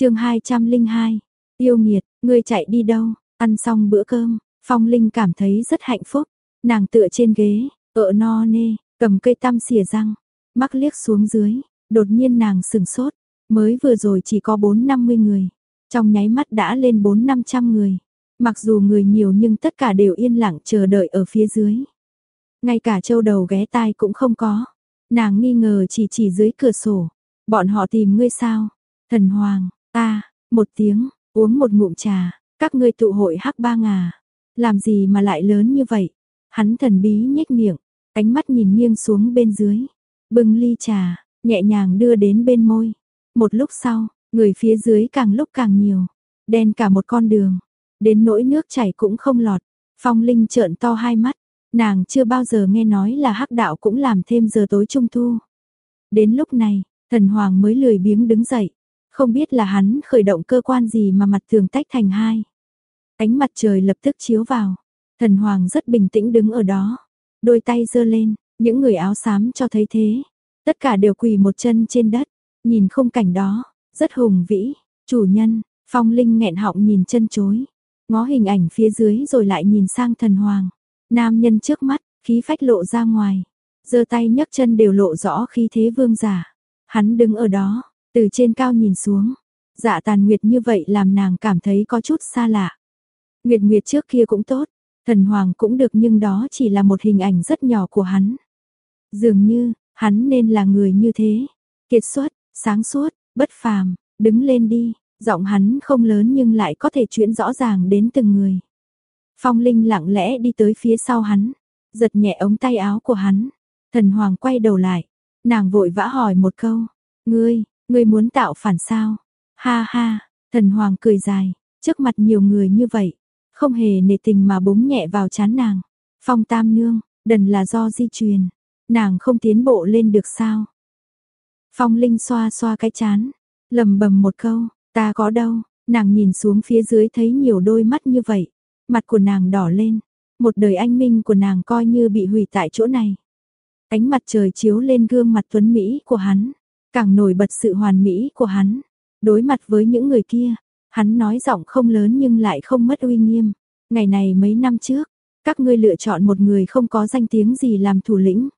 chương 202, yêu nghiệt, ngươi chạy đi đâu, ăn xong bữa cơm, Phong Linh cảm thấy rất hạnh phúc, nàng tựa trên ghế, ợ no nê, cầm cây tăm xỉa răng, mắc liếc xuống dưới, đột nhiên nàng sừng sốt, mới vừa rồi chỉ có 4-50 người, trong nháy mắt đã lên 4-500 người, mặc dù người nhiều nhưng tất cả đều yên lặng chờ đợi ở phía dưới. Ngay cả châu đầu ghé tai cũng không có, nàng nghi ngờ chỉ chỉ dưới cửa sổ, bọn họ tìm ngươi sao, thần hoàng, ta, một tiếng, uống một ngụm trà, các ngươi tụ hội hắc ba ngà, làm gì mà lại lớn như vậy, hắn thần bí nhếch miệng, ánh mắt nhìn nghiêng xuống bên dưới, bưng ly trà, nhẹ nhàng đưa đến bên môi. Một lúc sau, người phía dưới càng lúc càng nhiều, đen cả một con đường, đến nỗi nước chảy cũng không lọt. Phong Linh trợn to hai mắt, nàng chưa bao giờ nghe nói là hắc đạo cũng làm thêm giờ tối trung thu. Đến lúc này, thần hoàng mới lười biếng đứng dậy, không biết là hắn khởi động cơ quan gì mà mặt tường tách thành hai. Ánh mặt trời lập tức chiếu vào, thần hoàng rất bình tĩnh đứng ở đó, đôi tay giơ lên, những người áo xám cho thấy thế, tất cả đều quỳ một chân trên đất, nhìn khung cảnh đó, rất hùng vĩ, chủ nhân, phong linh nghẹn họng nhìn chân chối, ngó hình ảnh phía dưới rồi lại nhìn sang thần hoàng, nam nhân trước mắt, khí phách lộ ra ngoài, giơ tay nhấc chân đều lộ rõ khí thế vương giả, hắn đứng ở đó, từ trên cao nhìn xuống, dạ tàn nguyệt như vậy làm nàng cảm thấy có chút xa lạ. Nguyệt Nguyệt trước kia cũng tốt, thần hoàng cũng được nhưng đó chỉ là một hình ảnh rất nhỏ của hắn. Dường như, hắn nên là người như thế, kiệt xuất, sáng suốt, bất phàm, đứng lên đi, giọng hắn không lớn nhưng lại có thể chuyển rõ ràng đến từng người. Phong Linh lặng lẽ đi tới phía sau hắn, giật nhẹ ống tay áo của hắn. Thần Hoàng quay đầu lại, nàng vội vã hỏi một câu, "Ngươi, ngươi muốn tạo phản sao?" Ha ha, Thần Hoàng cười dài, trước mặt nhiều người như vậy, không hề nể tình mà búng nhẹ vào chán nàng. Phong Tam nương, đần là do di truyền, nàng không tiến bộ lên được sao? Phong Linh xoa xoa cái chán, lầm bầm một câu, ta có đâu, nàng nhìn xuống phía dưới thấy nhiều đôi mắt như vậy, mặt của nàng đỏ lên, một đời anh minh của nàng coi như bị hủy tại chỗ này. Ánh mặt trời chiếu lên gương mặt tuấn Mỹ của hắn, càng nổi bật sự hoàn mỹ của hắn. Đối mặt với những người kia, hắn nói giọng không lớn nhưng lại không mất uy nghiêm. Ngày này mấy năm trước, các ngươi lựa chọn một người không có danh tiếng gì làm thủ lĩnh.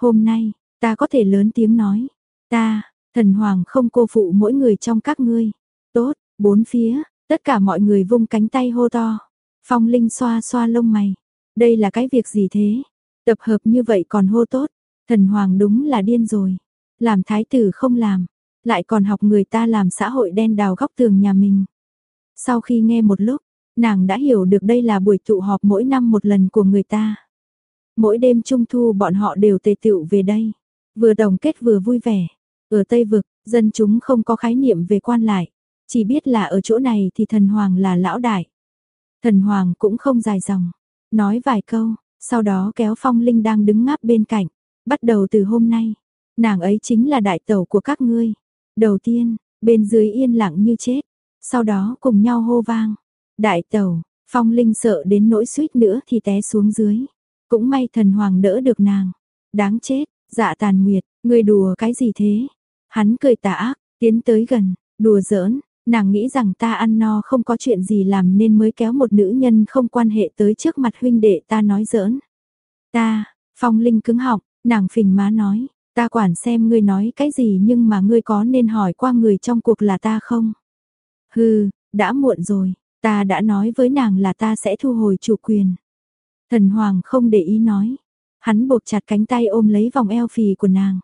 Hôm nay, ta có thể lớn tiếng nói, ta, thần hoàng không cô phụ mỗi người trong các ngươi. Tốt, bốn phía, tất cả mọi người vung cánh tay hô to. Phong Linh xoa xoa lông mày. Đây là cái việc gì thế? Tập hợp như vậy còn hô tốt. Thần hoàng đúng là điên rồi. Làm thái tử không làm. Lại còn học người ta làm xã hội đen đào góc tường nhà mình. Sau khi nghe một lúc, nàng đã hiểu được đây là buổi tụ họp mỗi năm một lần của người ta. Mỗi đêm trung thu bọn họ đều tề tựu về đây, vừa đồng kết vừa vui vẻ. Ở Tây Vực, dân chúng không có khái niệm về quan lại, chỉ biết là ở chỗ này thì thần hoàng là lão đại. Thần hoàng cũng không dài dòng, nói vài câu, sau đó kéo phong linh đang đứng ngáp bên cạnh, bắt đầu từ hôm nay, nàng ấy chính là đại tẩu của các ngươi. Đầu tiên, bên dưới yên lặng như chết, sau đó cùng nhau hô vang. Đại tẩu, phong linh sợ đến nỗi suýt nữa thì té xuống dưới. Cũng may thần hoàng đỡ được nàng. Đáng chết, dạ tàn nguyệt, ngươi đùa cái gì thế? Hắn cười tà ác, tiến tới gần, đùa giỡn, nàng nghĩ rằng ta ăn no không có chuyện gì làm nên mới kéo một nữ nhân không quan hệ tới trước mặt huynh đệ ta nói giỡn. Ta, phong linh cứng họng, nàng phình má nói, ta quản xem ngươi nói cái gì nhưng mà ngươi có nên hỏi qua người trong cuộc là ta không? Hừ, đã muộn rồi, ta đã nói với nàng là ta sẽ thu hồi chủ quyền. Thần Hoàng không để ý nói. Hắn buộc chặt cánh tay ôm lấy vòng eo phì của nàng.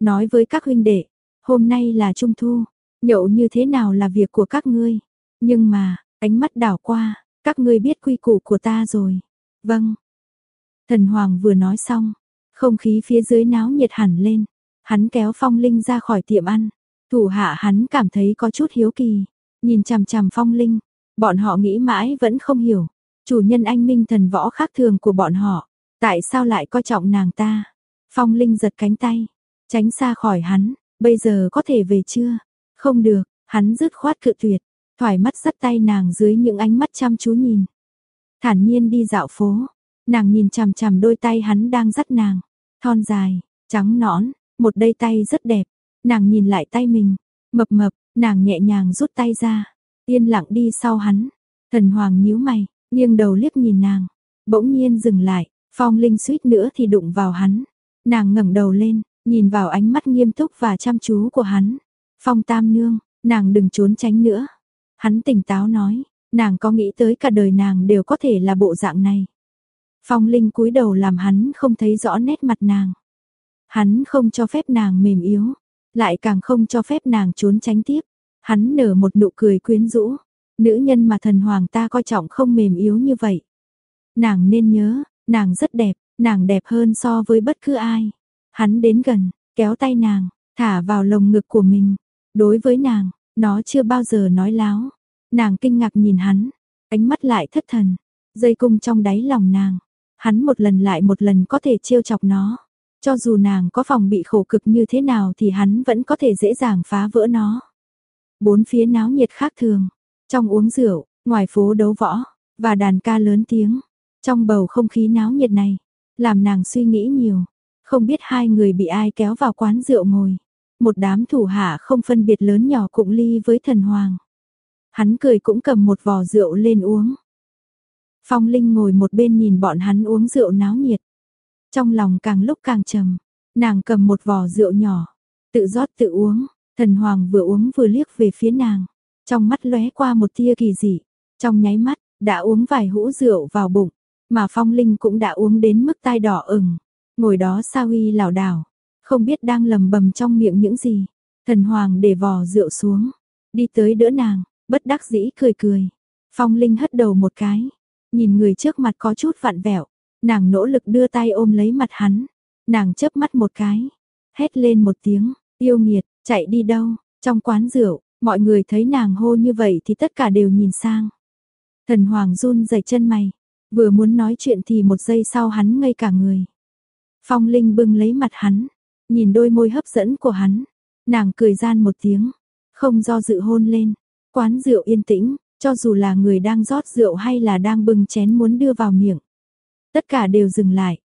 Nói với các huynh đệ, hôm nay là trung thu, nhậu như thế nào là việc của các ngươi. Nhưng mà, ánh mắt đảo qua, các ngươi biết quy củ của ta rồi. Vâng. Thần Hoàng vừa nói xong, không khí phía dưới náo nhiệt hẳn lên. Hắn kéo Phong Linh ra khỏi tiệm ăn. Thủ hạ hắn cảm thấy có chút hiếu kỳ. Nhìn chằm chằm Phong Linh, bọn họ nghĩ mãi vẫn không hiểu. Chủ nhân anh minh thần võ khác thường của bọn họ, tại sao lại coi trọng nàng ta? Phong Linh giật cánh tay, tránh xa khỏi hắn, bây giờ có thể về chưa? Không được, hắn dứt khoát cự tuyệt, thoải mắt dắt tay nàng dưới những ánh mắt chăm chú nhìn. Thản nhiên đi dạo phố, nàng nhìn chằm chằm đôi tay hắn đang dắt nàng, thon dài, trắng nõn, một đôi tay rất đẹp. Nàng nhìn lại tay mình, mập mập, Nàng nhẹ nhàng rút tay ra, yên lặng đi sau hắn. Thần Hoàng nhíu mày, nghiêng đầu liếc nhìn nàng, bỗng nhiên dừng lại, Phong Linh suýt nữa thì đụng vào hắn. Nàng ngẩng đầu lên, nhìn vào ánh mắt nghiêm túc và chăm chú của hắn. Phong Tam Nương, nàng đừng trốn tránh nữa. Hắn tỉnh táo nói, nàng có nghĩ tới cả đời nàng đều có thể là bộ dạng này. Phong Linh cúi đầu làm hắn không thấy rõ nét mặt nàng. Hắn không cho phép nàng mềm yếu, lại càng không cho phép nàng trốn tránh tiếp. Hắn nở một nụ cười quyến rũ, nữ nhân mà thần hoàng ta coi trọng không mềm yếu như vậy. Nàng nên nhớ, nàng rất đẹp, nàng đẹp hơn so với bất cứ ai. Hắn đến gần, kéo tay nàng, thả vào lồng ngực của mình. Đối với nàng, nó chưa bao giờ nói láo. Nàng kinh ngạc nhìn hắn, ánh mắt lại thất thần, dây cung trong đáy lòng nàng. Hắn một lần lại một lần có thể trêu chọc nó. Cho dù nàng có phòng bị khổ cực như thế nào thì hắn vẫn có thể dễ dàng phá vỡ nó. Bốn phía náo nhiệt khác thường, trong uống rượu, ngoài phố đấu võ, và đàn ca lớn tiếng. Trong bầu không khí náo nhiệt này, làm nàng suy nghĩ nhiều, không biết hai người bị ai kéo vào quán rượu ngồi. Một đám thủ hạ không phân biệt lớn nhỏ cụng ly với thần hoàng. Hắn cười cũng cầm một vò rượu lên uống. Phong Linh ngồi một bên nhìn bọn hắn uống rượu náo nhiệt. Trong lòng càng lúc càng trầm, nàng cầm một vò rượu nhỏ, tự rót tự uống, thần hoàng vừa uống vừa liếc về phía nàng, trong mắt lóe qua một tia kỳ dị, trong nháy mắt, đã uống vài hũ rượu vào bụng, mà Phong Linh cũng đã uống đến mức tai đỏ ửng, ngồi đó sa uy lảo đảo, không biết đang lầm bầm trong miệng những gì. Thần hoàng để vò rượu xuống, đi tới đỡ nàng, bất đắc dĩ cười cười. Phong Linh hất đầu một cái, nhìn người trước mặt có chút vặn vẹo, nàng nỗ lực đưa tay ôm lấy mặt hắn, nàng chớp mắt một cái, hét lên một tiếng, yêu nghiệt, chạy đi đâu, trong quán rượu, mọi người thấy nàng hô như vậy thì tất cả đều nhìn sang. Thần Hoàng run rẩy chân mày, vừa muốn nói chuyện thì một giây sau hắn ngây cả người. Phong Linh bưng lấy mặt hắn, nhìn đôi môi hấp dẫn của hắn, nàng cười gian một tiếng, không do dự hôn lên. Quán rượu yên tĩnh, cho dù là người đang rót rượu hay là đang bưng chén muốn đưa vào miệng. Tất cả đều dừng lại.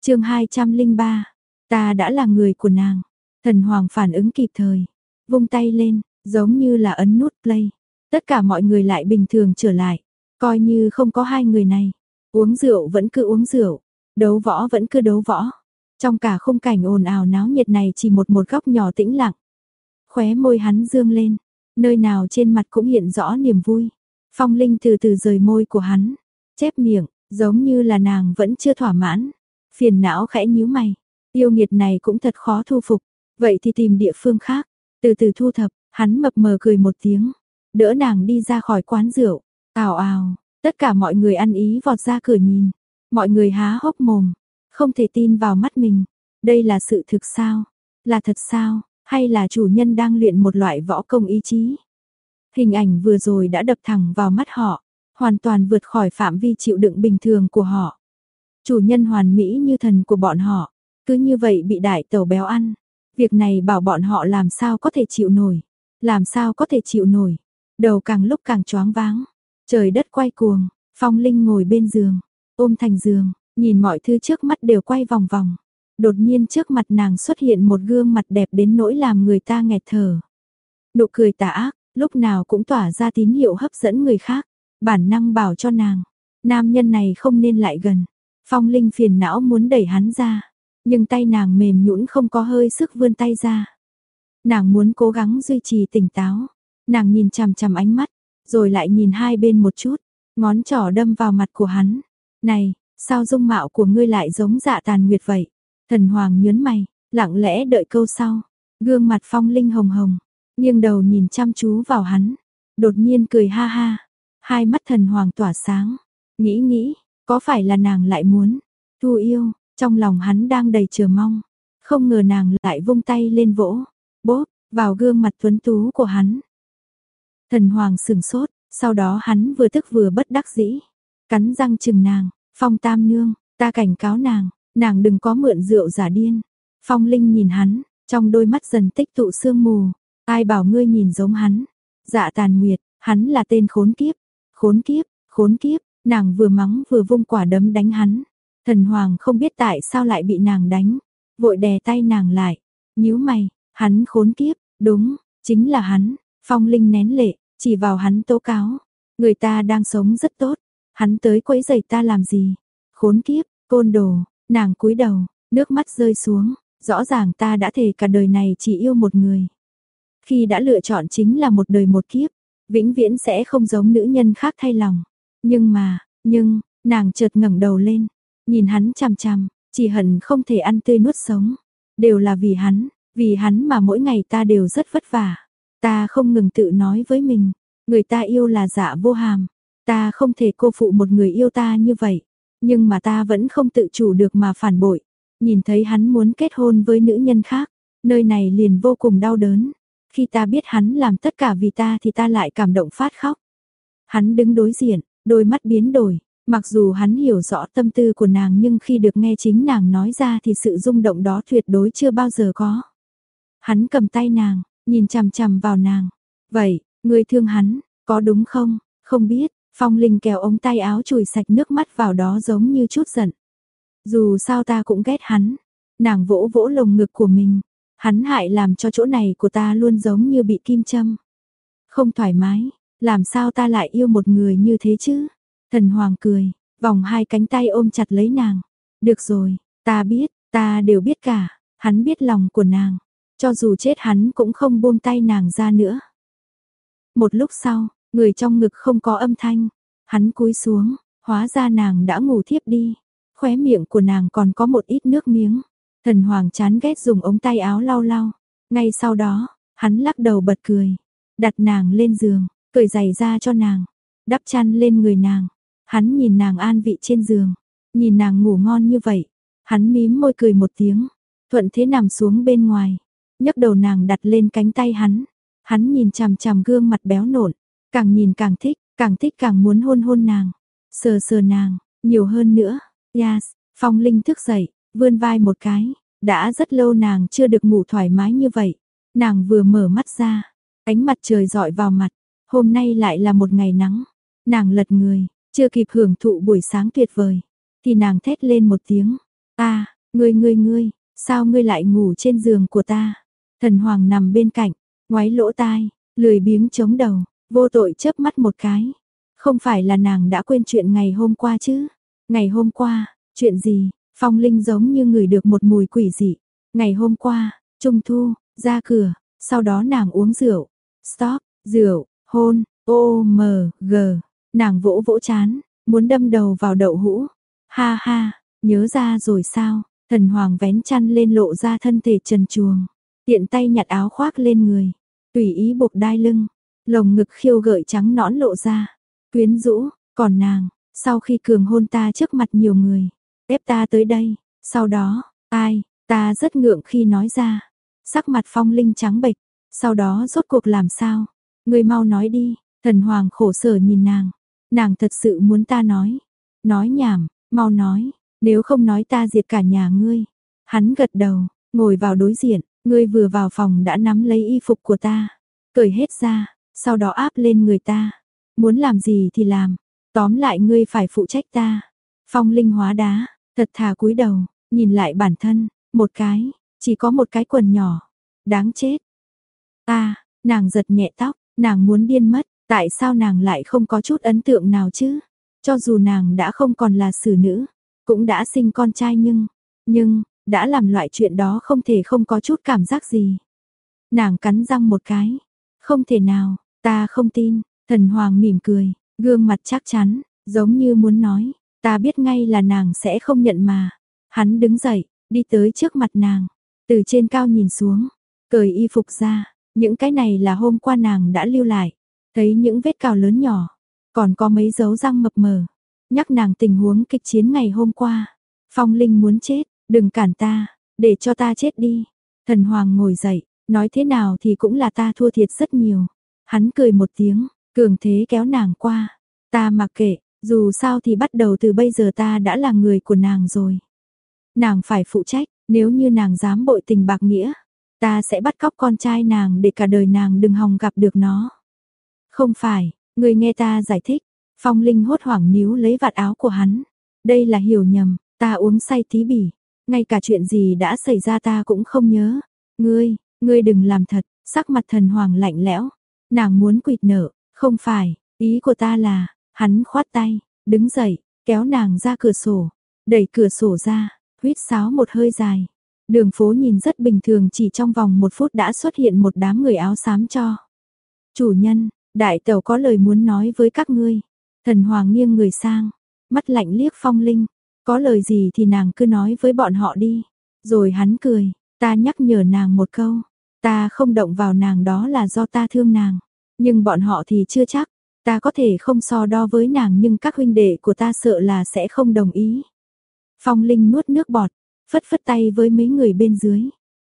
chương 203, ta đã là người của nàng. Thần Hoàng phản ứng kịp thời, vung tay lên, giống như là ấn nút play. Tất cả mọi người lại bình thường trở lại, coi như không có hai người này. Uống rượu vẫn cứ uống rượu, đấu võ vẫn cứ đấu võ. Trong cả khung cảnh ồn ào náo nhiệt này chỉ một một góc nhỏ tĩnh lặng. Khóe môi hắn dương lên, nơi nào trên mặt cũng hiện rõ niềm vui. Phong Linh từ từ rời môi của hắn, chép miệng, giống như là nàng vẫn chưa thỏa mãn. Phiền não khẽ nhíu mày, yêu nghiệt này cũng thật khó thu phục, vậy thì tìm địa phương khác, từ từ thu thập, hắn mập mờ cười một tiếng, đỡ nàng đi ra khỏi quán rượu, ào ào, tất cả mọi người ăn ý vọt ra cửa nhìn, mọi người há hốc mồm, không thể tin vào mắt mình, đây là sự thực sao, là thật sao, hay là chủ nhân đang luyện một loại võ công ý chí. Hình ảnh vừa rồi đã đập thẳng vào mắt họ, hoàn toàn vượt khỏi phạm vi chịu đựng bình thường của họ. Chủ nhân hoàn mỹ như thần của bọn họ, cứ như vậy bị đại tàu béo ăn. Việc này bảo bọn họ làm sao có thể chịu nổi, làm sao có thể chịu nổi. Đầu càng lúc càng choáng váng, trời đất quay cuồng, Phong Linh ngồi bên giường, ôm thành giường, nhìn mọi thứ trước mắt đều quay vòng vòng. Đột nhiên trước mặt nàng xuất hiện một gương mặt đẹp đến nỗi làm người ta nghẹt thở. Nụ cười tà ác, lúc nào cũng tỏa ra tín hiệu hấp dẫn người khác, bản năng bảo cho nàng, nam nhân này không nên lại gần. Phong Linh phiền não muốn đẩy hắn ra, nhưng tay nàng mềm nhũn không có hơi sức vươn tay ra. Nàng muốn cố gắng duy trì tỉnh táo, nàng nhìn chằm chằm ánh mắt, rồi lại nhìn hai bên một chút, ngón trỏ đâm vào mặt của hắn. Này, sao dung mạo của ngươi lại giống dạ tàn nguyệt vậy? Thần Hoàng nhớn mày, lặng lẽ đợi câu sau. Gương mặt phong linh hồng hồng, nghiêng đầu nhìn chăm chú vào hắn. Đột nhiên cười ha ha. Hai mắt thần Hoàng tỏa sáng. Nghĩ nghĩ, có phải là nàng lại muốn? Thu yêu, trong lòng hắn đang đầy chờ mong. Không ngờ nàng lại vung tay lên vỗ. bóp, vào gương mặt tuấn tú của hắn. Thần Hoàng sừng sốt, sau đó hắn vừa tức vừa bất đắc dĩ. Cắn răng chừng nàng, phong tam nương, ta cảnh cáo nàng, Nàng đừng có mượn rượu giả điên. Phong Linh nhìn hắn, trong đôi mắt dần tích tụ sương mù. Ai bảo ngươi nhìn giống hắn. Dạ tàn nguyệt, hắn là tên khốn kiếp. Khốn kiếp, khốn kiếp, nàng vừa mắng vừa vung quả đấm đánh hắn. Thần Hoàng không biết tại sao lại bị nàng đánh. Vội đè tay nàng lại. nhíu mày, hắn khốn kiếp, Đúng, chính là hắn, Phong Linh nén lệ, chỉ vào hắn tố cáo. Người ta đang sống rất tốt, hắn tới quấy rầy ta làm gì? Khốn kiếp, côn đồ, nàng cúi đầu, nước mắt rơi xuống, rõ ràng ta đã thề cả đời này chỉ yêu một người. Khi đã lựa chọn chính là một đời một kiếp, vĩnh viễn sẽ không giống nữ nhân khác thay lòng. Nhưng mà, nhưng, nàng chợt ngẩng đầu lên, nhìn hắn chằm chằm, chỉ hận không thể ăn tươi nuốt sống. Đều là vì hắn, vì hắn mà mỗi ngày ta đều rất vất vả. Ta không ngừng tự nói với mình, người ta yêu là dạ vô hàm, ta không thể cô phụ một người yêu ta như vậy. Nhưng mà ta vẫn không tự chủ được mà phản bội. Nhìn thấy hắn muốn kết hôn với nữ nhân khác, nơi này liền vô cùng đau đớn. Khi ta biết hắn làm tất cả vì ta thì ta lại cảm động phát khóc. Hắn đứng đối diện, đôi mắt biến đổi, mặc dù hắn hiểu rõ tâm tư của nàng nhưng khi được nghe chính nàng nói ra thì sự rung động đó tuyệt đối chưa bao giờ có. Hắn cầm tay nàng, nhìn chằm chằm vào nàng. Vậy, người thương hắn, có đúng không? Không biết, Phong Linh kéo ống tay áo chùi sạch nước mắt vào đó giống như chút giận. Dù sao ta cũng ghét hắn. Nàng vỗ vỗ lồng ngực của mình. Hắn hại làm cho chỗ này của ta luôn giống như bị kim châm. Không thoải mái, làm sao ta lại yêu một người như thế chứ? Thần Hoàng cười, vòng hai cánh tay ôm chặt lấy nàng. Được rồi, ta biết, ta đều biết cả. Hắn biết lòng của nàng. Cho dù chết hắn cũng không buông tay nàng ra nữa. Một lúc sau, người trong ngực không có âm thanh. Hắn cúi xuống, hóa ra nàng đã ngủ thiếp đi. Khóe miệng của nàng còn có một ít nước miếng. Thần Hoàng chán ghét dùng ống tay áo lau lau. Ngay sau đó, hắn lắc đầu bật cười. Đặt nàng lên giường, cởi giày ra cho nàng. Đắp chăn lên người nàng. Hắn nhìn nàng an vị trên giường. Nhìn nàng ngủ ngon như vậy. Hắn mím môi cười một tiếng. Thuận thế nằm xuống bên ngoài nhấc đầu nàng đặt lên cánh tay hắn. Hắn nhìn chằm chằm gương mặt béo nộn, càng nhìn càng thích, càng thích càng muốn hôn hôn nàng, sờ sờ nàng, nhiều hơn nữa. Yes, Phong Linh thức dậy, vươn vai một cái, đã rất lâu nàng chưa được ngủ thoải mái như vậy. Nàng vừa mở mắt ra, ánh mặt trời dọi vào mặt, hôm nay lại là một ngày nắng. Nàng lật người, chưa kịp hưởng thụ buổi sáng tuyệt vời, thì nàng thét lên một tiếng, "A, ngươi ngươi ngươi, sao ngươi lại ngủ trên giường của ta?" Thần Hoàng nằm bên cạnh, ngoái lỗ tai, lười biếng chống đầu, vô tội chớp mắt một cái. Không phải là nàng đã quên chuyện ngày hôm qua chứ? Ngày hôm qua, chuyện gì? Phong Linh giống như người được một mùi quỷ dị. Ngày hôm qua, Trung Thu, ra cửa, sau đó nàng uống rượu. Stop, rượu, hôn, o mờ g. Nàng vỗ vỗ chán, muốn đâm đầu vào đậu hũ. Ha ha, nhớ ra rồi sao? Thần Hoàng vén chăn lên lộ ra thân thể trần truồng. Tiện tay nhặt áo khoác lên người, tùy ý buộc đai lưng, lồng ngực khiêu gợi trắng nõn lộ ra, quyến rũ, còn nàng, sau khi cường hôn ta trước mặt nhiều người, ép ta tới đây, sau đó, ai, ta rất ngượng khi nói ra, sắc mặt phong linh trắng bệch, sau đó rốt cuộc làm sao, người mau nói đi, thần hoàng khổ sở nhìn nàng, nàng thật sự muốn ta nói, nói nhảm, mau nói, nếu không nói ta diệt cả nhà ngươi, hắn gật đầu, ngồi vào đối diện, Ngươi vừa vào phòng đã nắm lấy y phục của ta, cởi hết ra, sau đó áp lên người ta. Muốn làm gì thì làm, tóm lại ngươi phải phụ trách ta. Phong linh hóa đá, thật thà cúi đầu, nhìn lại bản thân, một cái, chỉ có một cái quần nhỏ. Đáng chết. Ta, nàng giật nhẹ tóc, nàng muốn điên mất, tại sao nàng lại không có chút ấn tượng nào chứ? Cho dù nàng đã không còn là xử nữ, cũng đã sinh con trai nhưng, nhưng, đã làm loại chuyện đó không thể không có chút cảm giác gì. Nàng cắn răng một cái. Không thể nào, ta không tin, thần hoàng mỉm cười, gương mặt chắc chắn, giống như muốn nói, ta biết ngay là nàng sẽ không nhận mà. Hắn đứng dậy, đi tới trước mặt nàng, từ trên cao nhìn xuống, cởi y phục ra, những cái này là hôm qua nàng đã lưu lại, thấy những vết cào lớn nhỏ, còn có mấy dấu răng mập mờ, nhắc nàng tình huống kịch chiến ngày hôm qua. Phong Linh muốn chết, Đừng cản ta, để cho ta chết đi. Thần Hoàng ngồi dậy, nói thế nào thì cũng là ta thua thiệt rất nhiều. Hắn cười một tiếng, cường thế kéo nàng qua. Ta mặc kệ, dù sao thì bắt đầu từ bây giờ ta đã là người của nàng rồi. Nàng phải phụ trách, nếu như nàng dám bội tình bạc nghĩa, ta sẽ bắt cóc con trai nàng để cả đời nàng đừng hòng gặp được nó. Không phải, người nghe ta giải thích. Phong Linh hốt hoảng níu lấy vạt áo của hắn. Đây là hiểu nhầm, ta uống say tí bỉ, ngay cả chuyện gì đã xảy ra ta cũng không nhớ. Ngươi, ngươi đừng làm thật, Sắc mặt thần hoàng lạnh lẽo, nàng muốn quỵt nợ, không phải, ý của ta là, hắn khoát tay, đứng dậy, kéo nàng ra cửa sổ, đẩy cửa sổ ra, huýt sáo một hơi dài. Đường phố nhìn rất bình thường chỉ trong vòng một phút đã xuất hiện một đám người áo xám cho. Chủ nhân, đại tẩu có lời muốn nói với các ngươi. Thần hoàng nghiêng người sang, mắt lạnh liếc phong linh. Có lời gì thì nàng cứ nói với bọn họ đi. Rồi hắn cười, ta nhắc nhở nàng một câu. Ta không động vào nàng đó là do ta thương nàng. Nhưng bọn họ thì chưa chắc. Ta có thể không so đo với nàng nhưng các huynh đệ của ta sợ là sẽ không đồng ý. Phong Linh nuốt nước bọt, phất phất tay với mấy người bên dưới.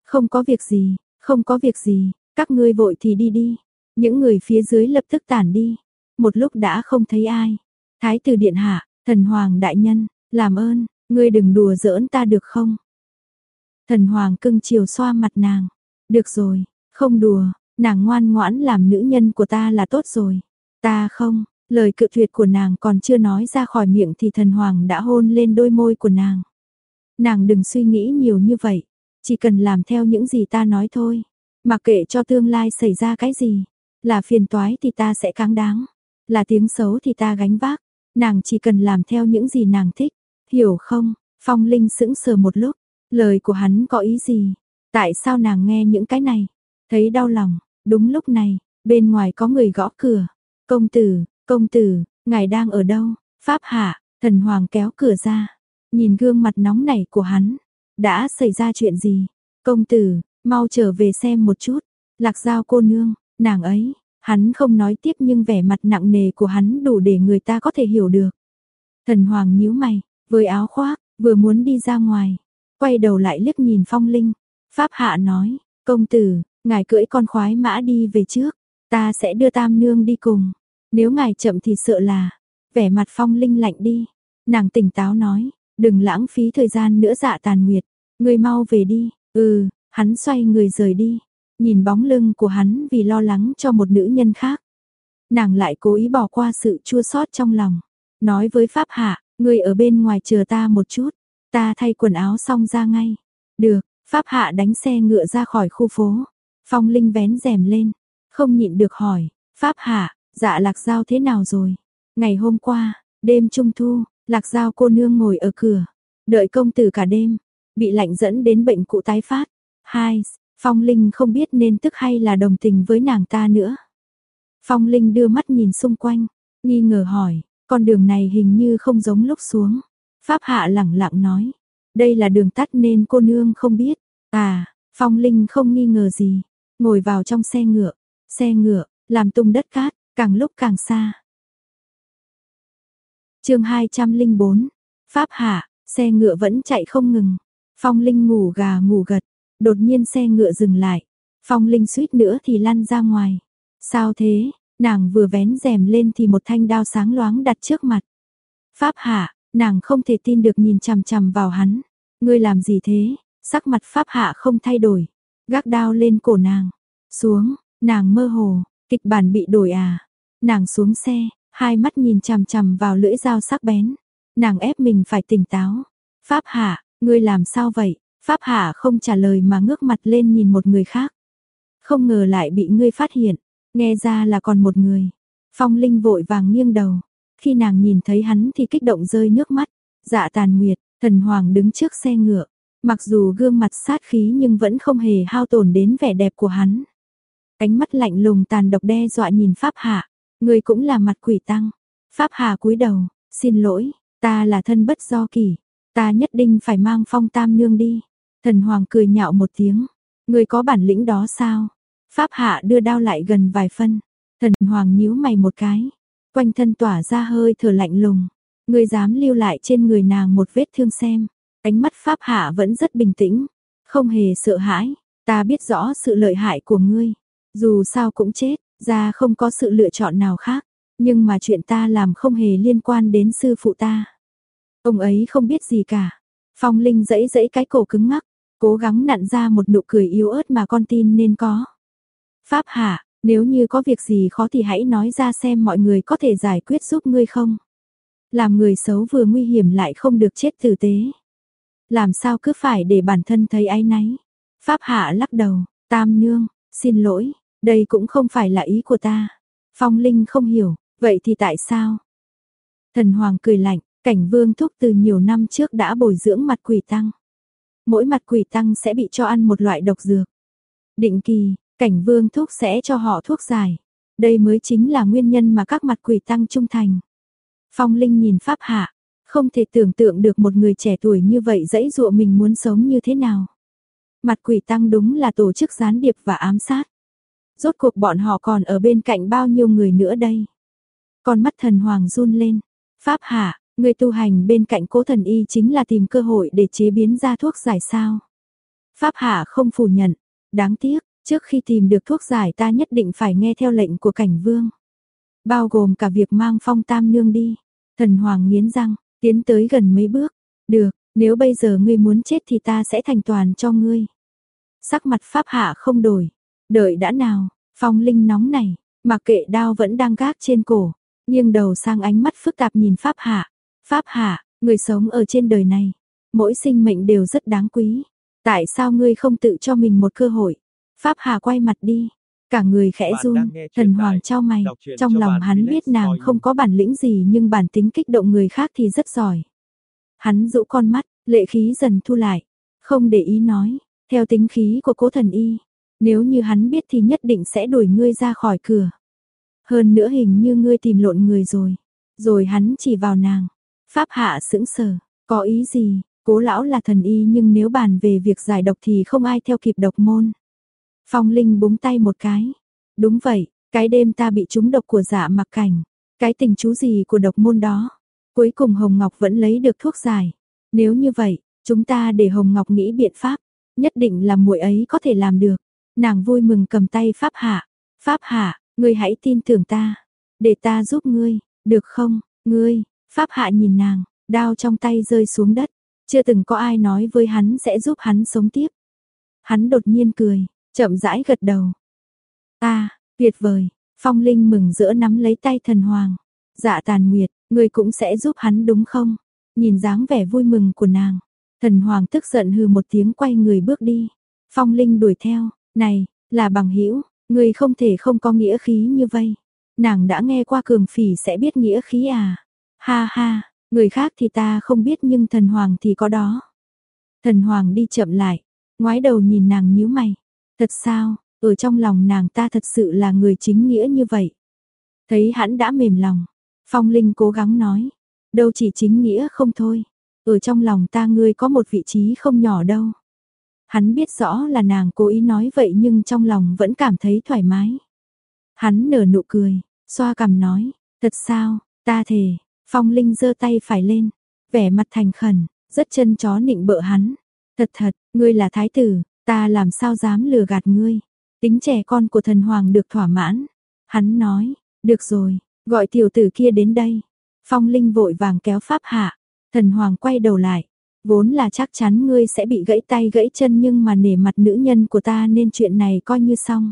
Không có việc gì, không có việc gì, các ngươi vội thì đi đi. Những người phía dưới lập tức tản đi. Một lúc đã không thấy ai. Thái tử điện hạ, thần hoàng đại nhân, làm ơn, ngươi đừng đùa giỡn ta được không? Thần hoàng cưng chiều xoa mặt nàng. Được rồi, không đùa, nàng ngoan ngoãn làm nữ nhân của ta là tốt rồi. Ta không, lời cự tuyệt của nàng còn chưa nói ra khỏi miệng thì thần hoàng đã hôn lên đôi môi của nàng. Nàng đừng suy nghĩ nhiều như vậy, chỉ cần làm theo những gì ta nói thôi. mà kệ cho tương lai xảy ra cái gì, là phiền toái thì ta sẽ cáng đáng, là tiếng xấu thì ta gánh vác. Nàng chỉ cần làm theo những gì nàng thích, hiểu không? Phong Linh sững sờ một lúc, lời của hắn có ý gì? Tại sao nàng nghe những cái này? Thấy đau lòng, đúng lúc này, bên ngoài có người gõ cửa. Công tử, công tử, ngài đang ở đâu? Pháp hạ, thần hoàng kéo cửa ra, nhìn gương mặt nóng nảy của hắn. Đã xảy ra chuyện gì? Công tử, mau trở về xem một chút. Lạc giao cô nương, nàng ấy, hắn không nói tiếp nhưng vẻ mặt nặng nề của hắn đủ để người ta có thể hiểu được. Thần hoàng nhíu mày, với áo khoác, vừa muốn đi ra ngoài, quay đầu lại liếc nhìn phong linh. Pháp hạ nói, công tử, ngài cưỡi con khoái mã đi về trước, ta sẽ đưa tam nương đi cùng. Nếu ngài chậm thì sợ là, vẻ mặt phong linh lạnh đi. Nàng tỉnh táo nói, đừng lãng phí thời gian nữa dạ tàn nguyệt, người mau về đi, ừ, hắn xoay người rời đi, nhìn bóng lưng của hắn vì lo lắng cho một nữ nhân khác. Nàng lại cố ý bỏ qua sự chua xót trong lòng, nói với Pháp Hạ, người ở bên ngoài chờ ta một chút, ta thay quần áo xong ra ngay. Được, Pháp Hạ đánh xe ngựa ra khỏi khu phố, Phong Linh vén rèm lên, không nhịn được hỏi, Pháp Hạ, Dạ lạc giao thế nào rồi? Ngày hôm qua, đêm trung thu, lạc giao cô nương ngồi ở cửa, đợi công tử cả đêm, bị lạnh dẫn đến bệnh cụ tái phát. Hai, Phong Linh không biết nên tức hay là đồng tình với nàng ta nữa. Phong Linh đưa mắt nhìn xung quanh, nghi ngờ hỏi, con đường này hình như không giống lúc xuống. Pháp Hạ lẳng lặng nói, đây là đường tắt nên cô nương không biết. À, Phong Linh không nghi ngờ gì, ngồi vào trong xe ngựa, xe ngựa, làm tung đất cát, càng lúc càng xa. chương 204, Pháp Hạ, xe ngựa vẫn chạy không ngừng. Phong Linh ngủ gà ngủ gật, đột nhiên xe ngựa dừng lại. Phong Linh suýt nữa thì lăn ra ngoài. Sao thế, nàng vừa vén rèm lên thì một thanh đao sáng loáng đặt trước mặt. Pháp Hạ, nàng không thể tin được nhìn chằm chằm vào hắn. Ngươi làm gì thế? Sắc mặt Pháp Hạ không thay đổi. Gác đao lên cổ nàng. Xuống, nàng mơ hồ, kịch bản bị đổi à? Nàng xuống xe, hai mắt nhìn chằm chằm vào lưỡi dao sắc bén. Nàng ép mình phải tỉnh táo. Pháp Hạ, ngươi làm sao vậy? Pháp Hạ không trả lời mà ngước mặt lên nhìn một người khác. Không ngờ lại bị ngươi phát hiện, nghe ra là còn một người. Phong Linh vội vàng nghiêng đầu. Khi nàng nhìn thấy hắn thì kích động rơi nước mắt. Dạ tàn nguyệt, thần hoàng đứng trước xe ngựa. Mặc dù gương mặt sát khí nhưng vẫn không hề hao tổn đến vẻ đẹp của hắn. Ánh mắt lạnh lùng tàn độc đe dọa nhìn Pháp Hạ. Người cũng là mặt quỷ tăng. Pháp Hà cúi đầu, xin lỗi, ta là thân bất do kỳ, ta nhất định phải mang phong tam nương đi. Thần Hoàng cười nhạo một tiếng, người có bản lĩnh đó sao? Pháp Hạ đưa đao lại gần vài phân, thần Hoàng nhíu mày một cái, quanh thân tỏa ra hơi thở lạnh lùng. Người dám lưu lại trên người nàng một vết thương xem. Ánh mắt Pháp Hạ vẫn rất bình tĩnh, không hề sợ hãi. Ta biết rõ sự lợi hại của ngươi, dù sao cũng chết, ra không có sự lựa chọn nào khác, nhưng mà chuyện ta làm không hề liên quan đến sư phụ ta. Ông ấy không biết gì cả. Phong Linh dẫy dẫy cái cổ cứng ngắc, cố gắng nặn ra một nụ cười yếu ớt mà con tin nên có. Pháp hạ, nếu như có việc gì khó thì hãy nói ra xem mọi người có thể giải quyết giúp ngươi không. Làm người xấu vừa nguy hiểm lại không được chết tử tế. Làm sao cứ phải để bản thân thấy áy náy. Pháp hạ lắc đầu, tam nương, xin lỗi, đây cũng không phải là ý của ta. Phong Linh không hiểu, vậy thì tại sao? Thần Hoàng cười lạnh, cảnh vương thúc từ nhiều năm trước đã bồi dưỡng mặt quỷ tăng. Mỗi mặt quỷ tăng sẽ bị cho ăn một loại độc dược. Định kỳ, cảnh vương thúc sẽ cho họ thuốc giải. Đây mới chính là nguyên nhân mà các mặt quỷ tăng trung thành. Phong Linh nhìn Pháp Hạ, không thể tưởng tượng được một người trẻ tuổi như vậy dãy dụa mình muốn sống như thế nào. Mặt quỷ tăng đúng là tổ chức gián điệp và ám sát. Rốt cuộc bọn họ còn ở bên cạnh bao nhiêu người nữa đây. Con mắt thần hoàng run lên. Pháp hạ, người tu hành bên cạnh cố thần y chính là tìm cơ hội để chế biến ra thuốc giải sao. Pháp hạ không phủ nhận. Đáng tiếc, trước khi tìm được thuốc giải ta nhất định phải nghe theo lệnh của cảnh vương. Bao gồm cả việc mang phong tam nương đi. Thần hoàng nghiến răng, tiến tới gần mấy bước. Được, nếu bây giờ ngươi muốn chết thì ta sẽ thành toàn cho ngươi. Sắc mặt pháp hạ không đổi. Đợi đã nào, phong linh nóng này, mặc kệ đao vẫn đang gác trên cổ. nghiêng đầu sang ánh mắt phức tạp nhìn pháp hạ. Pháp hạ, người sống ở trên đời này. Mỗi sinh mệnh đều rất đáng quý. Tại sao ngươi không tự cho mình một cơ hội? Pháp Hà quay mặt đi, cả người khẽ run, thần hoàng trao mày, trong lòng hắn biết nàng không có bản lĩnh gì nhưng bản tính kích động người khác thì rất giỏi. Hắn rũ con mắt, lệ khí dần thu lại, không để ý nói, theo tính khí của cố thần y, nếu như hắn biết thì nhất định sẽ đuổi ngươi ra khỏi cửa. Hơn nữa hình như ngươi tìm lộn người rồi. Rồi hắn chỉ vào nàng. Pháp hạ sững sờ, có ý gì? Cố lão là thần y nhưng nếu bàn về việc giải độc thì không ai theo kịp độc môn. Phong Linh búng tay một cái. Đúng vậy, cái đêm ta bị trúng độc của dạ mặc cảnh. Cái tình chú gì của độc môn đó. Cuối cùng Hồng Ngọc vẫn lấy được thuốc giải. Nếu như vậy, chúng ta để Hồng Ngọc nghĩ biện pháp. Nhất định là muội ấy có thể làm được. Nàng vui mừng cầm tay Pháp Hạ. Pháp Hạ, ngươi hãy tin tưởng ta. Để ta giúp ngươi, được không, ngươi. Pháp Hạ nhìn nàng, đao trong tay rơi xuống đất. Chưa từng có ai nói với hắn sẽ giúp hắn sống tiếp. Hắn đột nhiên cười, chậm rãi gật đầu. a, tuyệt vời, Phong Linh mừng rỡ nắm lấy tay thần hoàng. Dạ tàn nguyệt, ngươi cũng sẽ giúp hắn đúng không? Nhìn dáng vẻ vui mừng của nàng. Thần hoàng tức giận hừ một tiếng quay người bước đi. Phong Linh đuổi theo, này, là bằng hữu ngươi không thể không có nghĩa khí như vậy. Nàng đã nghe qua cường phỉ sẽ biết nghĩa khí à? Ha ha, người khác thì ta không biết nhưng thần hoàng thì có đó. Thần hoàng đi chậm lại, ngoái đầu nhìn nàng nhíu mày. Thật sao, ở trong lòng nàng ta thật sự là người chính nghĩa như vậy. Thấy hắn đã mềm lòng, Phong Linh cố gắng nói, đâu chỉ chính nghĩa không thôi, ở trong lòng ta ngươi có một vị trí không nhỏ đâu. Hắn biết rõ là nàng cố ý nói vậy nhưng trong lòng vẫn cảm thấy thoải mái. Hắn nở nụ cười, xoa cằm nói, thật sao, ta thề, Phong Linh giơ tay phải lên, vẻ mặt thành khẩn, rất chân chó nịnh bợ hắn. Thật thật, ngươi là thái tử, Ta làm sao dám lừa gạt ngươi? Tính trẻ con của thần hoàng được thỏa mãn. Hắn nói, được rồi, gọi tiểu tử kia đến đây. Phong Linh vội vàng kéo pháp hạ. Thần hoàng quay đầu lại. Vốn là chắc chắn ngươi sẽ bị gãy tay gãy chân nhưng mà nể mặt nữ nhân của ta nên chuyện này coi như xong.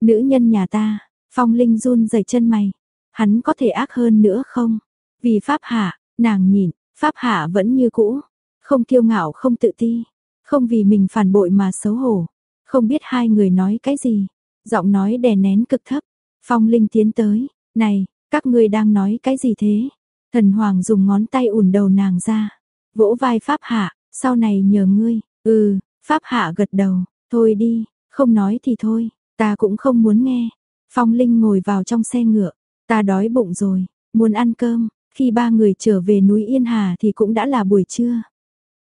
Nữ nhân nhà ta, Phong Linh run rẩy chân mày. Hắn có thể ác hơn nữa không? Vì pháp hạ, nàng nhìn, pháp hạ vẫn như cũ. Không kiêu ngạo không tự ti. Không vì mình phản bội mà xấu hổ. Không biết hai người nói cái gì. Giọng nói đè nén cực thấp. Phong Linh tiến tới. Này, các ngươi đang nói cái gì thế? Thần Hoàng dùng ngón tay ủn đầu nàng ra. Vỗ vai Pháp Hạ, sau này nhờ ngươi. Ừ, Pháp Hạ gật đầu. Thôi đi, không nói thì thôi. Ta cũng không muốn nghe. Phong Linh ngồi vào trong xe ngựa. Ta đói bụng rồi, muốn ăn cơm. Khi ba người trở về núi Yên Hà thì cũng đã là buổi trưa.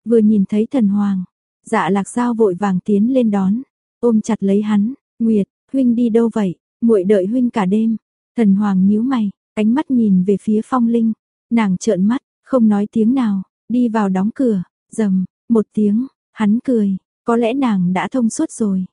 Vừa nhìn thấy thần hoàng, Dạ lạc giao vội vàng tiến lên đón, ôm chặt lấy hắn, Nguyệt, huynh đi đâu vậy, muội đợi huynh cả đêm. Thần Hoàng nhíu mày, ánh mắt nhìn về phía phong linh, nàng trợn mắt, không nói tiếng nào, đi vào đóng cửa, dầm, một tiếng, hắn cười, có lẽ nàng đã thông suốt rồi.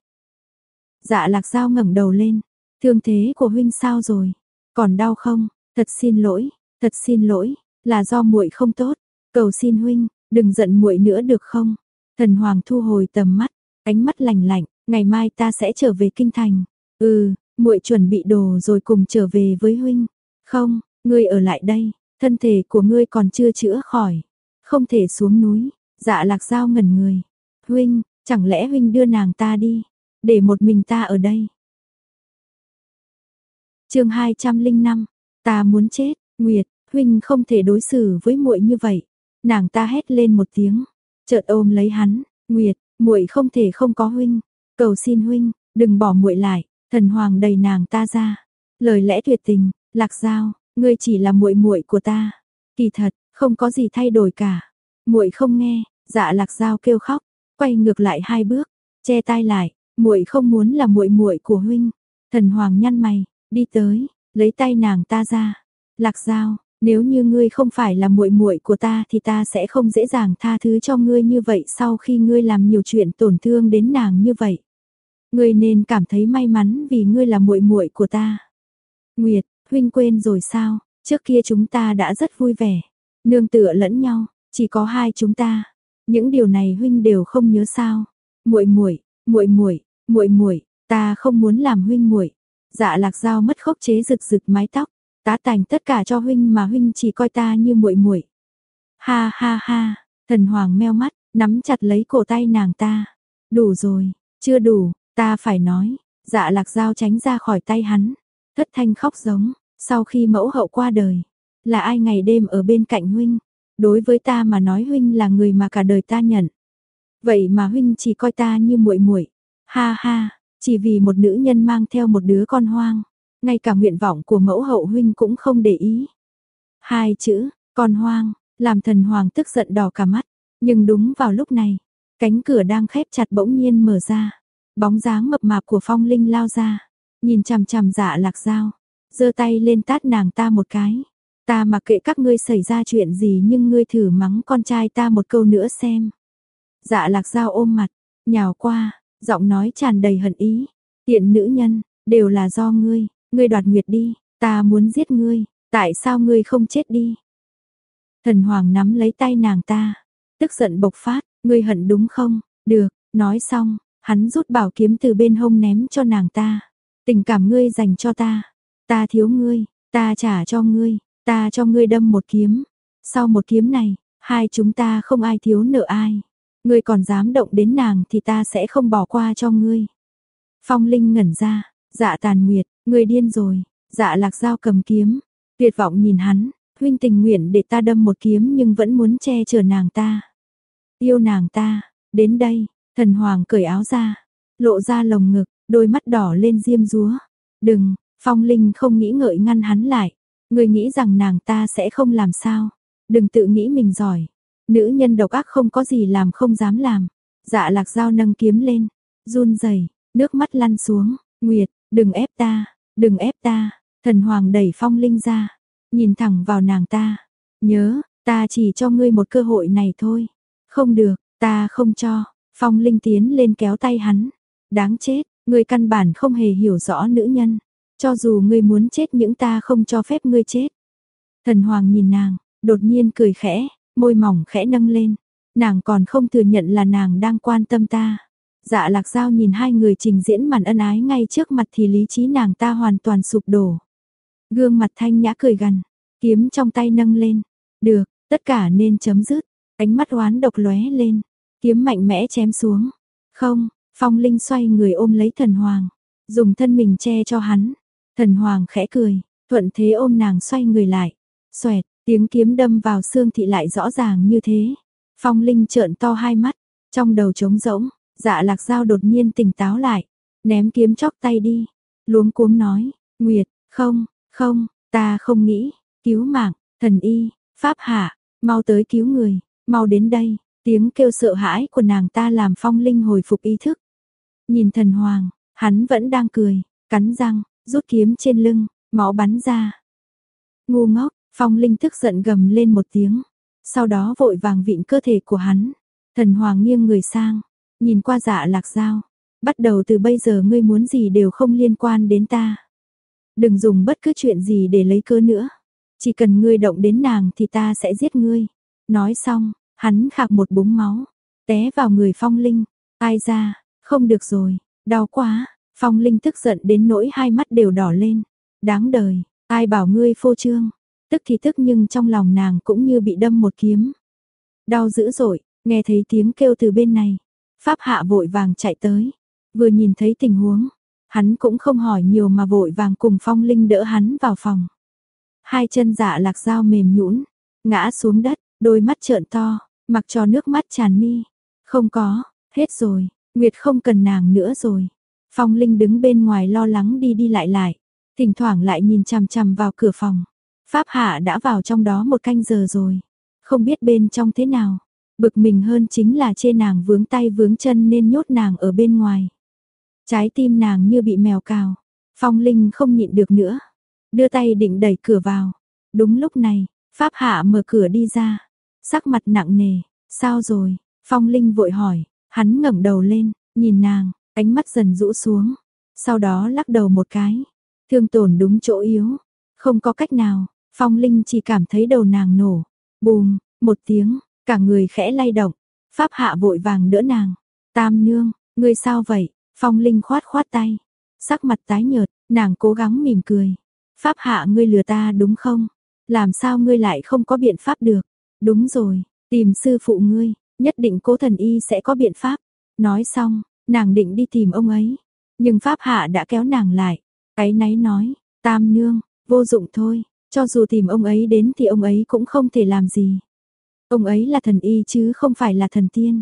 Dạ lạc giao ngẩng đầu lên, thương thế của huynh sao rồi, còn đau không, thật xin lỗi, thật xin lỗi, là do muội không tốt, cầu xin huynh, đừng giận muội nữa được không, Thần Hoàng thu hồi tầm mắt, ánh mắt lạnh lạnh, ngày mai ta sẽ trở về kinh thành. Ừ, muội chuẩn bị đồ rồi cùng trở về với huynh. Không, ngươi ở lại đây, thân thể của ngươi còn chưa chữa khỏi, không thể xuống núi. Dạ Lạc Dao ngẩn người. Huynh, chẳng lẽ huynh đưa nàng ta đi? để một mình ta ở đây. Chương 205, ta muốn chết, Nguyệt, huynh không thể đối xử với muội như vậy. Nàng ta hét lên một tiếng, chợt ôm lấy hắn, "Nguyệt, muội không thể không có huynh, cầu xin huynh, đừng bỏ muội lại." Thần Hoàng đầy nàng ta ra, lời lẽ tuyệt tình, "Lạc Giao, ngươi chỉ là muội muội của ta." Kỳ thật, không có gì thay đổi cả. Muội không nghe, Dạ Lạc Giao kêu khóc, quay ngược lại hai bước, che tai lại, "Muội không muốn là muội muội của huynh." Thần Hoàng nhăn mày, đi tới, lấy tay nàng ta ra. "Lạc Giao, nếu như ngươi không phải là muội muội của ta thì ta sẽ không dễ dàng tha thứ cho ngươi như vậy sau khi ngươi làm nhiều chuyện tổn thương đến nàng như vậy. Ngươi nên cảm thấy may mắn vì ngươi là muội muội của ta." Nguyệt, huynh quên rồi sao? Trước kia chúng ta đã rất vui vẻ, nương tựa lẫn nhau, chỉ có hai chúng ta. Những điều này huynh đều không nhớ sao? Muội muội, muội muội, muội muội, ta không muốn làm huynh muội. Dạ Lạc Dao mất khống chế rực rực mái tóc, tá tành tất cả cho huynh mà huynh chỉ coi ta như muội muội. Ha ha ha, thần hoàng meo mắt, nắm chặt lấy cổ tay nàng ta. Đủ rồi, chưa đủ, ta phải nói. Dạ Lạc Dao tránh ra khỏi tay hắn, thất thanh khóc giống, sau khi mẫu hậu qua đời, là ai ngày đêm ở bên cạnh huynh? Đối với ta mà nói huynh là người mà cả đời ta nhận. Vậy mà huynh chỉ coi ta như muội muội. Ha ha, chỉ vì một nữ nhân mang theo một đứa con hoang, ngay cả nguyện vọng của mẫu hậu huynh cũng không để ý. Hai chữ, con hoang, làm thần hoàng tức giận đỏ cả mắt, nhưng đúng vào lúc này, cánh cửa đang khép chặt bỗng nhiên mở ra, bóng dáng mập mạp của Phong Linh lao ra, nhìn chằm chằm Dạ Lạc Dao, giơ tay lên tát nàng ta một cái. Ta mặc kệ các ngươi xảy ra chuyện gì nhưng ngươi thử mắng con trai ta một câu nữa xem. Dạ lạc dao ôm mặt, nhào qua, giọng nói tràn đầy hận ý. Tiện nữ nhân, đều là do ngươi, ngươi đoạt nguyệt đi, ta muốn giết ngươi, tại sao ngươi không chết đi? Thần Hoàng nắm lấy tay nàng ta, tức giận bộc phát, ngươi hận đúng không? Được, nói xong, hắn rút bảo kiếm từ bên hông ném cho nàng ta. Tình cảm ngươi dành cho ta, ta thiếu ngươi, ta trả cho ngươi, Ta cho ngươi đâm một kiếm. Sau một kiếm này, hai chúng ta không ai thiếu nợ ai. Ngươi còn dám động đến nàng thì ta sẽ không bỏ qua cho ngươi. Phong Linh ngẩn ra, dạ tàn nguyệt, người điên rồi, dạ lạc dao cầm kiếm, tuyệt vọng nhìn hắn, huynh tình nguyện để ta đâm một kiếm nhưng vẫn muốn che chở nàng ta. Yêu nàng ta, đến đây, thần hoàng cởi áo ra, lộ ra lồng ngực, đôi mắt đỏ lên diêm rúa. Đừng, Phong Linh không nghĩ ngợi ngăn hắn lại, Người nghĩ rằng nàng ta sẽ không làm sao? Đừng tự nghĩ mình giỏi. Nữ nhân độc ác không có gì làm không dám làm. Dạ lạc dao nâng kiếm lên, run rẩy, nước mắt lăn xuống. Nguyệt, đừng ép ta, đừng ép ta. Thần hoàng đẩy phong linh ra, nhìn thẳng vào nàng ta. Nhớ, ta chỉ cho ngươi một cơ hội này thôi. Không được, ta không cho. Phong linh tiến lên kéo tay hắn. Đáng chết, ngươi căn bản không hề hiểu rõ nữ nhân. Cho dù ngươi muốn chết những ta không cho phép ngươi chết. Thần Hoàng nhìn nàng, đột nhiên cười khẽ, môi mỏng khẽ nâng lên. Nàng còn không thừa nhận là nàng đang quan tâm ta. Dạ lạc giao nhìn hai người trình diễn màn ân ái ngay trước mặt thì lý trí nàng ta hoàn toàn sụp đổ. Gương mặt thanh nhã cười gần, kiếm trong tay nâng lên. Được, tất cả nên chấm dứt. Ánh mắt oán độc lóe lên, kiếm mạnh mẽ chém xuống. Không, Phong Linh xoay người ôm lấy thần hoàng, dùng thân mình che cho hắn, Thần Hoàng khẽ cười, thuận thế ôm nàng xoay người lại. Xoẹt, tiếng kiếm đâm vào xương thị lại rõ ràng như thế. Phong Linh trợn to hai mắt, trong đầu trống rỗng, dạ lạc dao đột nhiên tỉnh táo lại, ném kiếm chóc tay đi, luống cuống nói, Nguyệt, không, không, ta không nghĩ, cứu mạng, thần y, pháp hạ, mau tới cứu người, mau đến đây, tiếng kêu sợ hãi của nàng ta làm phong linh hồi phục ý thức. Nhìn thần hoàng, hắn vẫn đang cười, cắn răng, rút kiếm trên lưng, máu bắn ra. Ngu ngốc, Phong Linh tức giận gầm lên một tiếng, sau đó vội vàng vịn cơ thể của hắn. Thần Hoàng nghiêng người sang, nhìn qua dạ lạc dao. Bắt đầu từ bây giờ ngươi muốn gì đều không liên quan đến ta. Đừng dùng bất cứ chuyện gì để lấy cớ nữa. Chỉ cần ngươi động đến nàng thì ta sẽ giết ngươi. Nói xong, hắn khạc một búng máu, té vào người Phong Linh. Ai ra, không được rồi, đau quá. Phong Linh tức giận đến nỗi hai mắt đều đỏ lên. Đáng đời, ai bảo ngươi phô trương. Tức thì tức nhưng trong lòng nàng cũng như bị đâm một kiếm. Đau dữ dội, nghe thấy tiếng kêu từ bên này. Pháp hạ vội vàng chạy tới. vừa nhìn thấy tình huống, hắn cũng không hỏi nhiều mà vội vàng cùng Phong Linh đỡ hắn vào phòng. Hai chân dạ lạc dao mềm nhũn, ngã xuống đất, đôi mắt trợn to, mặc cho nước mắt tràn mi. Không có, hết rồi, Nguyệt không cần nàng nữa rồi. Phong Linh đứng bên ngoài lo lắng đi đi lại lại, thỉnh thoảng lại nhìn chằm chằm vào cửa phòng. Pháp Hạ đã vào trong đó một canh giờ rồi, không biết bên trong thế nào. Bực mình hơn chính là chê nàng vướng tay vướng chân nên nhốt nàng ở bên ngoài. Trái tim nàng như bị mèo cào. Phong Linh không nhịn được nữa. Đưa tay định đẩy cửa vào. Đúng lúc này, Pháp Hạ mở cửa đi ra. Sắc mặt nặng nề. Sao rồi? Phong Linh vội hỏi. Hắn ngẩng đầu lên, nhìn nàng, ánh mắt dần rũ xuống. Sau đó lắc đầu một cái. Thương tổn đúng chỗ yếu. Không có cách nào. Phong Linh chỉ cảm thấy đầu nàng nổ. Bùm, một tiếng, cả người khẽ lay động. Pháp Hạ vội vàng đỡ nàng. Tam nương, ngươi sao vậy? Phong Linh khoát khoát tay, sắc mặt tái nhợt, nàng cố gắng mỉm cười. Pháp hạ ngươi lừa ta đúng không? Làm sao ngươi lại không có biện pháp được? Đúng rồi, tìm sư phụ ngươi, nhất định cố thần y sẽ có biện pháp. Nói xong, nàng định đi tìm ông ấy. Nhưng Pháp hạ đã kéo nàng lại. Cái náy nói, tam nương, vô dụng thôi, cho dù tìm ông ấy đến thì ông ấy cũng không thể làm gì. Ông ấy là thần y chứ không phải là thần tiên.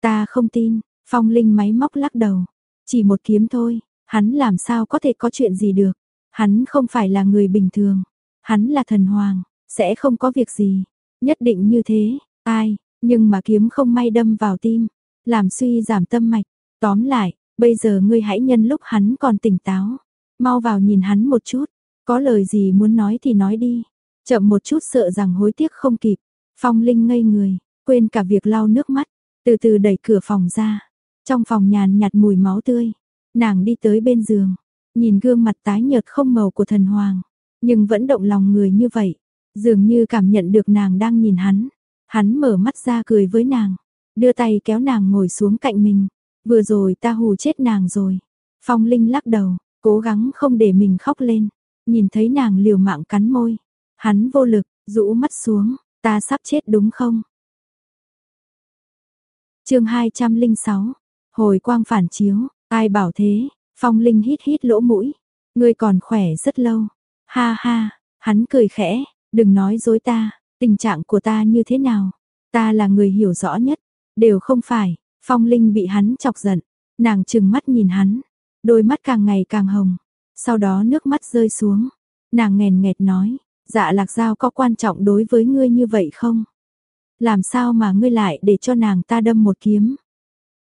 Ta không tin, Phong Linh máy móc lắc đầu, chỉ một kiếm thôi, hắn làm sao có thể có chuyện gì được. Hắn không phải là người bình thường, hắn là thần hoàng, sẽ không có việc gì. Nhất định như thế, ai, nhưng mà kiếm không may đâm vào tim, làm suy giảm tâm mạch. Tóm lại, bây giờ ngươi hãy nhân lúc hắn còn tỉnh táo, mau vào nhìn hắn một chút, có lời gì muốn nói thì nói đi. Chậm một chút sợ rằng hối tiếc không kịp. Phong Linh ngây người, quên cả việc lau nước mắt, từ từ đẩy cửa phòng ra. Trong phòng nhàn nhạt mùi máu tươi, nàng đi tới bên giường, nhìn gương mặt tái nhợt không màu của thần hoàng, nhưng vẫn động lòng người như vậy, dường như cảm nhận được nàng đang nhìn hắn. Hắn mở mắt ra cười với nàng, đưa tay kéo nàng ngồi xuống cạnh mình. Vừa rồi ta hù chết nàng rồi. Phong Linh lắc đầu, cố gắng không để mình khóc lên. Nhìn thấy nàng liều mạng cắn môi. Hắn vô lực, rũ mắt xuống, ta sắp chết đúng không? chương 206, Hồi quang phản chiếu, ai bảo thế, phong linh hít hít lỗ mũi, ngươi còn khỏe rất lâu. Ha ha, hắn cười khẽ, đừng nói dối ta, tình trạng của ta như thế nào, ta là người hiểu rõ nhất, đều không phải, phong linh bị hắn chọc giận, nàng trừng mắt nhìn hắn, đôi mắt càng ngày càng hồng, sau đó nước mắt rơi xuống, nàng nghèn nghẹt nói, dạ lạc giao có quan trọng đối với ngươi như vậy không? Làm sao mà ngươi lại để cho nàng ta đâm một kiếm?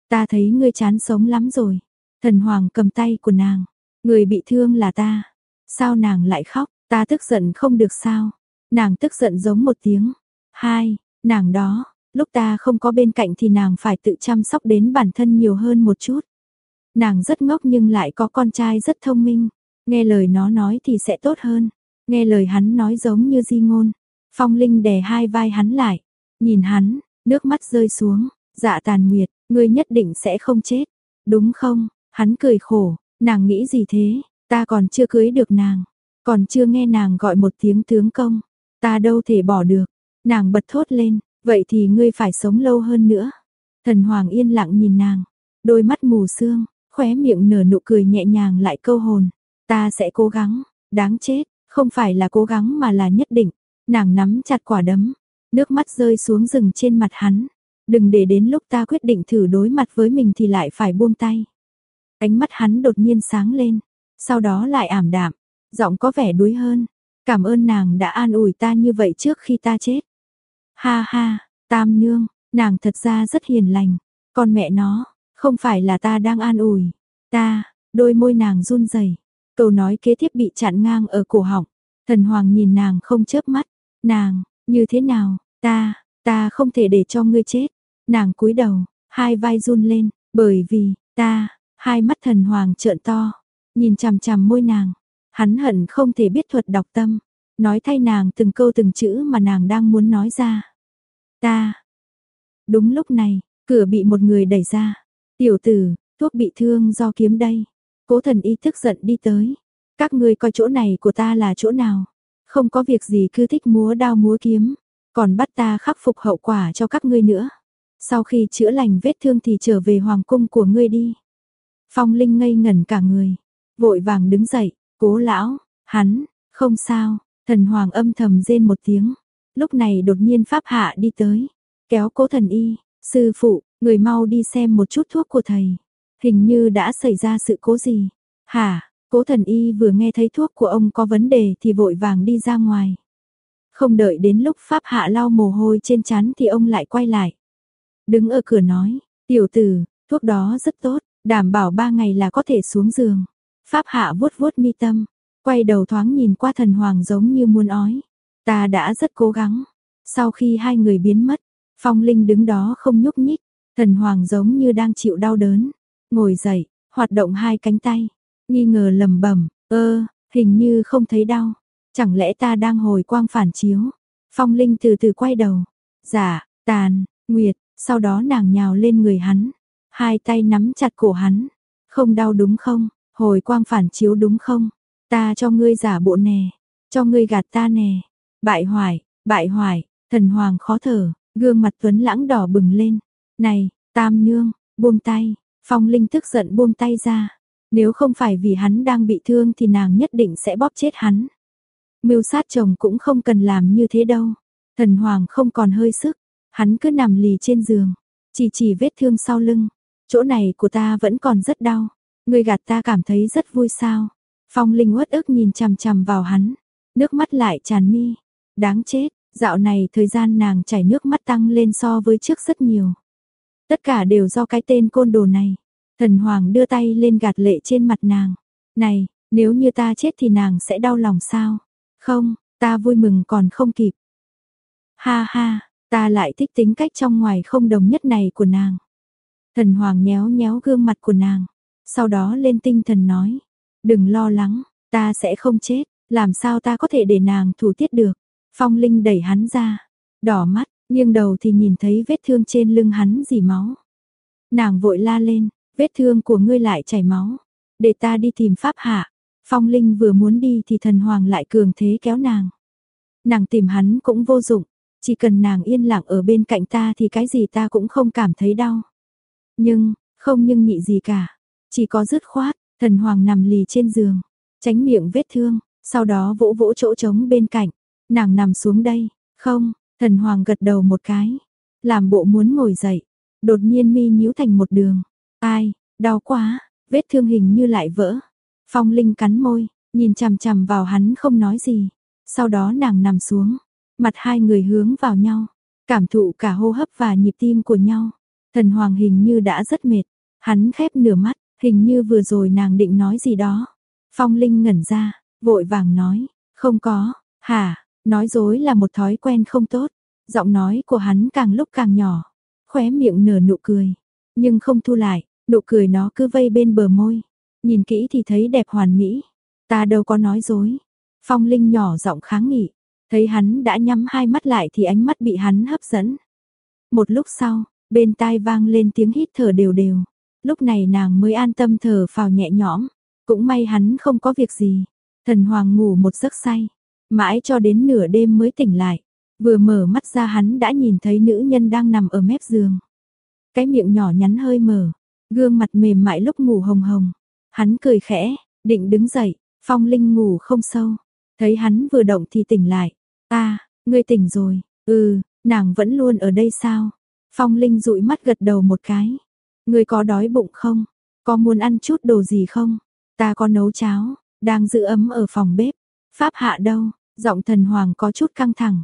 Ta thấy ngươi chán sống lắm rồi. Thần Hoàng cầm tay của nàng. Người bị thương là ta. Sao nàng lại khóc? Ta tức giận không được sao? Nàng tức giận giống một tiếng. Hai, nàng đó, lúc ta không có bên cạnh thì nàng phải tự chăm sóc đến bản thân nhiều hơn một chút. Nàng rất ngốc nhưng lại có con trai rất thông minh. Nghe lời nó nói thì sẽ tốt hơn. Nghe lời hắn nói giống như di ngôn. Phong Linh đè hai vai hắn lại. Nhìn hắn, nước mắt rơi xuống. Dạ tàn nguyệt, ngươi nhất định sẽ không chết, đúng không? Hắn cười khổ, nàng nghĩ gì thế, ta còn chưa cưới được nàng, còn chưa nghe nàng gọi một tiếng tướng công, ta đâu thể bỏ được. Nàng bật thốt lên, vậy thì ngươi phải sống lâu hơn nữa. Thần Hoàng yên lặng nhìn nàng, đôi mắt mù sương, khóe miệng nở nụ cười nhẹ nhàng lại câu hồn. Ta sẽ cố gắng, đáng chết, không phải là cố gắng mà là nhất định. Nàng nắm chặt quả đấm, nước mắt rơi xuống rừng trên mặt hắn. Đừng để đến lúc ta quyết định thử đối mặt với mình thì lại phải buông tay. Ánh mắt hắn đột nhiên sáng lên, sau đó lại ảm đạm, giọng có vẻ đuối hơn. Cảm ơn nàng đã an ủi ta như vậy trước khi ta chết. Ha ha, tam nương, nàng thật ra rất hiền lành. Con mẹ nó, không phải là ta đang an ủi. Ta, đôi môi nàng run rẩy. Câu nói kế tiếp bị chặn ngang ở cổ họng. Thần hoàng nhìn nàng không chớp mắt. Nàng, như thế nào, ta, ta không thể để cho ngươi chết. Nàng cúi đầu, hai vai run lên, bởi vì, ta, hai mắt thần hoàng trợn to, nhìn chằm chằm môi nàng. Hắn hận không thể biết thuật đọc tâm, nói thay nàng từng câu từng chữ mà nàng đang muốn nói ra. Ta. Đúng lúc này, cửa bị một người đẩy ra. Tiểu tử, thuốc bị thương do kiếm đây. Cố thần y tức giận đi tới. Các ngươi coi chỗ này của ta là chỗ nào? Không có việc gì cứ thích múa đao múa kiếm, còn bắt ta khắc phục hậu quả cho các ngươi nữa. Sau khi chữa lành vết thương thì trở về hoàng cung của ngươi đi. Phong Linh ngây ngẩn cả người, vội vàng đứng dậy, cố lão, hắn, không sao, thần hoàng âm thầm rên một tiếng. Lúc này đột nhiên Pháp Hạ đi tới, kéo cố thần y, sư phụ, người mau đi xem một chút thuốc của thầy. Hình như đã xảy ra sự cố gì. Hả, cố thần y vừa nghe thấy thuốc của ông có vấn đề thì vội vàng đi ra ngoài. Không đợi đến lúc Pháp Hạ lau mồ hôi trên chán thì ông lại quay lại. Đứng ở cửa nói, tiểu tử, thuốc đó rất tốt, đảm bảo ba ngày là có thể xuống giường. Pháp Hạ vuốt vuốt mi tâm, quay đầu thoáng nhìn qua thần hoàng giống như muốn ói. Ta đã rất cố gắng. Sau khi hai người biến mất, Phong Linh đứng đó không nhúc nhích, thần hoàng giống như đang chịu đau đớn. Ngồi dậy, hoạt động hai cánh tay, nghi ngờ lầm bẩm, ơ, hình như không thấy đau. Chẳng lẽ ta đang hồi quang phản chiếu? Phong Linh từ từ quay đầu. giả, tàn, nguyệt, sau đó nàng nhào lên người hắn. Hai tay nắm chặt cổ hắn. Không đau đúng không? Hồi quang phản chiếu đúng không? Ta cho ngươi giả bộ nè. Cho ngươi gạt ta nè. Bại hoài, bại hoài, thần hoàng khó thở, gương mặt tuấn lãng đỏ bừng lên. Này, tam nương, buông tay. Phong Linh tức giận buông tay ra. Nếu không phải vì hắn đang bị thương thì nàng nhất định sẽ bóp chết hắn. Mưu sát chồng cũng không cần làm như thế đâu. Thần Hoàng không còn hơi sức, hắn cứ nằm lì trên giường, chỉ chỉ vết thương sau lưng. Chỗ này của ta vẫn còn rất đau. Người gạt ta cảm thấy rất vui sao. Phong Linh uất ức nhìn chằm chằm vào hắn, nước mắt lại tràn mi. Đáng chết, dạo này thời gian nàng chảy nước mắt tăng lên so với trước rất nhiều. Tất cả đều do cái tên côn đồ này. Thần Hoàng đưa tay lên gạt lệ trên mặt nàng. Này, nếu như ta chết thì nàng sẽ đau lòng sao? Không, ta vui mừng còn không kịp. Ha ha, ta lại thích tính cách trong ngoài không đồng nhất này của nàng. Thần Hoàng nhéo nhéo gương mặt của nàng, sau đó lên tinh thần nói, đừng lo lắng, ta sẽ không chết, làm sao ta có thể để nàng thủ tiết được. Phong Linh đẩy hắn ra, đỏ mắt, nghiêng đầu thì nhìn thấy vết thương trên lưng hắn dì máu. Nàng vội la lên, vết thương của ngươi lại chảy máu, để ta đi tìm pháp hạ. Phong Linh vừa muốn đi thì thần hoàng lại cường thế kéo nàng. Nàng tìm hắn cũng vô dụng, chỉ cần nàng yên lặng ở bên cạnh ta thì cái gì ta cũng không cảm thấy đau. Nhưng, không nhưng nhị gì cả, chỉ có dứt khoát, thần hoàng nằm lì trên giường, tránh miệng vết thương, sau đó vỗ vỗ chỗ trống bên cạnh, nàng nằm xuống đây, không, thần hoàng gật đầu một cái, làm bộ muốn ngồi dậy, đột nhiên mi nhíu thành một đường, ai, đau quá, vết thương hình như lại vỡ. Phong Linh cắn môi, nhìn chằm chằm vào hắn không nói gì. Sau đó nàng nằm xuống, mặt hai người hướng vào nhau, cảm thụ cả hô hấp và nhịp tim của nhau. Thần Hoàng hình như đã rất mệt, hắn khép nửa mắt, hình như vừa rồi nàng định nói gì đó. Phong Linh ngẩn ra, vội vàng nói, không có, hả, nói dối là một thói quen không tốt. Giọng nói của hắn càng lúc càng nhỏ, khóe miệng nở nụ cười, nhưng không thu lại, nụ cười nó cứ vây bên bờ môi. Nhìn kỹ thì thấy đẹp hoàn mỹ. Ta đâu có nói dối. Phong Linh nhỏ giọng kháng nghị. Thấy hắn đã nhắm hai mắt lại thì ánh mắt bị hắn hấp dẫn. Một lúc sau, bên tai vang lên tiếng hít thở đều đều. Lúc này nàng mới an tâm thở phào nhẹ nhõm. Cũng may hắn không có việc gì. Thần Hoàng ngủ một giấc say. Mãi cho đến nửa đêm mới tỉnh lại. Vừa mở mắt ra hắn đã nhìn thấy nữ nhân đang nằm ở mép giường. Cái miệng nhỏ nhắn hơi mở, gương mặt mềm mại lúc ngủ hồng hồng. Hắn cười khẽ, định đứng dậy, Phong Linh ngủ không sâu, thấy hắn vừa động thì tỉnh lại. "A, ngươi tỉnh rồi?" "Ừ, nàng vẫn luôn ở đây sao?" Phong Linh dụi mắt gật đầu một cái. "Ngươi có đói bụng không? Có muốn ăn chút đồ gì không? Ta có nấu cháo, đang giữ ấm ở phòng bếp." "Pháp hạ đâu?" Giọng thần hoàng có chút căng thẳng.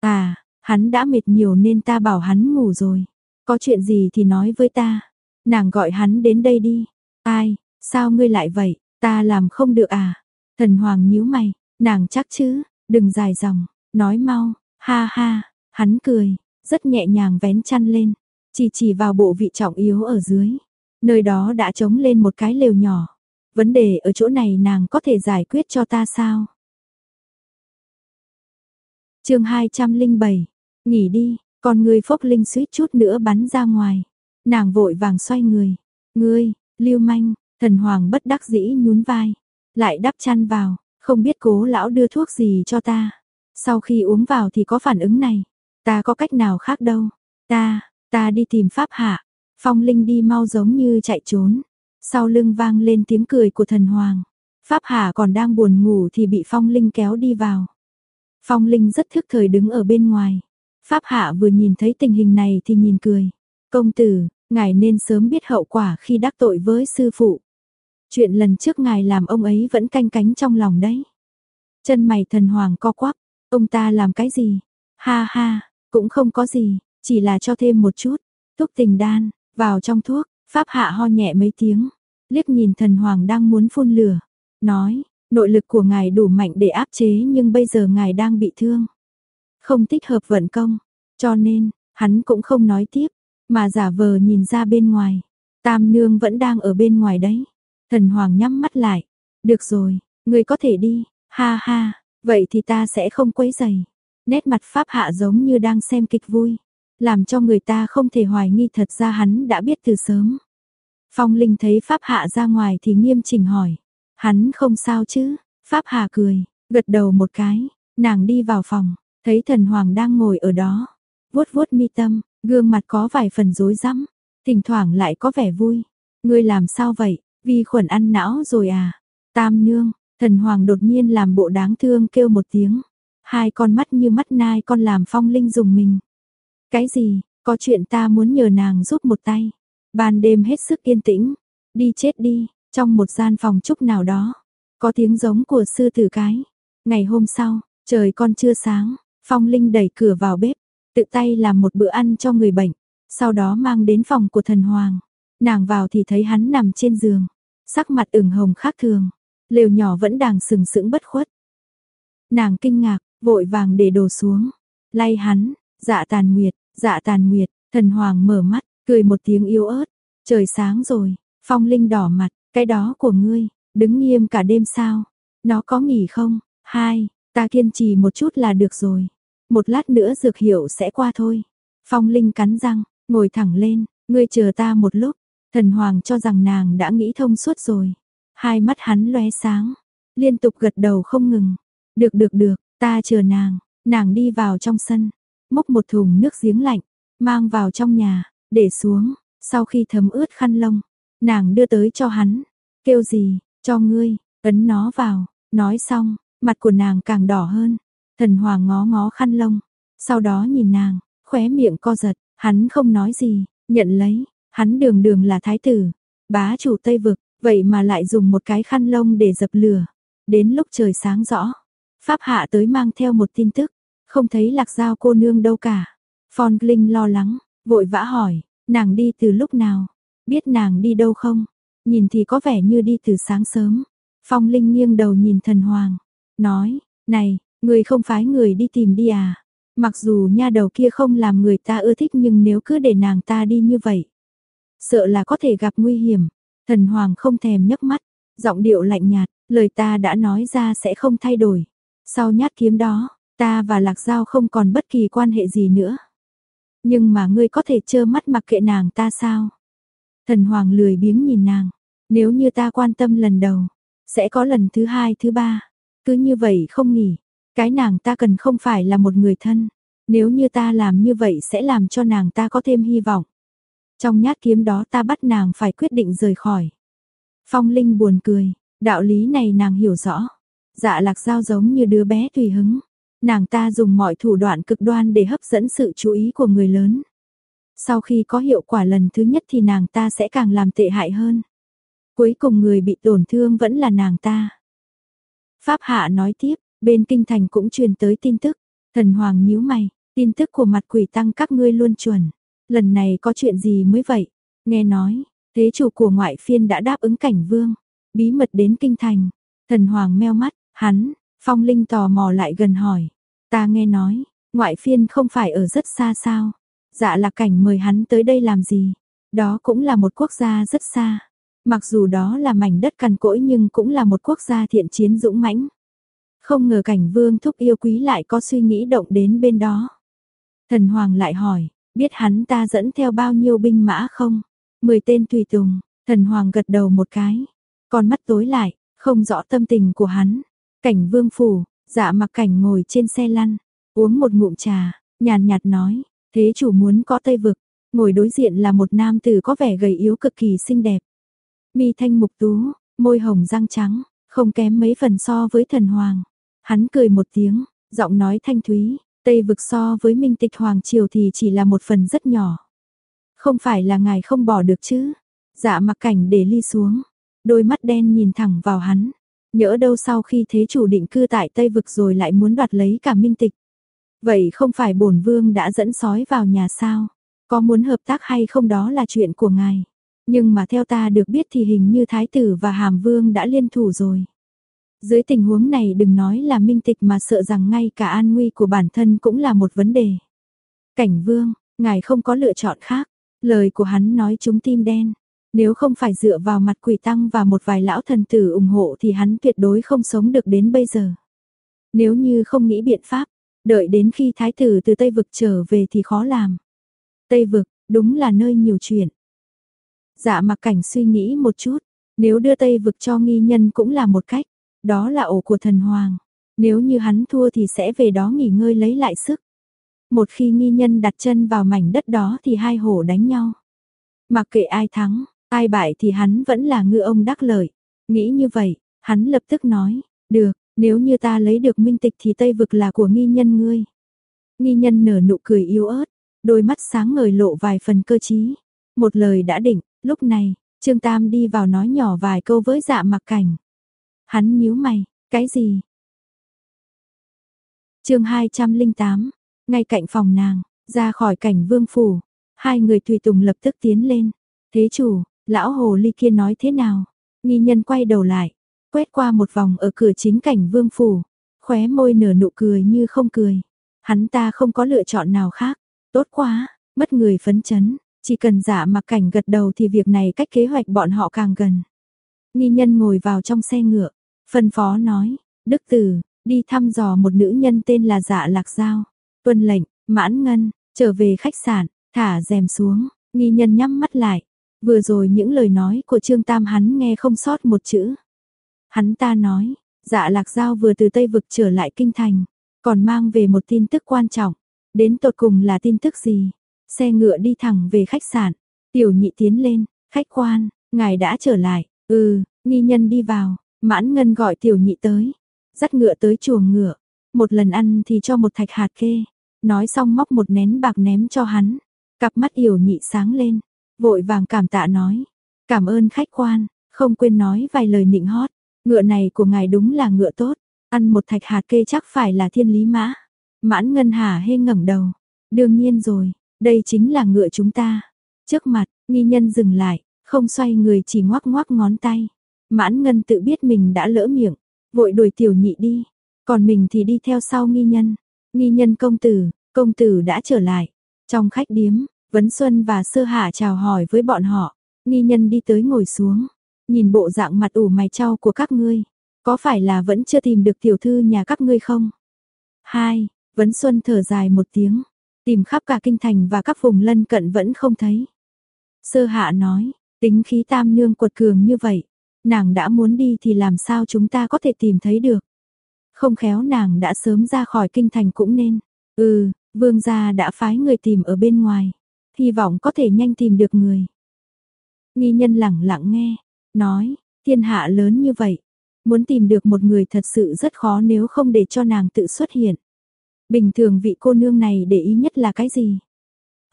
"À, hắn đã mệt nhiều nên ta bảo hắn ngủ rồi. Có chuyện gì thì nói với ta." Nàng gọi hắn đến đây đi. Ai, sao ngươi lại vậy, ta làm không được à? Thần Hoàng nhíu mày, nàng chắc chứ, đừng dài dòng, nói mau, ha ha, hắn cười, rất nhẹ nhàng vén chăn lên, chỉ chỉ vào bộ vị trọng yếu ở dưới. Nơi đó đã trống lên một cái lều nhỏ. Vấn đề ở chỗ này nàng có thể giải quyết cho ta sao? Chương 207, nghỉ đi, còn người phốc linh suýt chút nữa bắn ra ngoài. Nàng vội vàng xoay người, ngươi, Lưu manh, thần hoàng bất đắc dĩ nhún vai, lại đắp chăn vào, không biết cố lão đưa thuốc gì cho ta. Sau khi uống vào thì có phản ứng này, ta có cách nào khác đâu. Ta, ta đi tìm pháp hạ. Phong Linh đi mau giống như chạy trốn. Sau lưng vang lên tiếng cười của thần hoàng. Pháp Hạ còn đang buồn ngủ thì bị Phong Linh kéo đi vào. Phong Linh rất thức thời đứng ở bên ngoài. Pháp Hạ vừa nhìn thấy tình hình này thì nhìn cười. Công tử, ngài nên sớm biết hậu quả khi đắc tội với sư phụ. Chuyện lần trước ngài làm ông ấy vẫn canh cánh trong lòng đấy. Chân mày thần hoàng co quắp, ông ta làm cái gì? Ha ha, cũng không có gì, chỉ là cho thêm một chút. Thuốc tình đan, vào trong thuốc, Pháp Hạ ho nhẹ mấy tiếng, liếc nhìn thần hoàng đang muốn phun lửa, nói, nội lực của ngài đủ mạnh để áp chế nhưng bây giờ ngài đang bị thương. Không thích hợp vận công, cho nên, hắn cũng không nói tiếp, mà giả vờ nhìn ra bên ngoài. Tam nương vẫn đang ở bên ngoài đấy. Thần hoàng nhắm mắt lại. Được rồi, người có thể đi, ha ha, vậy thì ta sẽ không quấy dày. Nét mặt pháp hạ giống như đang xem kịch vui, làm cho người ta không thể hoài nghi thật ra hắn đã biết từ sớm. Phong Linh thấy pháp hạ ra ngoài thì nghiêm chỉnh hỏi, hắn không sao chứ? Pháp hà cười, gật đầu một cái, nàng đi vào phòng, thấy thần hoàng đang ngồi ở đó, vuốt vuốt mi tâm, gương mặt có vài phần rối rắm, thỉnh thoảng lại có vẻ vui. Ngươi làm sao vậy? Vi khuẩn ăn não rồi à? Tam nương, thần hoàng đột nhiên làm bộ đáng thương kêu một tiếng. Hai con mắt như mắt nai con làm phong linh dùng mình. Cái gì, có chuyện ta muốn nhờ nàng giúp một tay. Ban đêm hết sức yên tĩnh, đi chết đi, trong một gian phòng trúc nào đó. Có tiếng giống của sư tử cái. Ngày hôm sau, trời còn chưa sáng, phong linh đẩy cửa vào bếp, tự tay làm một bữa ăn cho người bệnh. Sau đó mang đến phòng của thần hoàng. Nàng vào thì thấy hắn nằm trên giường, sắc mặt ửng hồng khác thường, lều nhỏ vẫn đang sừng sững bất khuất. Nàng kinh ngạc, vội vàng để đồ xuống, lay hắn, dạ tàn nguyệt, dạ tàn nguyệt, thần hoàng mở mắt, cười một tiếng yếu ớt, trời sáng rồi, phong linh đỏ mặt, cái đó của ngươi, đứng nghiêm cả đêm sao, nó có nghỉ không, hai, ta kiên trì một chút là được rồi, một lát nữa dược hiệu sẽ qua thôi, phong linh cắn răng, ngồi thẳng lên, ngươi chờ ta một lúc, thần hoàng cho rằng nàng đã nghĩ thông suốt rồi, hai mắt hắn lóe sáng, liên tục gật đầu không ngừng, được được được, ta chờ nàng, nàng đi vào trong sân, múc một thùng nước giếng lạnh, mang vào trong nhà, để xuống, sau khi thấm ướt khăn lông, nàng đưa tới cho hắn, kêu gì, cho ngươi, ấn nó vào, nói xong, mặt của nàng càng đỏ hơn, thần hoàng ngó ngó khăn lông, sau đó nhìn nàng, khóe miệng co giật, hắn không nói gì, nhận lấy, hắn đường đường là thái tử, bá chủ Tây Vực, vậy mà lại dùng một cái khăn lông để dập lửa, đến lúc trời sáng rõ. Pháp hạ tới mang theo một tin tức, không thấy lạc giao cô nương đâu cả. Phong Linh lo lắng, vội vã hỏi, nàng đi từ lúc nào, biết nàng đi đâu không? Nhìn thì có vẻ như đi từ sáng sớm. Phong Linh nghiêng đầu nhìn thần hoàng, nói, này, người không phái người đi tìm đi à? Mặc dù nha đầu kia không làm người ta ưa thích nhưng nếu cứ để nàng ta đi như vậy, sợ là có thể gặp nguy hiểm. Thần hoàng không thèm nhấc mắt, giọng điệu lạnh nhạt, lời ta đã nói ra sẽ không thay đổi. Sau nhát kiếm đó, ta và Lạc Giao không còn bất kỳ quan hệ gì nữa. Nhưng mà ngươi có thể trơ mắt mặc kệ nàng ta sao? Thần Hoàng lười biếng nhìn nàng, nếu như ta quan tâm lần đầu, sẽ có lần thứ hai thứ ba, cứ như vậy không nghỉ. Cái nàng ta cần không phải là một người thân, nếu như ta làm như vậy sẽ làm cho nàng ta có thêm hy vọng. Trong nhát kiếm đó ta bắt nàng phải quyết định rời khỏi. Phong Linh buồn cười, đạo lý này nàng hiểu rõ. Dạ lạc giao giống như đứa bé tùy hứng. Nàng ta dùng mọi thủ đoạn cực đoan để hấp dẫn sự chú ý của người lớn. Sau khi có hiệu quả lần thứ nhất thì nàng ta sẽ càng làm tệ hại hơn. Cuối cùng người bị tổn thương vẫn là nàng ta. Pháp Hạ nói tiếp, bên kinh thành cũng truyền tới tin tức. Thần Hoàng nhíu mày, tin tức của mặt quỷ tăng các ngươi luôn chuẩn. Lần này có chuyện gì mới vậy? Nghe nói, thế chủ của ngoại phiên đã đáp ứng cảnh vương, bí mật đến kinh thành. Thần Hoàng meo mắt, hắn, Phong Linh tò mò lại gần hỏi. Ta nghe nói, ngoại phiên không phải ở rất xa sao? Dạ là cảnh mời hắn tới đây làm gì? Đó cũng là một quốc gia rất xa. Mặc dù đó là mảnh đất cằn cỗi nhưng cũng là một quốc gia thiện chiến dũng mãnh. Không ngờ cảnh vương thúc yêu quý lại có suy nghĩ động đến bên đó. Thần Hoàng lại hỏi, biết hắn ta dẫn theo bao nhiêu binh mã không? Mười tên tùy tùng, thần Hoàng gật đầu một cái. Con mắt tối lại, không rõ tâm tình của hắn. Cảnh vương phủ, dạ mặc cảnh ngồi trên xe lăn, uống một ngụm trà, nhàn nhạt nói, thế chủ muốn có tây vực, ngồi đối diện là một nam tử có vẻ gầy yếu cực kỳ xinh đẹp. mi thanh mục tú, môi hồng răng trắng, không kém mấy phần so với thần hoàng. Hắn cười một tiếng, giọng nói thanh thúy, Tây vực so với minh tịch hoàng triều thì chỉ là một phần rất nhỏ. Không phải là ngài không bỏ được chứ. Dạ mặc cảnh để ly xuống, đôi mắt đen nhìn thẳng vào hắn. Nhỡ đâu sau khi thế chủ định cư tại Tây vực rồi lại muốn đoạt lấy cả minh tịch. Vậy không phải bổn vương đã dẫn sói vào nhà sao? Có muốn hợp tác hay không đó là chuyện của ngài. Nhưng mà theo ta được biết thì hình như Thái tử và Hàm Vương đã liên thủ rồi. Dưới tình huống này đừng nói là minh tịch mà sợ rằng ngay cả an nguy của bản thân cũng là một vấn đề. Cảnh Vương, ngài không có lựa chọn khác. Lời của hắn nói chúng tim đen. Nếu không phải dựa vào mặt quỷ tăng và một vài lão thần tử ủng hộ thì hắn tuyệt đối không sống được đến bây giờ. Nếu như không nghĩ biện pháp, đợi đến khi thái tử từ Tây Vực trở về thì khó làm. Tây Vực, đúng là nơi nhiều chuyện. Dạ mặc cảnh suy nghĩ một chút, nếu đưa Tây Vực cho nghi nhân cũng là một cách, đó là ổ của thần hoàng. Nếu như hắn thua thì sẽ về đó nghỉ ngơi lấy lại sức. Một khi nghi nhân đặt chân vào mảnh đất đó thì hai hổ đánh nhau. Mặc kệ ai thắng, ai bại thì hắn vẫn là ngư ông đắc lợi. Nghĩ như vậy, hắn lập tức nói, được, nếu như ta lấy được minh tịch thì Tây Vực là của nghi nhân ngươi. Nghi nhân nở nụ cười yếu ớt, đôi mắt sáng ngời lộ vài phần cơ trí. Một lời đã định, lúc này, Trương Tam đi vào nói nhỏ vài câu với dạ mặc cảnh. Hắn nhíu mày, cái gì? chương 208, ngay cạnh phòng nàng, ra khỏi cảnh vương phủ, hai người tùy tùng lập tức tiến lên. Thế chủ, lão hồ ly kia nói thế nào? Nghi nhân quay đầu lại, quét qua một vòng ở cửa chính cảnh vương phủ, khóe môi nở nụ cười như không cười. Hắn ta không có lựa chọn nào khác, tốt quá, mất người phấn chấn, chỉ cần giả mặc cảnh gật đầu thì việc này cách kế hoạch bọn họ càng gần. Nghi nhân ngồi vào trong xe ngựa, phân phó nói, Đức Tử, đi thăm dò một nữ nhân tên là dạ lạc giao. Tuân lệnh, mãn ngân, trở về khách sạn, thả rèm xuống, nghi nhân nhắm mắt lại. Vừa rồi những lời nói của Trương Tam hắn nghe không sót một chữ. Hắn ta nói, dạ lạc giao vừa từ Tây Vực trở lại kinh thành, còn mang về một tin tức quan trọng. Đến tột cùng là tin tức gì? Xe ngựa đi thẳng về khách sạn, tiểu nhị tiến lên, khách quan, ngài đã trở lại, ừ, nghi nhân đi vào, mãn ngân gọi tiểu nhị tới, dắt ngựa tới chuồng ngựa, một lần ăn thì cho một thạch hạt kê, nói xong móc một nén bạc ném cho hắn, cặp mắt yểu nhị sáng lên, vội vàng cảm tạ nói, cảm ơn khách quan, không quên nói vài lời nịnh hót, ngựa này của ngài đúng là ngựa tốt, ăn một thạch hạt kê chắc phải là thiên lý mã. Mãn Ngân Hà hê ngẩng đầu, đương nhiên rồi, đây chính là ngựa chúng ta. Trước mặt, nghi nhân dừng lại, không xoay người chỉ ngoắc ngoắc ngón tay. Mãn Ngân tự biết mình đã lỡ miệng, vội đuổi tiểu nhị đi, còn mình thì đi theo sau nghi nhân. Nghi nhân công tử, công tử đã trở lại. Trong khách điếm, Vấn Xuân và Sơ Hạ chào hỏi với bọn họ. Nghi nhân đi tới ngồi xuống, nhìn bộ dạng mặt ủ mày trao của các ngươi, có phải là vẫn chưa tìm được tiểu thư nhà các ngươi không? Hai, Vấn Xuân thở dài một tiếng, tìm khắp cả kinh thành và các vùng lân cận vẫn không thấy. Sơ Hạ nói, tính khí tam nương quật cường như vậy, nàng đã muốn đi thì làm sao chúng ta có thể tìm thấy được. Không khéo nàng đã sớm ra khỏi kinh thành cũng nên. Ừ, vương gia đã phái người tìm ở bên ngoài. Hy vọng có thể nhanh tìm được người. Nghi nhân lặng lặng nghe, nói, thiên hạ lớn như vậy. Muốn tìm được một người thật sự rất khó nếu không để cho nàng tự xuất hiện. Bình thường vị cô nương này để ý nhất là cái gì?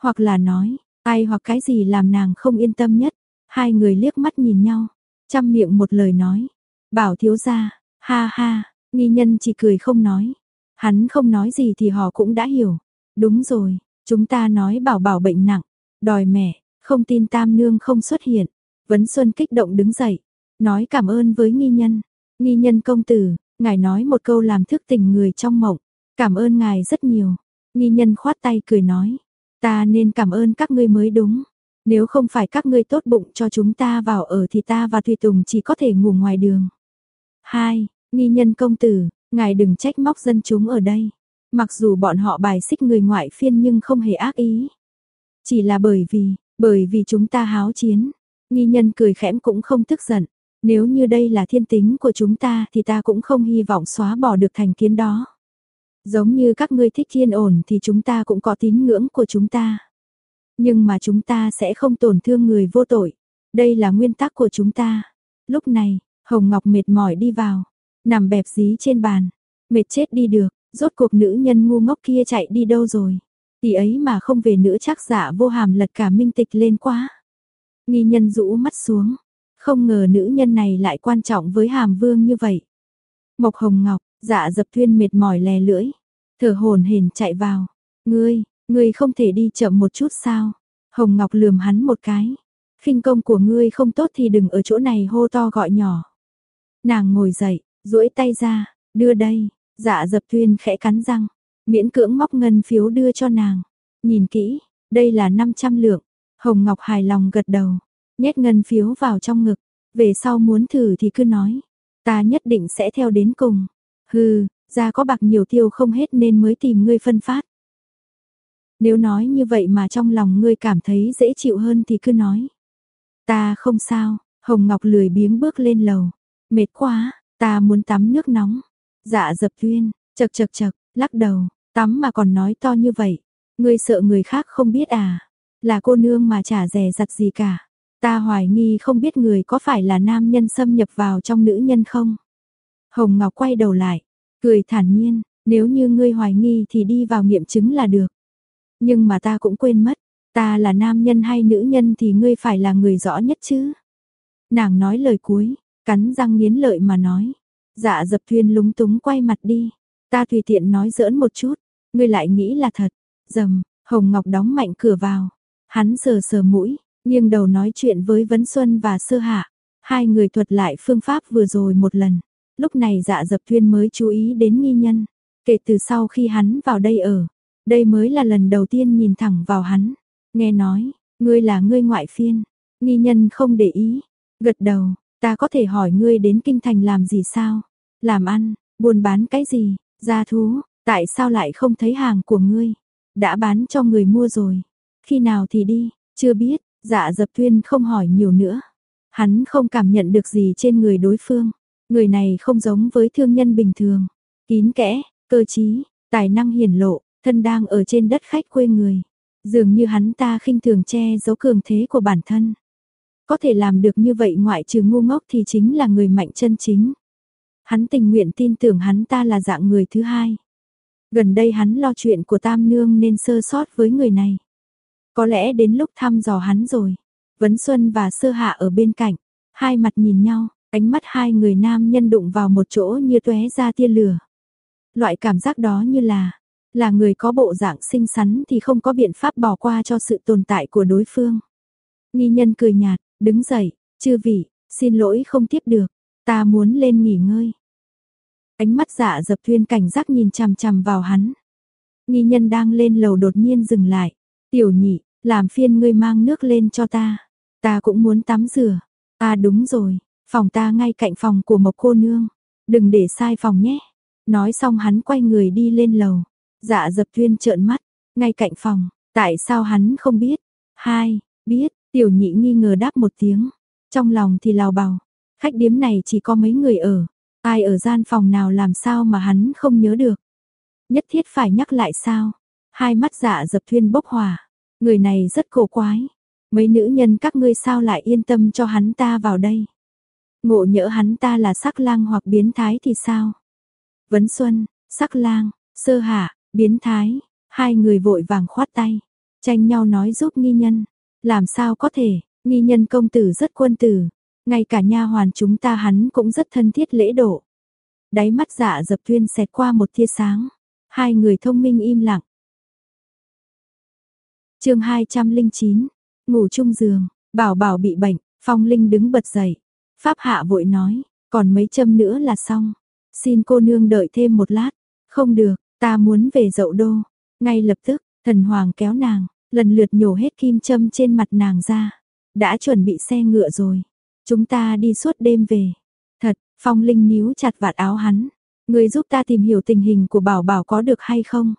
Hoặc là nói, ai hoặc cái gì làm nàng không yên tâm nhất? Hai người liếc mắt nhìn nhau, chăm miệng một lời nói. Bảo thiếu gia, ha ha, nghi nhân chỉ cười không nói. Hắn không nói gì thì họ cũng đã hiểu. Đúng rồi, chúng ta nói bảo bảo bệnh nặng, đòi mẹ, không tin tam nương không xuất hiện. Vấn Xuân kích động đứng dậy, nói cảm ơn với nghi nhân. Nghi nhân công tử, ngài nói một câu làm thức tỉnh người trong mộng. Cảm ơn ngài rất nhiều. Nghi nhân khoát tay cười nói, ta nên cảm ơn các ngươi mới đúng. Nếu không phải các ngươi tốt bụng cho chúng ta vào ở thì ta và Thùy Tùng chỉ có thể ngủ ngoài đường. Hai, Nghi nhân công tử, ngài đừng trách móc dân chúng ở đây. Mặc dù bọn họ bài xích người ngoại phiên nhưng không hề ác ý. Chỉ là bởi vì, bởi vì chúng ta háo chiến. Nghi nhân cười khẽm cũng không tức giận. Nếu như đây là thiên tính của chúng ta thì ta cũng không hy vọng xóa bỏ được thành kiến đó. Giống như các ngươi thích thiên ổn thì chúng ta cũng có tín ngưỡng của chúng ta. Nhưng mà chúng ta sẽ không tổn thương người vô tội. Đây là nguyên tắc của chúng ta. Lúc này, Hồng Ngọc mệt mỏi đi vào, nằm bẹp dí trên bàn, mệt chết đi được, rốt cuộc nữ nhân ngu ngốc kia chạy đi đâu rồi. Tỷ ấy mà không về nữa chắc dạ vô hàm lật cả minh tịch lên quá. Nghi nhân rũ mắt xuống, không ngờ nữ nhân này lại quan trọng với hàm vương như vậy. Mộc Hồng Ngọc, dạ dập thuyên mệt mỏi lè lưỡi, thở hồn hển chạy vào. Ngươi, ngươi không thể đi chậm một chút sao? Hồng Ngọc lườm hắn một cái. khinh công của ngươi không tốt thì đừng ở chỗ này hô to gọi nhỏ. Nàng ngồi dậy, duỗi tay ra, đưa đây, dạ dập thuyên khẽ cắn răng, miễn cưỡng móc ngân phiếu đưa cho nàng. Nhìn kỹ, đây là 500 lượng. Hồng Ngọc hài lòng gật đầu, nhét ngân phiếu vào trong ngực, về sau muốn thử thì cứ nói, ta nhất định sẽ theo đến cùng. Hừ, ra có bạc nhiều tiêu không hết nên mới tìm ngươi phân phát. Nếu nói như vậy mà trong lòng ngươi cảm thấy dễ chịu hơn thì cứ nói. Ta không sao, Hồng Ngọc lười biếng bước lên lầu. Mệt quá, ta muốn tắm nước nóng. Dạ dập tuyên, chật chật chật, lắc đầu, tắm mà còn nói to như vậy. Ngươi sợ người khác không biết à? Là cô nương mà chả rẻ giặt gì cả. Ta hoài nghi không biết người có phải là nam nhân xâm nhập vào trong nữ nhân không? Hồng Ngọc quay đầu lại, cười thản nhiên, nếu như ngươi hoài nghi thì đi vào nghiệm chứng là được. Nhưng mà ta cũng quên mất, ta là nam nhân hay nữ nhân thì ngươi phải là người rõ nhất chứ. Nàng nói lời cuối, cắn răng nghiến lợi mà nói. Dạ dập thuyên lúng túng quay mặt đi. Ta tùy tiện nói giỡn một chút, ngươi lại nghĩ là thật. Dầm, Hồng Ngọc đóng mạnh cửa vào. Hắn sờ sờ mũi, nghiêng đầu nói chuyện với Vấn Xuân và Sơ Hạ. Hai người thuật lại phương pháp vừa rồi một lần. Lúc này dạ dập thuyên mới chú ý đến nghi nhân. Kể từ sau khi hắn vào đây ở, đây mới là lần đầu tiên nhìn thẳng vào hắn. Nghe nói, ngươi là ngươi ngoại phiên. Nghi nhân không để ý. Gật đầu, ta có thể hỏi ngươi đến kinh thành làm gì sao? Làm ăn, buôn bán cái gì? Gia thú, tại sao lại không thấy hàng của ngươi? Đã bán cho người mua rồi. Khi nào thì đi? Chưa biết, dạ dập tuyên không hỏi nhiều nữa. Hắn không cảm nhận được gì trên người đối phương. Người này không giống với thương nhân bình thường. Kín kẽ, cơ trí, tài năng hiển lộ, thân đang ở trên đất khách quê người. Dường như hắn ta khinh thường che giấu cường thế của bản thân. Có thể làm được như vậy ngoại trừ ngu ngốc thì chính là người mạnh chân chính. Hắn tình nguyện tin tưởng hắn ta là dạng người thứ hai. Gần đây hắn lo chuyện của Tam Nương nên sơ sót với người này. Có lẽ đến lúc thăm dò hắn rồi. Vấn Xuân và Sơ Hạ ở bên cạnh, hai mặt nhìn nhau, ánh mắt hai người nam nhân đụng vào một chỗ như tóe ra tia lửa. Loại cảm giác đó như là, là người có bộ dạng xinh xắn thì không có biện pháp bỏ qua cho sự tồn tại của đối phương. Nghi nhân cười nhạt, đứng dậy, chư vị, xin lỗi không tiếp được, ta muốn lên nghỉ ngơi. Ánh mắt dạ dập thuyên cảnh giác nhìn chằm chằm vào hắn. Nghi nhân đang lên lầu đột nhiên dừng lại. Tiểu nhị, làm phiên ngươi mang nước lên cho ta. Ta cũng muốn tắm rửa. À đúng rồi, phòng ta ngay cạnh phòng của một cô nương. Đừng để sai phòng nhé. Nói xong hắn quay người đi lên lầu. Dạ dập thuyên trợn mắt, ngay cạnh phòng, tại sao hắn không biết? Hai, biết, tiểu nhị nghi ngờ đáp một tiếng. Trong lòng thì lào bào, khách điếm này chỉ có mấy người ở, ai ở gian phòng nào làm sao mà hắn không nhớ được. Nhất thiết phải nhắc lại sao? Hai mắt dạ dập thuyên bốc hỏa, người này rất cổ quái. Mấy nữ nhân các ngươi sao lại yên tâm cho hắn ta vào đây? Ngộ nhỡ hắn ta là sắc lang hoặc biến thái thì sao? Vấn Xuân, sắc lang, sơ hạ, Biến thái, hai người vội vàng khoát tay, tranh nhau nói giúp nghi nhân. Làm sao có thể, nghi nhân công tử rất quân tử, ngay cả nha hoàn chúng ta hắn cũng rất thân thiết lễ độ. Đáy mắt dạ dập tuyên xẹt qua một tia sáng, hai người thông minh im lặng chương 209, ngủ chung giường, bảo bảo bị bệnh, phong linh đứng bật dậy. Pháp hạ vội nói, còn mấy châm nữa là xong. Xin cô nương đợi thêm một lát. Không được, Ta muốn về dậu đô. Ngay lập tức, thần hoàng kéo nàng, lần lượt nhổ hết kim châm trên mặt nàng ra. Đã chuẩn bị xe ngựa rồi. Chúng ta đi suốt đêm về. Thật, phong linh níu chặt vạt áo hắn. Người giúp ta tìm hiểu tình hình của bảo bảo có được hay không?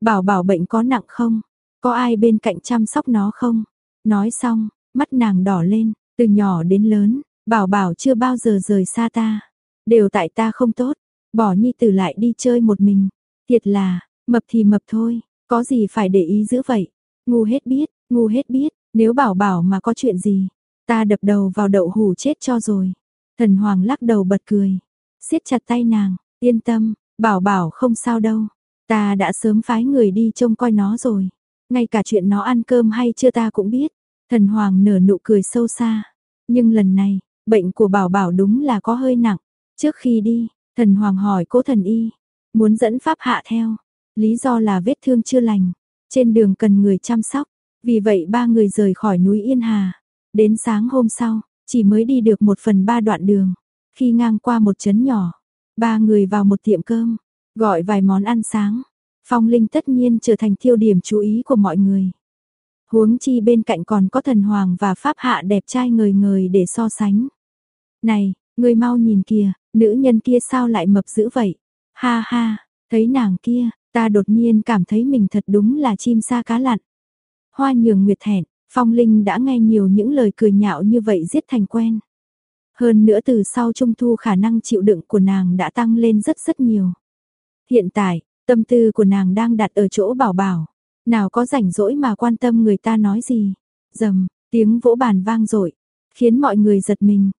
Bảo bảo bệnh có nặng không? Có ai bên cạnh chăm sóc nó không? Nói xong, mắt nàng đỏ lên, từ nhỏ đến lớn, bảo bảo chưa bao giờ rời xa ta. Đều tại ta không tốt, bỏ nhi tử lại đi chơi một mình. Thiệt là, mập thì mập thôi, có gì phải để ý giữ vậy. Ngu hết biết, ngu hết biết, nếu bảo bảo mà có chuyện gì, ta đập đầu vào đậu hủ chết cho rồi. Thần Hoàng lắc đầu bật cười, siết chặt tay nàng, yên tâm, bảo bảo không sao đâu. Ta đã sớm phái người đi trông coi nó rồi. Ngay cả chuyện nó ăn cơm hay chưa ta cũng biết. Thần Hoàng nở nụ cười sâu xa. Nhưng lần này, bệnh của bảo bảo đúng là có hơi nặng. Trước khi đi, thần Hoàng hỏi cố thần y, muốn dẫn Pháp hạ theo. Lý do là vết thương chưa lành, trên đường cần người chăm sóc. Vì vậy ba người rời khỏi núi Yên Hà. Đến sáng hôm sau, chỉ mới đi được một phần ba đoạn đường. Khi ngang qua một trấn nhỏ, ba người vào một tiệm cơm, gọi vài món ăn sáng. Phong Linh tất nhiên trở thành tiêu điểm chú ý của mọi người. Huống chi bên cạnh còn có thần hoàng và pháp hạ đẹp trai ngời ngời để so sánh. Này, người mau nhìn kìa, nữ nhân kia sao lại mập dữ vậy? Ha ha, thấy nàng kia, ta đột nhiên cảm thấy mình thật đúng là chim sa cá lặn. Hoa nhường nguyệt thẹn, Phong Linh đã nghe nhiều những lời cười nhạo như vậy giết thành quen. Hơn nữa từ sau trung thu khả năng chịu đựng của nàng đã tăng lên rất rất nhiều. Hiện tại, tâm tư của nàng đang đặt ở chỗ bảo bảo. Nào có rảnh rỗi mà quan tâm người ta nói gì. Dầm, tiếng vỗ bàn vang dội khiến mọi người giật mình.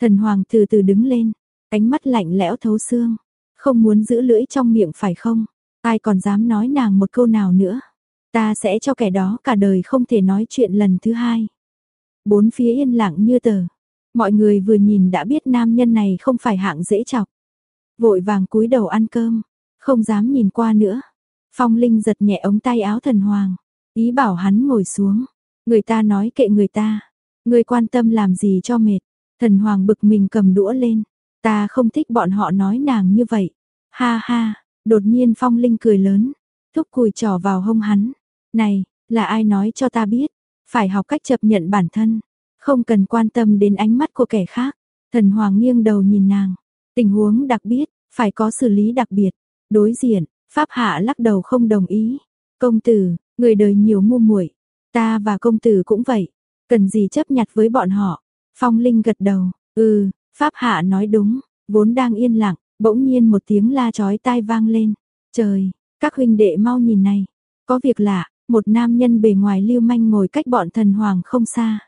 Thần Hoàng từ từ đứng lên, ánh mắt lạnh lẽo thấu xương. Không muốn giữ lưỡi trong miệng phải không? Ai còn dám nói nàng một câu nào nữa? Ta sẽ cho kẻ đó cả đời không thể nói chuyện lần thứ hai. Bốn phía yên lặng như tờ. Mọi người vừa nhìn đã biết nam nhân này không phải hạng dễ chọc. Vội vàng cúi đầu ăn cơm, không dám nhìn qua nữa. Phong Linh giật nhẹ ống tay áo thần hoàng, ý bảo hắn ngồi xuống. Người ta nói kệ người ta, người quan tâm làm gì cho mệt. Thần hoàng bực mình cầm đũa lên, ta không thích bọn họ nói nàng như vậy. Ha ha, đột nhiên Phong Linh cười lớn, thúc cùi trỏ vào hông hắn. Này, là ai nói cho ta biết, phải học cách chấp nhận bản thân, không cần quan tâm đến ánh mắt của kẻ khác. Thần Hoàng nghiêng đầu nhìn nàng, tình huống đặc biệt, phải có xử lý đặc biệt. Đối diện, Pháp Hạ lắc đầu không đồng ý. Công tử, người đời nhiều ngu muội, ta và công tử cũng vậy, cần gì chấp nhặt với bọn họ. Phong Linh gật đầu, ừ, Pháp Hạ nói đúng, vốn đang yên lặng, bỗng nhiên một tiếng la chói tai vang lên. Trời, các huynh đệ mau nhìn này, có việc lạ, một nam nhân bề ngoài lưu manh ngồi cách bọn thần hoàng không xa.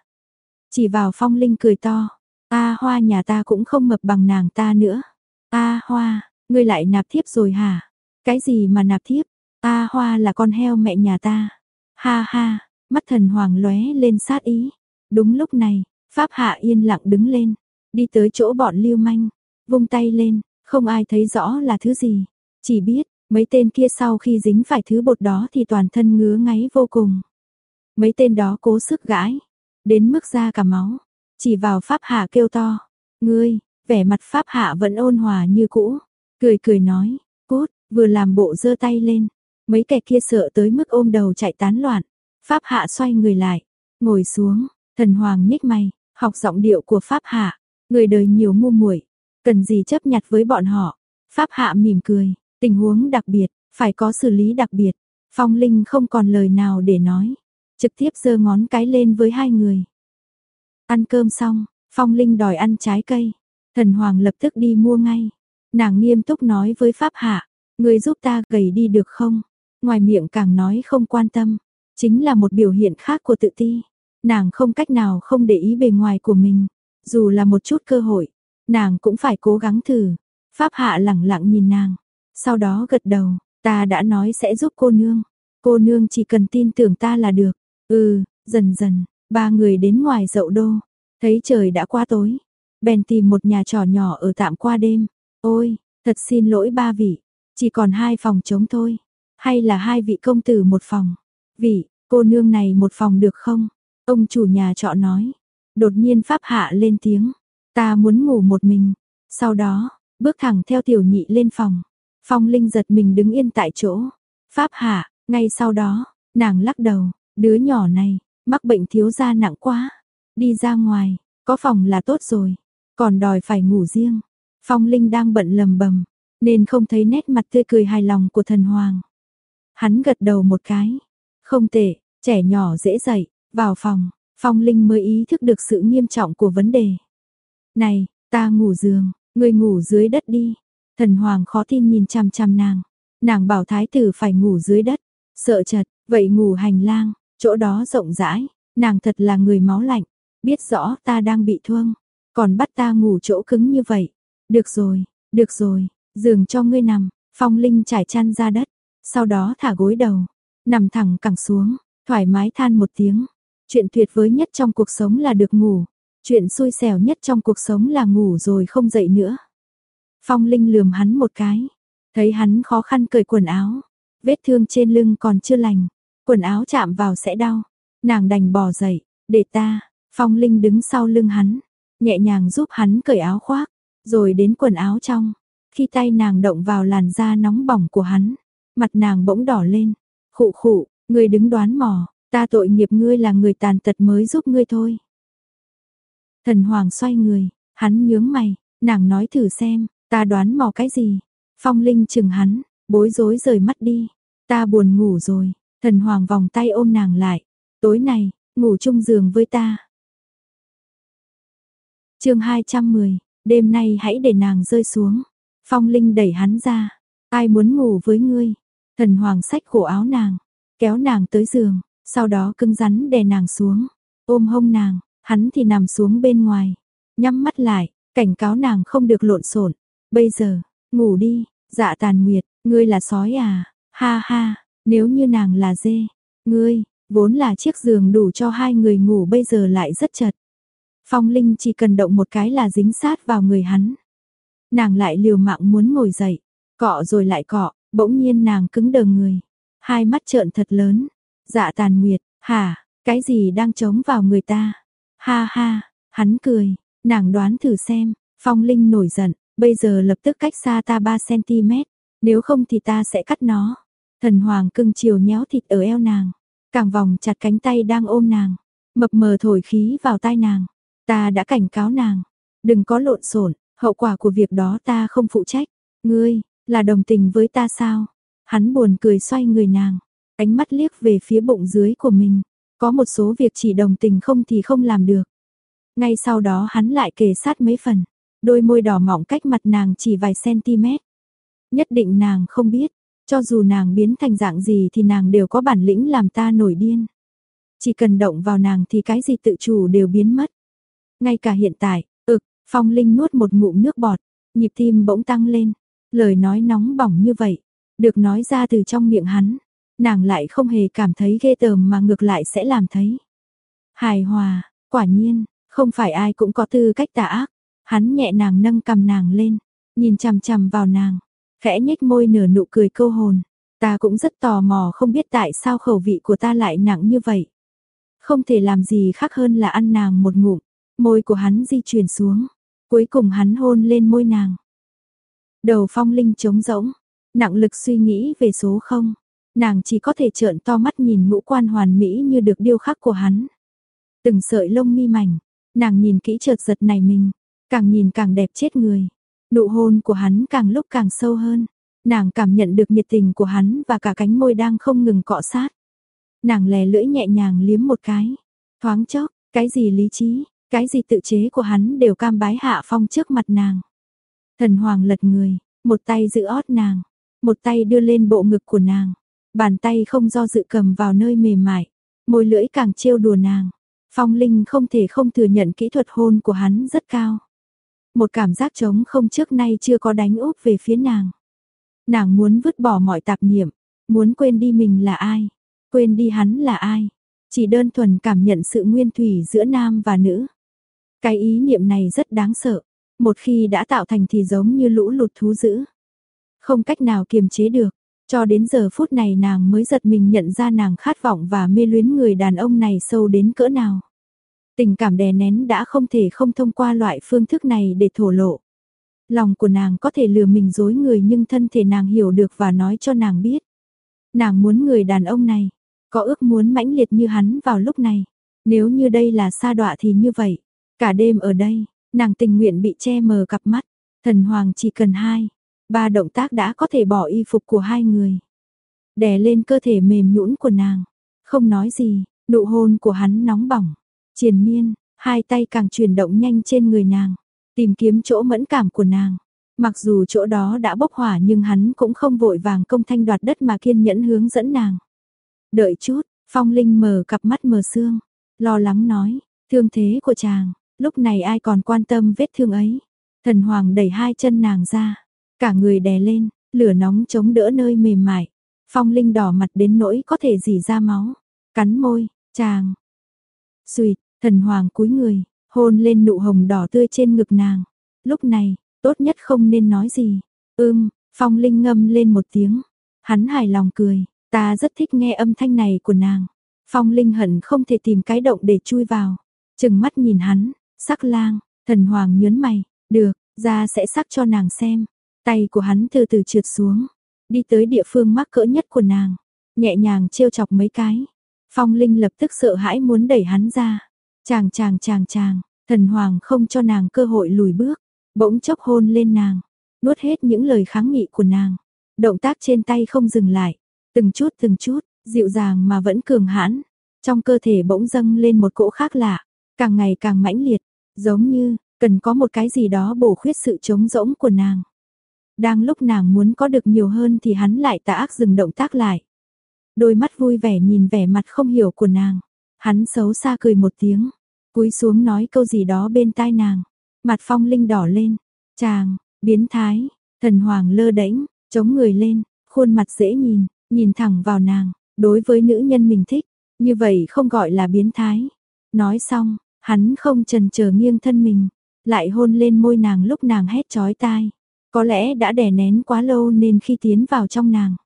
Chỉ vào phong linh cười to, a hoa nhà ta cũng không mập bằng nàng ta nữa. a hoa, ngươi lại nạp thiếp rồi hả? Cái gì mà nạp thiếp? ta hoa là con heo mẹ nhà ta. Ha ha, mắt thần hoàng lóe lên sát ý. Đúng lúc này, Pháp Hạ yên lặng đứng lên, đi tới chỗ bọn lưu manh, vung tay lên, không ai thấy rõ là thứ gì, chỉ biết Mấy tên kia sau khi dính phải thứ bột đó thì toàn thân ngứa ngáy vô cùng. Mấy tên đó cố sức gãi, đến mức ra cả máu, chỉ vào Pháp Hạ kêu to, ngươi, vẻ mặt Pháp Hạ vẫn ôn hòa như cũ, cười cười nói, cốt vừa làm bộ giơ tay lên, mấy kẻ kia sợ tới mức ôm đầu chạy tán loạn, Pháp Hạ xoay người lại, ngồi xuống, thần hoàng nhích mày, học giọng điệu của Pháp Hạ, người đời nhiều ngu muội, cần gì chấp nhặt với bọn họ, Pháp Hạ mỉm cười, Tình huống đặc biệt, phải có xử lý đặc biệt. Phong Linh không còn lời nào để nói, trực tiếp giơ ngón cái lên với hai người. Ăn cơm xong, Phong Linh đòi ăn trái cây, Thần Hoàng lập tức đi mua ngay. Nàng nghiêm túc nói với Pháp Hạ, người giúp ta gầy đi được không? Ngoài miệng càng nói không quan tâm, chính là một biểu hiện khác của tự ti. Nàng không cách nào không để ý bề ngoài của mình, dù là một chút cơ hội, nàng cũng phải cố gắng thử. Pháp Hạ lẳng lặng nhìn nàng, sau đó gật đầu, ta đã nói sẽ giúp cô nương. Cô nương chỉ cần tin tưởng ta là được. Ừ, dần dần, ba người đến ngoài dậu đô. Thấy trời đã qua tối. Bèn tìm một nhà trò nhỏ ở tạm qua đêm. Ôi, thật xin lỗi ba vị. Chỉ còn hai phòng trống thôi. Hay là hai vị công tử một phòng. Vị, cô nương này một phòng được không? Ông chủ nhà trọ nói. Đột nhiên pháp hạ lên tiếng. Ta muốn ngủ một mình. Sau đó, bước thẳng theo tiểu nhị lên phòng. Phong Linh giật mình đứng yên tại chỗ. Pháp hạ, ngay sau đó, nàng lắc đầu, đứa nhỏ này, mắc bệnh thiếu da nặng quá. Đi ra ngoài, có phòng là tốt rồi, còn đòi phải ngủ riêng. Phong Linh đang bận lầm bầm, nên không thấy nét mặt tươi cười hài lòng của thần hoàng. Hắn gật đầu một cái, không tệ, trẻ nhỏ dễ dậy, vào phòng, Phong Linh mới ý thức được sự nghiêm trọng của vấn đề. Này, ta ngủ giường, ngươi ngủ dưới đất đi. Thần hoàng khó tin nhìn chằm chằm nàng. Nàng bảo thái tử phải ngủ dưới đất, sợ chật, vậy ngủ hành lang, chỗ đó rộng rãi, nàng thật là người máu lạnh. biết rõ ta đang bị thương, còn bắt ta ngủ chỗ cứng như vậy. Được rồi, được rồi, giường cho ngươi nằm, Phong Linh trải chăn ra đất, sau đó thả gối đầu, nằm thẳng cẳng xuống, thoải mái than một tiếng. Chuyện tuyệt vời nhất trong cuộc sống là được ngủ, chuyện xui xẻo nhất trong cuộc sống là ngủ rồi không dậy nữa. Phong Linh lườm hắn một cái, thấy hắn khó khăn cởi quần áo, vết thương trên lưng còn chưa lành, quần áo chạm vào sẽ đau, nàng đành bò dậy, để ta, Phong Linh đứng sau lưng hắn, nhẹ nhàng giúp hắn cởi áo khoác, rồi đến quần áo trong. Khi tay nàng động vào làn da nóng bỏng của hắn, mặt nàng bỗng đỏ lên. Khụ khụ, ngươi đứng đoán mò, ta tội nghiệp ngươi là người tàn tật mới giúp ngươi thôi. Thần Hoàng xoay người, hắn nhướng mày, nàng nói thử xem, ta đoán mò cái gì. Phong Linh chừng hắn, bối rối rời mắt đi. Ta buồn ngủ rồi, thần Hoàng vòng tay ôm nàng lại. Tối này, ngủ chung giường với ta. chương 210, đêm nay hãy để nàng rơi xuống. Phong Linh đẩy hắn ra, ai muốn ngủ với ngươi? Thần Hoàng sách cổ áo nàng, kéo nàng tới giường, sau đó cưng rắn đè nàng xuống, ôm hông nàng, hắn thì nằm xuống bên ngoài, nhắm mắt lại, cảnh cáo nàng không được lộn xộn. Bây giờ, ngủ đi, dạ tàn nguyệt, ngươi là sói à, ha ha, nếu như nàng là dê, ngươi, vốn là chiếc giường đủ cho hai người ngủ bây giờ lại rất chật. Phong Linh chỉ cần động một cái là dính sát vào người hắn. Nàng lại liều mạng muốn ngồi dậy, cọ rồi lại cọ, bỗng nhiên nàng cứng đờ người. Hai mắt trợn thật lớn. Dạ tàn nguyệt, hả, cái gì đang chống vào người ta? Ha ha, hắn cười, nàng đoán thử xem, phong linh nổi giận, bây giờ lập tức cách xa ta 3cm, nếu không thì ta sẽ cắt nó. Thần hoàng cưng chiều nhéo thịt ở eo nàng, càng vòng chặt cánh tay đang ôm nàng, mập mờ thổi khí vào tai nàng. Ta đã cảnh cáo nàng, đừng có lộn xộn, hậu quả của việc đó ta không phụ trách. Ngươi, là đồng tình với ta sao? Hắn buồn cười xoay người nàng, ánh mắt liếc về phía bụng dưới của mình. Có một số việc chỉ đồng tình không thì không làm được. Ngay sau đó hắn lại kề sát mấy phần, đôi môi đỏ mọng cách mặt nàng chỉ vài cm. Nhất định nàng không biết, cho dù nàng biến thành dạng gì thì nàng đều có bản lĩnh làm ta nổi điên. Chỉ cần động vào nàng thì cái gì tự chủ đều biến mất. Ngay cả hiện tại, ực, Phong Linh nuốt một ngụm nước bọt, nhịp tim bỗng tăng lên, lời nói nóng bỏng như vậy, được nói ra từ trong miệng hắn, nàng lại không hề cảm thấy ghê tởm mà ngược lại sẽ làm thấy. Hài hòa, quả nhiên, không phải ai cũng có tư cách tà ác. Hắn nhẹ nàng nâng cầm nàng lên, nhìn chằm chằm vào nàng, khẽ nhếch môi nở nụ cười câu hồn. Ta cũng rất tò mò không biết tại sao khẩu vị của ta lại nặng như vậy. Không thể làm gì khác hơn là ăn nàng một ngụm. Môi của hắn di chuyển xuống, cuối cùng hắn hôn lên môi nàng. Đầu phong linh trống rỗng, nặng lực suy nghĩ về số không. Nàng chỉ có thể trợn to mắt nhìn ngũ quan hoàn mỹ như được điêu khắc của hắn. Từng sợi lông mi mảnh, nàng nhìn kỹ chợt giật này mình, càng nhìn càng đẹp chết người. Nụ hôn của hắn càng lúc càng sâu hơn. Nàng cảm nhận được nhiệt tình của hắn và cả cánh môi đang không ngừng cọ sát. Nàng lè lưỡi nhẹ nhàng liếm một cái. Thoáng chốc, cái gì lý trí, cái gì tự chế của hắn đều cam bái hạ phong trước mặt nàng. Thần hoàng lật người, một tay giữ ót nàng, một tay đưa lên bộ ngực của nàng, bàn tay không do dự cầm vào nơi mềm mại, môi lưỡi càng trêu đùa nàng. Phong Linh không thể không thừa nhận kỹ thuật hôn của hắn rất cao. Một cảm giác trống không trước nay chưa có đánh úp về phía nàng. Nàng muốn vứt bỏ mọi tạp niệm, muốn quên đi mình là ai, quên đi hắn là ai, chỉ đơn thuần cảm nhận sự nguyên thủy giữa nam và nữ. Cái ý niệm này rất đáng sợ, một khi đã tạo thành thì giống như lũ lụt thú dữ. Không cách nào kiềm chế được, cho đến giờ phút này nàng mới giật mình nhận ra nàng khát vọng và mê luyến người đàn ông này sâu đến cỡ nào. Tình cảm đè nén đã không thể không thông qua loại phương thức này để thổ lộ. Lòng của nàng có thể lừa mình dối người nhưng thân thể nàng hiểu được và nói cho nàng biết. Nàng muốn người đàn ông này, có ước muốn mãnh liệt như hắn vào lúc này. Nếu như đây là sa đọa thì như vậy. Cả đêm ở đây, nàng tình nguyện bị che mờ cặp mắt. Thần Hoàng chỉ cần hai, ba động tác đã có thể bỏ y phục của hai người. Đè lên cơ thể mềm nhũn của nàng. Không nói gì, nụ hôn của hắn nóng bỏng. Triền miên, hai tay càng chuyển động nhanh trên người nàng. Tìm kiếm chỗ mẫn cảm của nàng. Mặc dù chỗ đó đã bốc hỏa nhưng hắn cũng không vội vàng công thanh đoạt đất mà kiên nhẫn hướng dẫn nàng. Đợi chút, Phong Linh mở cặp mắt mờ sương, lo lắng nói, Thương thế của chàng, lúc này ai còn quan tâm vết thương ấy. Thần Hoàng đẩy hai chân nàng ra, cả người đè lên, lửa nóng chống đỡ nơi mềm mại. Phong Linh đỏ mặt đến nỗi có thể dì ra máu, cắn môi, chàng. Xuyệt, thần hoàng cúi người, hôn lên nụ hồng đỏ tươi trên ngực nàng. Lúc này, tốt nhất không nên nói gì. Ưm, Phong Linh ngâm lên một tiếng. Hắn hài lòng cười, ta rất thích nghe âm thanh này của nàng. Phong Linh hận không thể tìm cái động để chui vào. Chừng mắt nhìn hắn, sắc lang, thần hoàng nhớn mày, được, ra sẽ sắc cho nàng xem. Tay của hắn từ từ trượt xuống, đi tới địa phương mắc cỡ nhất của nàng, nhẹ nhàng trêu chọc mấy cái. Phong Linh lập tức sợ hãi muốn đẩy hắn ra. Chàng chàng chàng chàng, thần hoàng không cho nàng cơ hội lùi bước, bỗng chốc hôn lên nàng, nuốt hết những lời kháng nghị của nàng. Động tác trên tay không dừng lại, từng chút từng chút, dịu dàng mà vẫn cường hãn. Trong cơ thể bỗng dâng lên một cỗ khác lạ, càng ngày càng mãnh liệt, giống như cần có một cái gì đó bổ khuyết sự trống rỗng của nàng. Đang lúc nàng muốn có được nhiều hơn thì hắn lại tà ác dừng động tác lại. Đôi mắt vui vẻ nhìn vẻ mặt không hiểu của nàng. Hắn xấu xa cười một tiếng, cúi xuống nói câu gì đó bên tai nàng. Mặt phong linh đỏ lên. Chàng, biến thái, thần hoàng lơ đễnh, chống người lên, khuôn mặt dễ nhìn, nhìn thẳng vào nàng. Đối với nữ nhân mình thích, như vậy không gọi là biến thái. Nói xong, hắn không trần chờ nghiêng thân mình, lại hôn lên môi nàng lúc nàng hét chói tai. Có lẽ đã đè nén quá lâu nên khi tiến vào trong nàng,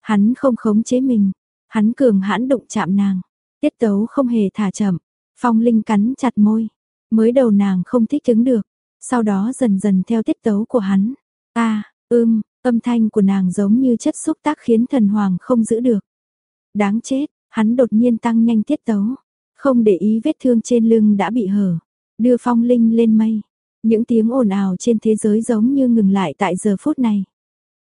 hắn không khống chế mình, hắn cường hãn đụng chạm nàng, tiết tấu không hề thả chậm. Phong Linh cắn chặt môi, mới đầu nàng không thích ứng được, sau đó dần dần theo tiết tấu của hắn. A, ưm, âm thanh của nàng giống như chất xúc tác khiến thần hoàng không giữ được. Đáng chết, hắn đột nhiên tăng nhanh tiết tấu, không để ý vết thương trên lưng đã bị hở, đưa Phong Linh lên mây. Những tiếng ồn ào trên thế giới giống như ngừng lại tại giờ phút này.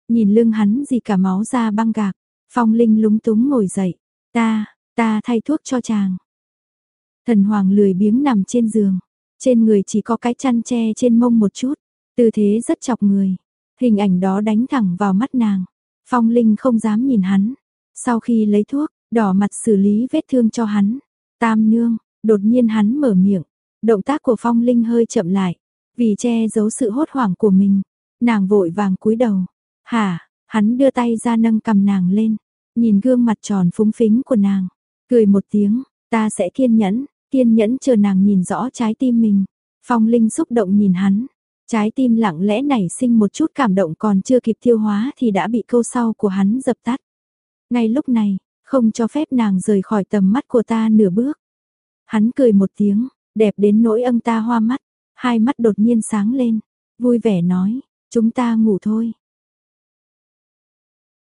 Nhìn lưng hắn gì cả máu ra băng gạc, Phong Linh lúng túng ngồi dậy, ta, ta thay thuốc cho chàng. Thần Hoàng lười biếng nằm trên giường, trên người chỉ có cái chăn che trên mông một chút, tư thế rất chọc người. Hình ảnh đó đánh thẳng vào mắt nàng. Phong Linh không dám nhìn hắn. Sau khi lấy thuốc, đỏ mặt xử lý vết thương cho hắn. Tam nương, đột nhiên hắn mở miệng. Động tác của Phong Linh hơi chậm lại. Vì che giấu sự hốt hoảng của mình, nàng vội vàng cúi đầu. Hả, hắn đưa tay ra nâng cầm nàng lên, nhìn gương mặt tròn phúng phính của nàng, cười một tiếng, ta sẽ kiên nhẫn, kiên nhẫn chờ nàng nhìn rõ trái tim mình. Phong Linh xúc động nhìn hắn, trái tim lặng lẽ nảy sinh một chút cảm động còn chưa kịp tiêu hóa thì đã bị câu sau của hắn dập tắt. Ngay lúc này, không cho phép nàng rời khỏi tầm mắt của ta nửa bước. Hắn cười một tiếng, đẹp đến nỗi âm ta hoa mắt, hai mắt đột nhiên sáng lên, vui vẻ nói, chúng ta ngủ thôi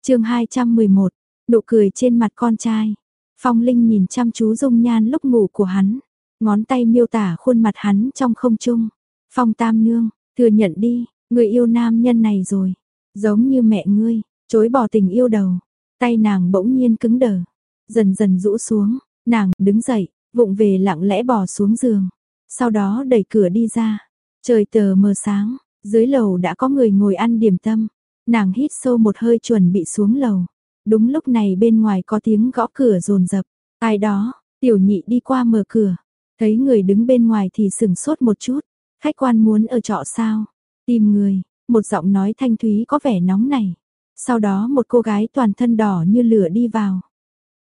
chương 211, nụ cười trên mặt con trai. Phong Linh nhìn chăm chú dung nhan lúc ngủ của hắn, ngón tay miêu tả khuôn mặt hắn trong không trung. Phong Tam Nương, thừa nhận đi, người yêu nam nhân này rồi, giống như mẹ ngươi, chối bỏ tình yêu đầu. Tay nàng bỗng nhiên cứng đờ, dần dần rũ xuống, nàng đứng dậy, vụng về lặng lẽ bò xuống giường, sau đó đẩy cửa đi ra. Trời tờ mờ sáng, dưới lầu đã có người ngồi ăn điểm tâm. Nàng hít sâu một hơi chuẩn bị xuống lầu. Đúng lúc này bên ngoài có tiếng gõ cửa rồn rập. Ai đó, tiểu nhị đi qua mở cửa. Thấy người đứng bên ngoài thì sừng sốt một chút. Khách quan muốn ở trọ sao? Tìm người, một giọng nói thanh thúy có vẻ nóng này. Sau đó một cô gái toàn thân đỏ như lửa đi vào.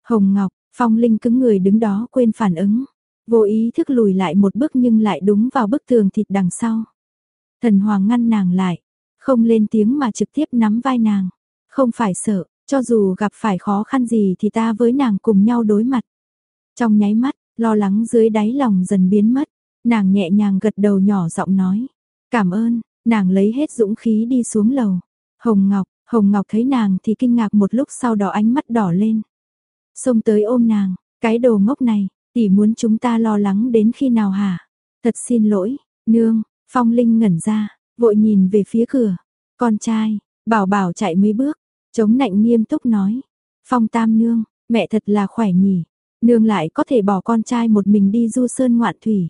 Hồng Ngọc, Phong Linh cứng người đứng đó quên phản ứng. Vô ý thức lùi lại một bước nhưng lại đúng vào bức tường thịt đằng sau. Thần Hoàng ngăn nàng lại, không lên tiếng mà trực tiếp nắm vai nàng. Không phải sợ, cho dù gặp phải khó khăn gì thì ta với nàng cùng nhau đối mặt. Trong nháy mắt, lo lắng dưới đáy lòng dần biến mất, nàng nhẹ nhàng gật đầu nhỏ giọng nói. Cảm ơn, nàng lấy hết dũng khí đi xuống lầu. Hồng Ngọc, Hồng Ngọc thấy nàng thì kinh ngạc một lúc sau đó ánh mắt đỏ lên. Xông tới ôm nàng, cái đồ ngốc này, tỷ muốn chúng ta lo lắng đến khi nào hả? Thật xin lỗi, nương, Phong Linh ngẩn ra, vội nhìn về phía cửa. Con trai, bảo bảo chạy mấy bước, chống nạnh nghiêm túc nói. Phong tam nương, mẹ thật là khỏe nhỉ. Nương lại có thể bỏ con trai một mình đi du sơn ngoạn thủy.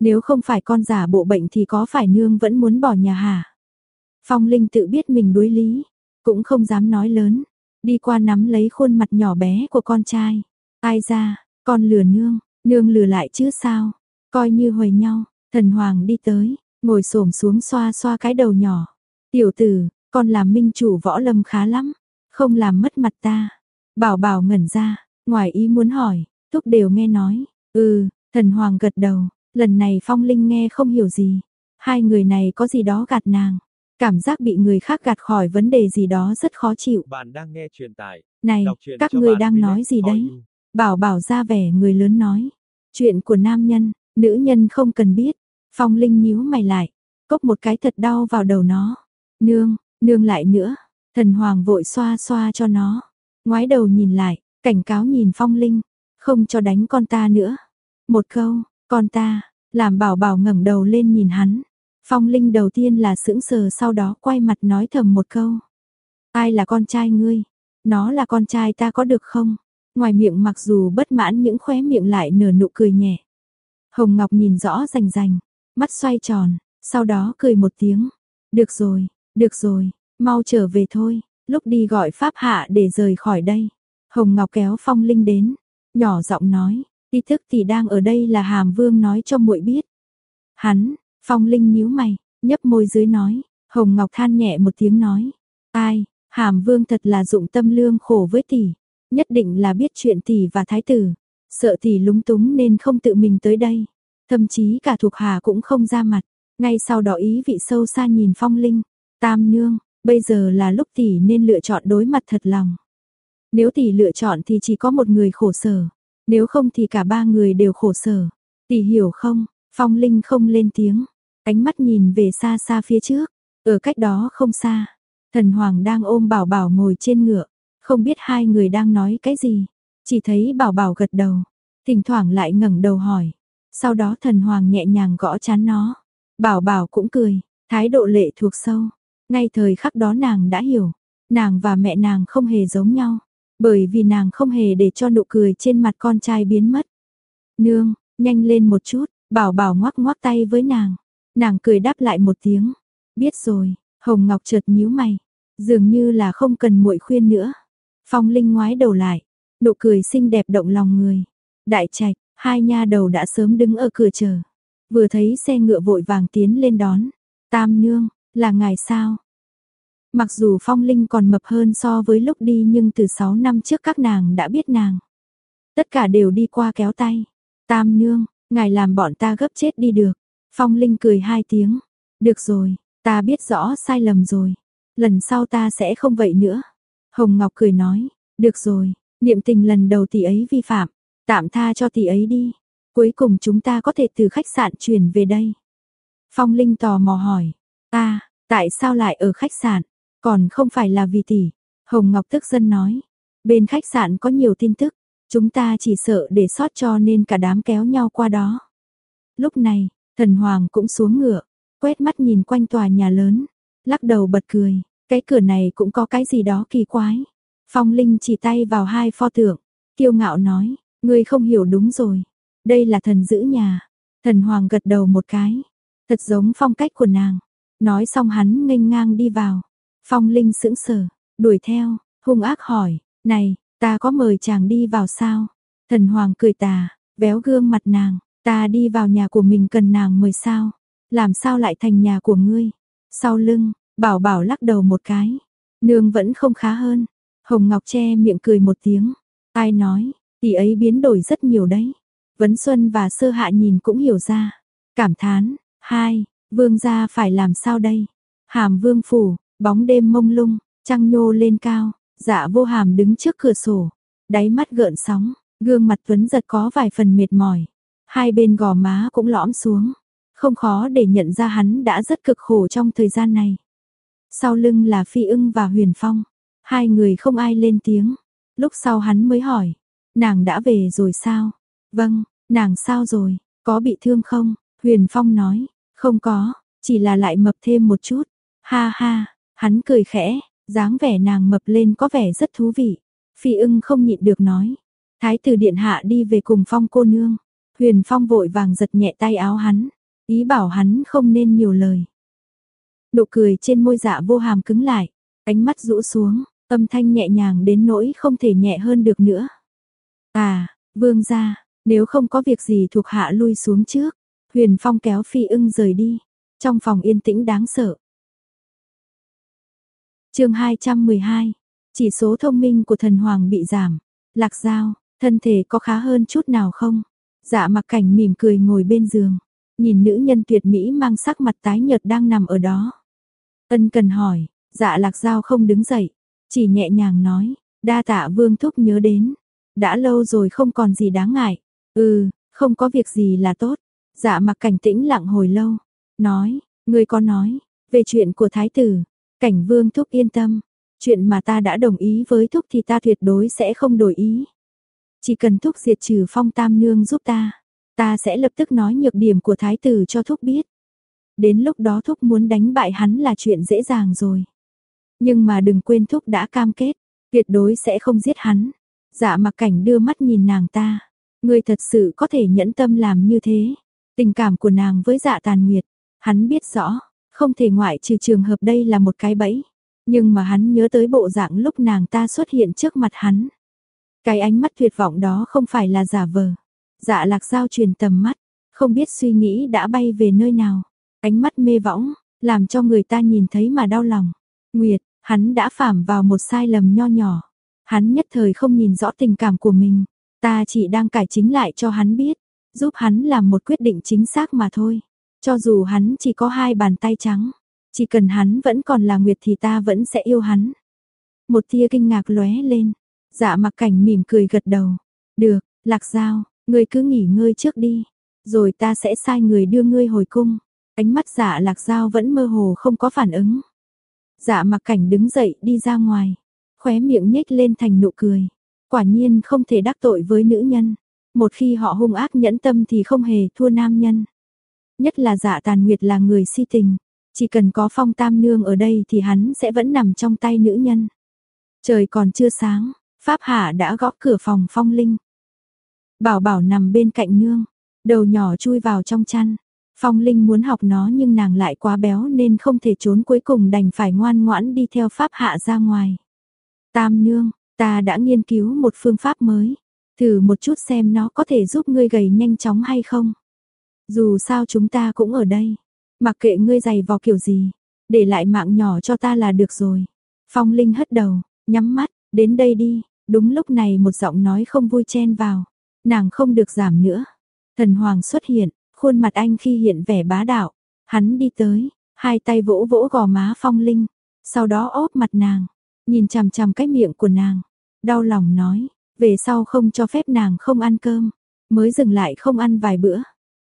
Nếu không phải con giả bộ bệnh thì có phải nương vẫn muốn bỏ nhà hả? Phong Linh tự biết mình đối lý, cũng không dám nói lớn, đi qua nắm lấy khuôn mặt nhỏ bé của con trai. Ai ra, con lừa nương, Nương lừa lại chứ sao, coi như hồi nhau, thần hoàng đi tới, ngồi xổm xuống xoa xoa cái đầu nhỏ. Tiểu tử, con làm minh chủ võ lâm khá lắm, không làm mất mặt ta. Bảo bảo ngẩn ra, ngoài ý muốn hỏi, thúc đều nghe nói, ừ, thần hoàng gật đầu, lần này phong linh nghe không hiểu gì. Hai người này có gì đó gạt nàng, cảm giác bị người khác gạt khỏi vấn đề gì đó rất khó chịu. Bạn đang nghe truyền tải. Này, các bạn đang nói gì đấy? Bảo bảo ra vẻ người lớn nói. Chuyện của nam nhân, nữ nhân không cần biết. Phong Linh nhíu mày lại, cốc một cái thật đau vào đầu nó. Nương, nương lại nữa. Thần Hoàng vội xoa xoa cho nó. Ngoái đầu nhìn lại, cảnh cáo nhìn Phong Linh. Không cho đánh con ta nữa. Một câu, con ta, làm bảo bảo ngẩng đầu lên nhìn hắn. Phong Linh đầu tiên là sững sờ sau đó quay mặt nói thầm một câu. Ai là con trai ngươi? Nó là con trai ta có được không? Ngoài miệng mặc dù bất mãn những khóe miệng lại nở nụ cười nhẹ. Hồng Ngọc nhìn rõ rành rành, mắt xoay tròn, sau đó cười một tiếng. Được rồi, được rồi, mau trở về thôi, lúc đi gọi Pháp Hạ để rời khỏi đây. Hồng Ngọc kéo Phong Linh đến, nhỏ giọng nói, Đi thức thì đang ở đây là Hàm Vương nói cho muội biết. Hắn, Phong Linh nhíu mày, nhấp môi dưới nói, Hồng Ngọc than nhẹ một tiếng nói, ai, Hàm Vương thật là dụng tâm lương khổ với tỷ, nhất định là biết chuyện tỷ và thái tử, sợ tỷ lúng túng nên không tự mình tới đây, thậm chí cả thuộc hạ cũng không ra mặt, ngay sau đó ý vị sâu xa nhìn Phong Linh, Tam nương, bây giờ là lúc tỷ nên lựa chọn đối mặt thật lòng. Nếu tỷ lựa chọn thì chỉ có một người khổ sở, nếu không thì cả ba người đều khổ sở. Tỷ hiểu không? Phong Linh không lên tiếng, ánh mắt nhìn về xa xa phía trước, ở cách đó không xa. Thần Hoàng đang ôm Bảo Bảo ngồi trên ngựa, không biết hai người đang nói cái gì, chỉ thấy Bảo Bảo gật đầu, thỉnh thoảng lại ngẩng đầu hỏi. Sau đó Thần Hoàng nhẹ nhàng gõ chán nó. Bảo Bảo cũng cười, thái độ lệ thuộc sâu. Ngay thời khắc đó nàng đã hiểu, nàng và mẹ nàng không hề giống nhau, bởi vì nàng không hề để cho nụ cười trên mặt con trai biến mất. Nương, nhanh lên một chút, bảo bảo ngoắc ngoắc tay với nàng. Nàng cười đáp lại một tiếng. Biết rồi, Hồng Ngọc chợt nhíu mày, dường như là không cần muội khuyên nữa. Phong Linh ngoái đầu lại, nụ cười xinh đẹp động lòng người. Đại trạch, hai nha đầu đã sớm đứng ở cửa chờ. Vừa thấy xe ngựa vội vàng tiến lên đón. Tam nương, là ngài sao? Mặc dù Phong Linh còn mập hơn so với lúc đi nhưng từ 6 năm trước các nàng đã biết nàng. Tất cả đều đi qua kéo tay. Tam nương, ngài làm bọn ta gấp chết đi được. Phong Linh cười hai tiếng. Được rồi, ta biết rõ sai lầm rồi. Lần sau ta sẽ không vậy nữa. Hồng Ngọc cười nói. Được rồi, niệm tình lần đầu tỷ ấy vi phạm. Tạm tha cho tỷ ấy đi. Cuối cùng chúng ta có thể từ khách sạn chuyển về đây. Phong Linh tò mò hỏi. Ta, tại sao lại ở khách sạn? Còn không phải là vì tỷ. Hồng Ngọc tức giận nói. Bên khách sạn có nhiều tin tức. Chúng ta chỉ sợ để sót cho nên cả đám kéo nhau qua đó. Lúc này, thần hoàng cũng xuống ngựa. Quét mắt nhìn quanh tòa nhà lớn. Lắc đầu bật cười. Cái cửa này cũng có cái gì đó kỳ quái. Phong Linh chỉ tay vào hai pho tượng. Kiêu ngạo nói. Ngươi không hiểu đúng rồi. Đây là thần giữ nhà. Thần hoàng gật đầu một cái. Thật giống phong cách của nàng. Nói xong hắn nghênh ngang đi vào. Phong Linh sững sờ, đuổi theo, hung ác hỏi, này, ta có mời chàng đi vào sao? Thần Hoàng cười tà, véo gương mặt nàng, ta đi vào nhà của mình cần nàng mời sao? Làm sao lại thành nhà của ngươi? Sau lưng, bảo bảo lắc đầu một cái, nương vẫn không khá hơn. Hồng Ngọc che miệng cười một tiếng, ai nói, tỷ ấy biến đổi rất nhiều đấy. Vấn Xuân và Sơ Hạ nhìn cũng hiểu ra, cảm thán, hai, vương gia phải làm sao đây? Hàm vương phủ, Bóng đêm mông lung, trăng nhô lên cao, dạ vô hàm đứng trước cửa sổ, đáy mắt gợn sóng, gương mặt tuấn giật có vài phần mệt mỏi. Hai bên gò má cũng lõm xuống, không khó để nhận ra hắn đã rất cực khổ trong thời gian này. Sau lưng là Phi ưng và Huyền Phong, hai người không ai lên tiếng. Lúc sau hắn mới hỏi, nàng đã về rồi sao? Vâng, nàng sao rồi, có bị thương không? Huyền Phong nói, không có, chỉ là lại mập thêm một chút. Ha ha, Hắn cười khẽ, dáng vẻ nàng mập lên có vẻ rất thú vị. Phi ưng không nhịn được nói. Thái tử điện hạ đi về cùng phong cô nương. Huyền phong vội vàng giật nhẹ tay áo hắn. Ý bảo hắn không nên nhiều lời. Nụ cười trên môi dạ vô hàm cứng lại. Ánh mắt rũ xuống, âm thanh nhẹ nhàng đến nỗi không thể nhẹ hơn được nữa. À, vương gia, Nếu không có việc gì thuộc hạ lui xuống trước. Huyền Phong kéo phi ưng rời đi. Trong phòng yên tĩnh đáng sợ. chương 212. Chỉ số thông minh của thần hoàng bị giảm. Lạc Giao, thân thể có khá hơn chút nào không? Dạ mặc cảnh mỉm cười ngồi bên giường. Nhìn nữ nhân tuyệt mỹ mang sắc mặt tái nhợt đang nằm ở đó. Ân cần hỏi, dạ lạc giao không đứng dậy. Chỉ nhẹ nhàng nói, đa tạ vương thúc nhớ đến. Đã lâu rồi không còn gì đáng ngại. Ừ, không có việc gì là tốt. Dạ mặc cảnh tĩnh lặng hồi lâu. Nói, người có nói, về chuyện của thái tử. Cảnh vương thúc yên tâm. Chuyện mà ta đã đồng ý với thúc thì ta tuyệt đối sẽ không đổi ý. Chỉ cần thúc diệt trừ phong tam nương giúp ta. Ta sẽ lập tức nói nhược điểm của thái tử cho thúc biết. Đến lúc đó thúc muốn đánh bại hắn là chuyện dễ dàng rồi. Nhưng mà đừng quên thúc đã cam kết, tuyệt đối sẽ không giết hắn. Dạ mặc cảnh đưa mắt nhìn nàng ta. Người thật sự có thể nhẫn tâm làm như thế. Tình cảm của nàng với dạ tàn nguyệt. Hắn biết rõ, không thể ngoại trừ trường hợp đây là một cái bẫy. Nhưng mà hắn nhớ tới bộ dạng lúc nàng ta xuất hiện trước mặt hắn. Cái ánh mắt tuyệt vọng đó không phải là giả vờ. Dạ lạc giao truyền tầm mắt, không biết suy nghĩ đã bay về nơi nào. Ánh mắt mê võng, làm cho người ta nhìn thấy mà đau lòng. Nguyệt, hắn đã phạm vào một sai lầm nho nhỏ. Hắn nhất thời không nhìn rõ tình cảm của mình. Ta chỉ đang cải chính lại cho hắn biết, giúp hắn làm một quyết định chính xác mà thôi. Cho dù hắn chỉ có hai bàn tay trắng, chỉ cần hắn vẫn còn là Nguyệt thì ta vẫn sẽ yêu hắn. Một tia kinh ngạc lóe lên, dạ mặc cảnh mỉm cười gật đầu. Được, lạc giao, ngươi cứ nghỉ ngơi trước đi, rồi ta sẽ sai người đưa ngươi hồi cung. Ánh mắt dạ lạc giao vẫn mơ hồ không có phản ứng. Dạ mặc cảnh đứng dậy đi ra ngoài, khóe miệng nhếch lên thành nụ cười. Quả nhiên không thể đắc tội với nữ nhân. Một khi họ hung ác nhẫn tâm thì không hề thua nam nhân. Nhất là dạ tàn nguyệt là người si tình. Chỉ cần có phong tam nương ở đây thì hắn sẽ vẫn nằm trong tay nữ nhân. Trời còn chưa sáng, Pháp Hạ đã gõ cửa phòng phong linh. Bảo bảo nằm bên cạnh nương, đầu nhỏ chui vào trong chăn. Phong Linh muốn học nó nhưng nàng lại quá béo nên không thể trốn cuối cùng đành phải ngoan ngoãn đi theo Pháp Hạ ra ngoài. Tam nương, ta đã nghiên cứu một phương pháp mới. Thử một chút xem nó có thể giúp ngươi gầy nhanh chóng hay không. Dù sao chúng ta cũng ở đây. Mặc kệ ngươi giày vò kiểu gì, để lại mạng nhỏ cho ta là được rồi. Phong Linh hất đầu, nhắm mắt, đến đây đi. Đúng lúc này một giọng nói không vui chen vào. Nàng không được giảm nữa. Thần Hoàng xuất hiện, khuôn mặt anh khi hiện vẻ bá đạo. Hắn đi tới, hai tay vỗ vỗ gò má Phong Linh, sau đó ốp mặt nàng, nhìn chằm chằm cái miệng của nàng, đau lòng nói, về sau không cho phép nàng không ăn cơm, mới dừng lại không ăn vài bữa.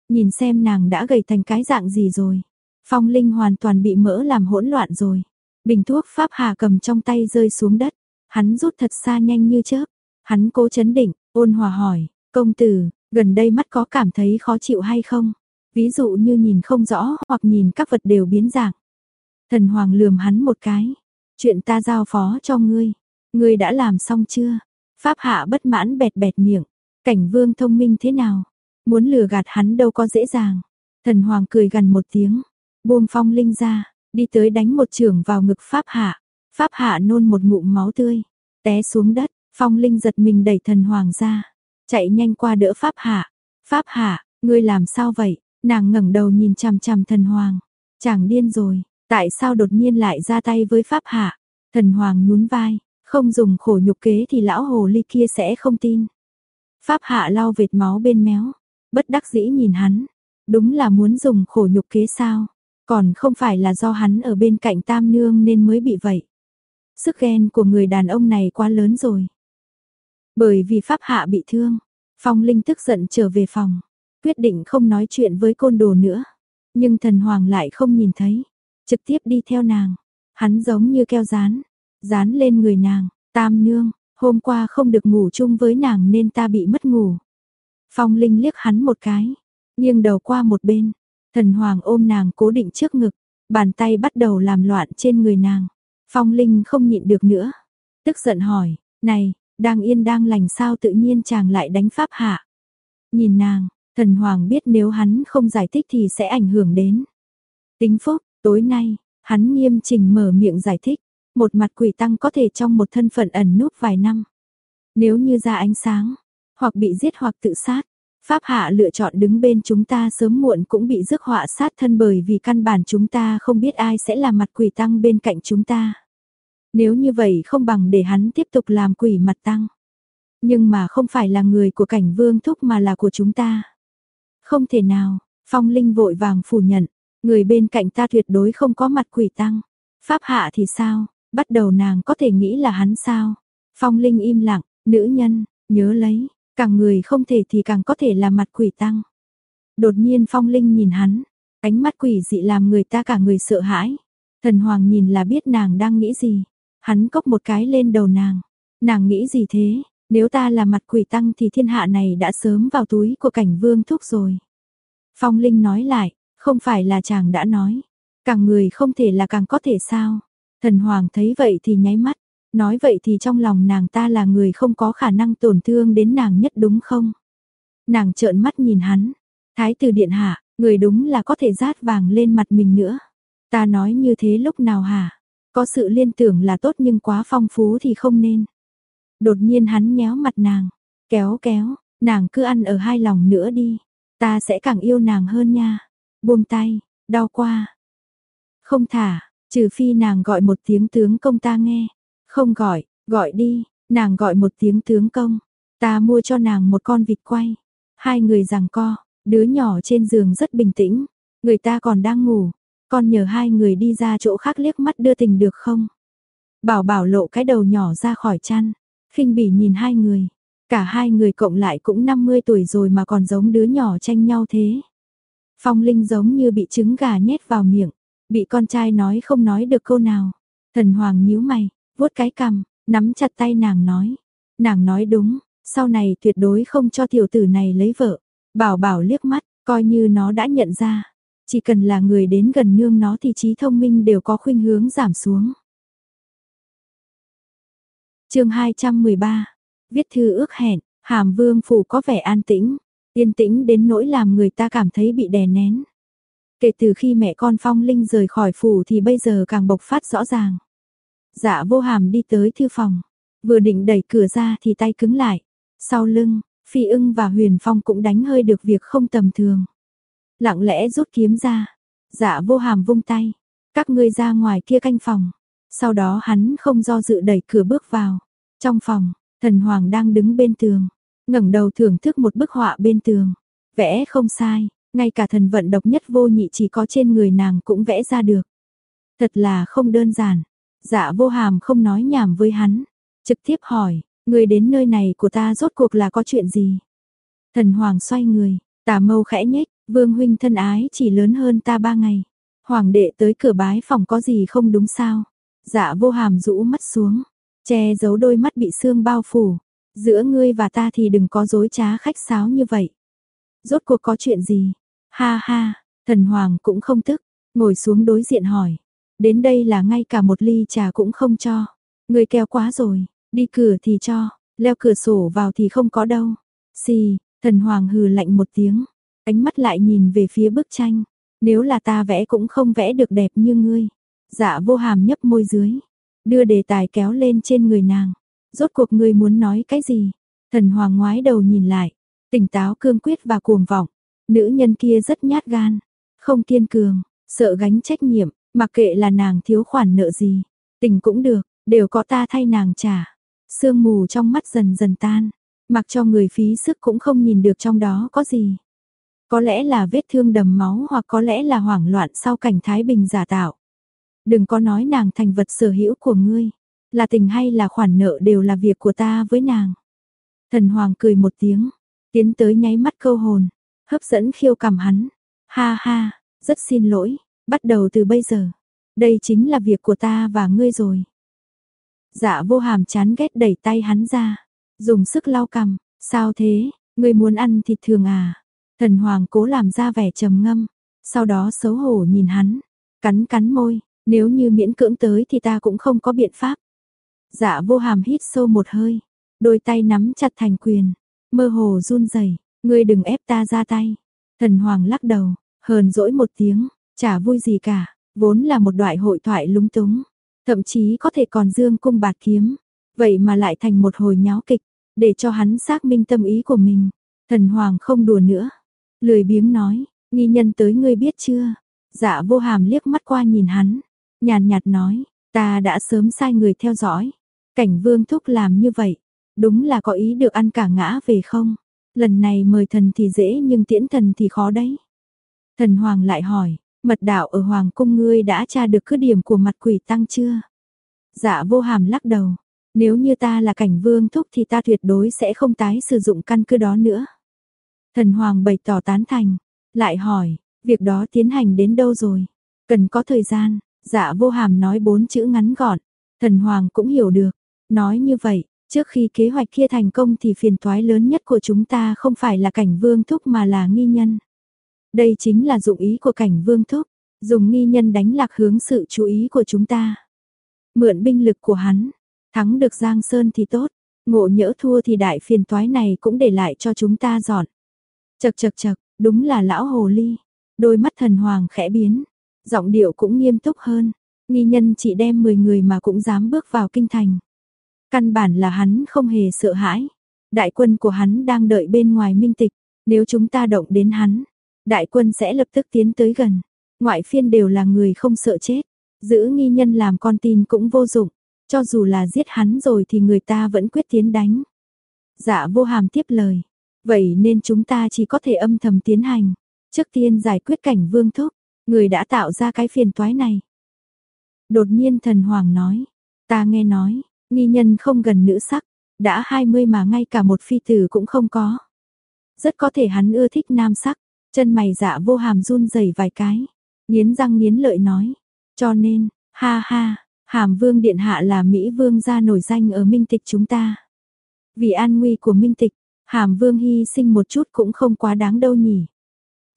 Nhìn xem nàng đã gầy thành cái dạng gì rồi. Phong Linh hoàn toàn bị mỡ làm hỗn loạn rồi. Bình thuốc pháp hà cầm trong tay rơi xuống đất, hắn rút thật xa nhanh như chớp. Hắn cố chấn định, ôn hòa hỏi, công tử, gần đây mắt có cảm thấy khó chịu hay không? Ví dụ như nhìn không rõ hoặc nhìn các vật đều biến dạng. Thần Hoàng lườm hắn một cái. Chuyện ta giao phó cho ngươi. Ngươi đã làm xong chưa? Pháp hạ bất mãn bẹt bẹt miệng. Cảnh vương thông minh thế nào? Muốn lừa gạt hắn đâu có dễ dàng. Thần Hoàng cười gần một tiếng. Buông phong linh ra. Đi tới đánh một trường vào ngực Pháp hạ. Pháp hạ nôn một ngụm máu tươi. Té xuống đất. Phong linh giật mình đẩy thần Hoàng ra. Chạy nhanh qua đỡ Pháp hạ. Pháp hạ, ngươi làm sao vậy? Nàng ngẩng đầu nhìn chằm chằm thần Hoàng. Chàng điên rồi. Tại sao đột nhiên lại ra tay với Pháp hạ? Thần Hoàng nhún vai, không dùng khổ nhục kế thì lão hồ ly kia sẽ không tin. Pháp hạ lau vệt máu bên méo, bất đắc dĩ nhìn hắn, đúng là muốn dùng khổ nhục kế sao, còn không phải là do hắn ở bên cạnh tam nương nên mới bị vậy. Sức ghen của người đàn ông này quá lớn rồi. Bởi vì Pháp hạ bị thương, Phong Linh tức giận trở về phòng, quyết định không nói chuyện với côn đồ nữa. Nhưng thần hoàng lại không nhìn thấy, trực tiếp đi theo nàng. Hắn giống như keo dán, dán lên người nàng, tam nương, hôm qua không được ngủ chung với nàng nên ta bị mất ngủ. Phong Linh liếc hắn một cái, nghiêng đầu qua một bên, thần hoàng ôm nàng cố định trước ngực, bàn tay bắt đầu làm loạn trên người nàng. Phong Linh không nhịn được nữa, tức giận hỏi, này, đang yên đang lành sao tự nhiên chàng lại đánh pháp hạ. Nhìn nàng, thần hoàng biết nếu hắn không giải thích thì sẽ ảnh hưởng đến. Tính phúc, tối nay, Hắn nghiêm chỉnh mở miệng giải thích, một mặt quỷ tăng có thể trong một thân phận ẩn núp vài năm. Nếu như ra ánh sáng, hoặc bị giết hoặc tự sát, Pháp hạ lựa chọn đứng bên chúng ta sớm muộn cũng bị rước họa sát thân bởi vì căn bản chúng ta không biết ai sẽ là mặt quỷ tăng bên cạnh chúng ta. Nếu như vậy không bằng để hắn tiếp tục làm quỷ mặt tăng. Nhưng mà không phải là người của cảnh vương thúc mà là của chúng ta. Không thể nào, phong linh vội vàng phủ nhận, người bên cạnh ta tuyệt đối không có mặt quỷ tăng. Pháp hạ thì sao, bắt đầu nàng có thể nghĩ là hắn sao. Phong linh im lặng, nữ nhân, nhớ lấy, càng người không thể thì càng có thể là mặt quỷ tăng. Đột nhiên phong linh nhìn hắn, ánh mắt quỷ dị làm người ta cả người sợ hãi. Thần hoàng nhìn là biết nàng đang nghĩ gì. Hắn cốc một cái lên đầu nàng. Nàng nghĩ gì thế? Nếu ta là mặt quỷ tăng thì thiên hạ này đã sớm vào túi của cảnh vương thúc rồi. Phong Linh nói lại, không phải là chàng đã nói. Càng người không thể là càng có thể sao. Thần Hoàng thấy vậy thì nháy mắt. Nói vậy thì trong lòng nàng ta là người không có khả năng tổn thương đến nàng nhất đúng không? Nàng trợn mắt nhìn hắn. Thái tử điện hạ, người đúng là có thể rát vàng lên mặt mình nữa. Ta nói như thế lúc nào hả? Có sự liên tưởng là tốt nhưng quá phong phú thì không nên. Đột nhiên hắn nhéo mặt nàng, kéo kéo, nàng cứ ăn ở hai lòng nữa đi, ta sẽ càng yêu nàng hơn nha. Buông tay, đau qua. Không thả, trừ phi nàng gọi một tiếng tướng công ta nghe. Không gọi, gọi đi, nàng gọi một tiếng tướng công. Ta mua cho nàng một con vịt quay. Hai người giằng co, đứa nhỏ trên giường rất bình tĩnh, người ta còn đang ngủ, con nhờ hai người đi ra chỗ khác liếc mắt đưa tình được không? Bảo bảo lộ cái đầu nhỏ ra khỏi chăn, khinh bỉ nhìn hai người, cả hai người cộng lại cũng 50 tuổi rồi mà còn giống đứa nhỏ tranh nhau thế. Phong Linh giống như bị trứng gà nhét vào miệng, bị con trai nói không nói được câu nào. Thần Hoàng nhíu mày, vuốt cái cằm, nắm chặt tay nàng nói. Nàng nói đúng, sau này tuyệt đối không cho tiểu tử này lấy vợ. Bảo bảo liếc mắt, coi như nó đã nhận ra. Chỉ cần là người đến gần nương nó thì trí thông minh đều có khuynh hướng giảm xuống. chương 213, viết thư ước hẹn, hàm vương phủ có vẻ an tĩnh, yên tĩnh đến nỗi làm người ta cảm thấy bị đè nén. Kể từ khi mẹ con Phong Linh rời khỏi phủ thì bây giờ càng bộc phát rõ ràng. Dạ vô hàm đi tới thư phòng, vừa định đẩy cửa ra thì tay cứng lại. Sau lưng, Phi ưng và Huyền Phong cũng đánh hơi được việc không tầm thường lặng lẽ rút kiếm ra. Dạ vô hàm vung tay, các ngươi ra ngoài kia canh phòng. Sau đó hắn không do dự đẩy cửa bước vào. Trong phòng, thần hoàng đang đứng bên tường, ngẩng đầu thưởng thức một bức họa bên tường. Vẽ không sai, ngay cả thần vận độc nhất vô nhị chỉ có trên người nàng cũng vẽ ra được. Thật là không đơn giản. Dạ vô hàm không nói nhảm với hắn, trực tiếp hỏi, người đến nơi này của ta rốt cuộc là có chuyện gì? Thần hoàng xoay người, tà mâu khẽ nhếch, Vương huynh thân ái chỉ lớn hơn ta ba ngày. Hoàng đệ tới cửa bái phòng có gì không đúng sao? Dạ vô hàm rũ mắt xuống, che giấu đôi mắt bị sương bao phủ. Giữa ngươi và ta thì đừng có dối trá khách sáo như vậy. Rốt cuộc có chuyện gì? Ha ha, thần hoàng cũng không tức, ngồi xuống đối diện hỏi. Đến đây là ngay cả một ly trà cũng không cho. Ngươi keo quá rồi, đi cửa thì cho, leo cửa sổ vào thì không có đâu. Xì, thần hoàng hừ lạnh một tiếng, Ánh mắt lại nhìn về phía bức tranh. Nếu là ta vẽ cũng không vẽ được đẹp như ngươi. Dạ vô hàm nhấp môi dưới. Đưa đề tài kéo lên trên người nàng. Rốt cuộc ngươi muốn nói cái gì? Thần hoàng ngoái đầu nhìn lại. Tỉnh táo cương quyết và cuồng vọng. Nữ nhân kia rất nhát gan. Không kiên cường. Sợ gánh trách nhiệm. Mặc kệ là nàng thiếu khoản nợ gì. Tình cũng được. Đều có ta thay nàng trả. Sương mù trong mắt dần dần tan. Mặc cho người phí sức cũng không nhìn được trong đó có gì. Có lẽ là vết thương đầm máu hoặc có lẽ là hoảng loạn sau cảnh Thái Bình giả tạo. Đừng có nói nàng thành vật sở hữu của ngươi. Là tình hay là khoản nợ đều là việc của ta với nàng. Thần Hoàng cười một tiếng, tiến tới nháy mắt câu hồn, hấp dẫn khiêu cảm hắn. Ha ha, rất xin lỗi, bắt đầu từ bây giờ. Đây chính là việc của ta và ngươi rồi. Dạ vô hàm chán ghét đẩy tay hắn ra, dùng sức lau cằm, sao thế, ngươi muốn ăn thịt thường à? Thần Hoàng cố làm ra vẻ trầm ngâm, sau đó xấu hổ nhìn hắn, cắn cắn môi, nếu như miễn cưỡng tới thì ta cũng không có biện pháp. Dạ vô hàm hít sâu một hơi, đôi tay nắm chặt thành quyền, mơ hồ run rẩy, ngươi đừng ép ta ra tay. Thần Hoàng lắc đầu, hờn dỗi một tiếng, chả vui gì cả, vốn là một đoạn hội thoại lúng túng, thậm chí có thể còn dương cung bạt kiếm, vậy mà lại thành một hồi nháo kịch, để cho hắn xác minh tâm ý của mình. Thần Hoàng không đùa nữa. Lười biếng nói, nghi nhân tới ngươi biết chưa? Dạ vô hàm liếc mắt qua nhìn hắn. Nhàn nhạt nói, ta đã sớm sai người theo dõi. Cảnh vương thúc làm như vậy. Đúng là có ý được ăn cả ngã về không? Lần này mời thần thì dễ nhưng tiễn thần thì khó đấy. Thần Hoàng lại hỏi, mật đạo ở Hoàng cung ngươi đã tra được cứ điểm của mặt quỷ tăng chưa? Dạ vô hàm lắc đầu, nếu như ta là cảnh vương thúc thì ta tuyệt đối sẽ không tái sử dụng căn cứ đó nữa. Thần Hoàng bày tỏ tán thành, lại hỏi, việc đó tiến hành đến đâu rồi? Cần có thời gian, dạ vô hàm nói bốn chữ ngắn gọn, thần Hoàng cũng hiểu được, nói như vậy, trước khi kế hoạch kia thành công thì phiền toái lớn nhất của chúng ta không phải là cảnh vương thúc mà là nghi nhân. Đây chính là dụng ý của cảnh vương thúc, dùng nghi nhân đánh lạc hướng sự chú ý của chúng ta. Mượn binh lực của hắn, thắng được Giang Sơn thì tốt, ngộ nhỡ thua thì đại phiền toái này cũng để lại cho chúng ta dọn. Chật chật chật, đúng là lão hồ ly. Đôi mắt thần hoàng khẽ biến, giọng điệu cũng nghiêm túc hơn. Nghi nhân chỉ đem 10 người mà cũng dám bước vào kinh thành. Căn bản là hắn không hề sợ hãi. Đại quân của hắn đang đợi bên ngoài minh tịch, nếu chúng ta động đến hắn, đại quân sẽ lập tức tiến tới gần. Ngoại phiên đều là người không sợ chết, giữ nghi nhân làm con tin cũng vô dụng, cho dù là giết hắn rồi thì người ta vẫn quyết tiến đánh. Dạ vô hàm tiếp lời, vậy nên chúng ta chỉ có thể âm thầm tiến hành, trước tiên giải quyết cảnh vương thúc, người đã tạo ra cái phiền toái này. Đột nhiên thần hoàng nói, ta nghe nói, nghi nhân không gần nữ sắc, đã 20 mà ngay cả một phi tử cũng không có. Rất có thể hắn ưa thích nam sắc, chân mày dạ vô hàm run rẩy vài cái, nghiến răng nghiến lợi nói, cho nên, ha ha, hàm vương điện hạ là Mỹ vương gia nổi danh ở minh tịch chúng ta. Vì an nguy của minh tịch, hàm vương hy sinh một chút cũng không quá đáng đâu nhỉ.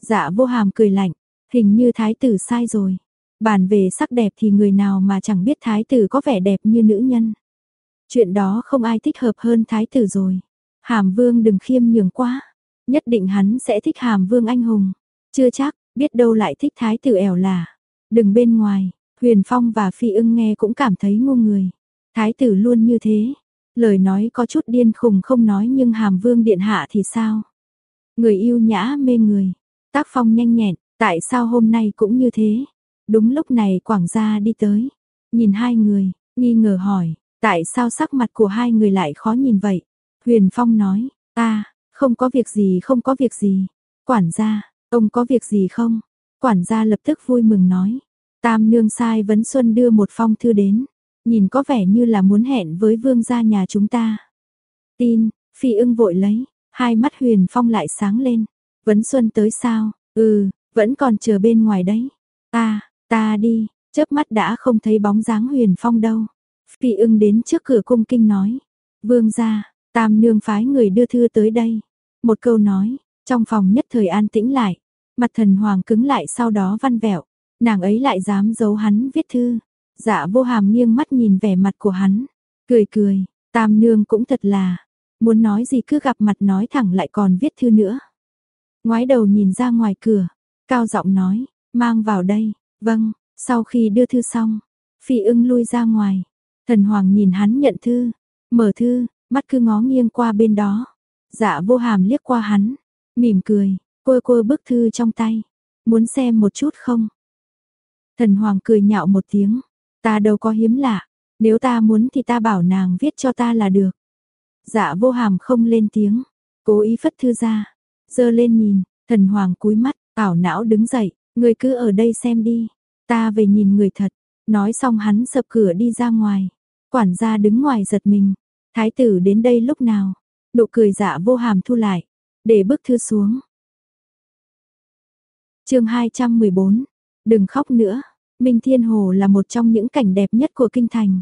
Dạ vô hàm cười lạnh, hình như thái tử sai rồi. Bàn về sắc đẹp thì người nào mà chẳng biết thái tử có vẻ đẹp như nữ nhân. Chuyện đó không ai thích hợp hơn thái tử rồi. Hàm vương đừng khiêm nhường quá. Nhất định hắn sẽ thích hàm vương anh hùng. Chưa chắc, biết đâu lại thích thái tử ẻo là. Đừng bên ngoài, Huyền Phong và Phi ưng nghe cũng cảm thấy ngu người. Thái tử luôn như thế. Lời nói có chút điên khùng không nói nhưng hàm vương điện hạ thì sao? Người yêu nhã mê người. Tác phong nhanh nhẹn, tại sao hôm nay cũng như thế? Đúng lúc này quảng gia đi tới. Nhìn hai người, nghi ngờ hỏi, tại sao sắc mặt của hai người lại khó nhìn vậy? Huyền Phong nói, ta, không có việc gì không có việc gì. Quản gia, ông có việc gì không? Quản gia lập tức vui mừng nói. Tam nương sai vấn xuân đưa một phong thư đến. Nhìn có vẻ như là muốn hẹn với vương gia nhà chúng ta. Tin, phi ưng vội lấy. Hai mắt huyền phong lại sáng lên. Vấn xuân tới sao? Ừ, vẫn còn chờ bên ngoài đấy. Ta, ta đi, chớp mắt đã không thấy bóng dáng huyền phong đâu. Phi ưng đến trước cửa cung kinh nói. Vương gia, tam nương phái người đưa thư tới đây. Một câu nói, trong phòng nhất thời an tĩnh lại. Mặt thần hoàng cứng lại sau đó văn vẹo. Nàng ấy lại dám giấu hắn viết thư. Dạ vô hàm nghiêng mắt nhìn vẻ mặt của hắn. Cười cười, tam nương cũng thật là. Muốn nói gì cứ gặp mặt nói thẳng lại còn viết thư nữa. Ngoái đầu nhìn ra ngoài cửa. Cao giọng nói, mang vào đây. Vâng, sau khi đưa thư xong. Phi ưng lui ra ngoài. Thần hoàng nhìn hắn nhận thư. Mở thư, mắt cứ ngó nghiêng qua bên đó. Dạ vô hàm liếc qua hắn. Mỉm cười, Cô cô bức thư trong tay. Muốn xem một chút không? Thần Hoàng cười nhạo một tiếng. Ta đâu có hiếm lạ. Nếu ta muốn thì ta bảo nàng viết cho ta là được. Dạ vô hàm không lên tiếng. Cố ý phất thư ra. Dơ lên nhìn. Thần Hoàng cúi mắt. Ảo não đứng dậy. Người cứ ở đây xem đi. Ta về nhìn người thật. Nói xong hắn sập cửa đi ra ngoài. Quản gia đứng ngoài giật mình. Thái tử đến đây lúc nào? Nụ cười dạ vô hàm thu lại. Để bức thư xuống chương 214, đừng khóc nữa, Minh Thiên Hồ là một trong những cảnh đẹp nhất của kinh thành.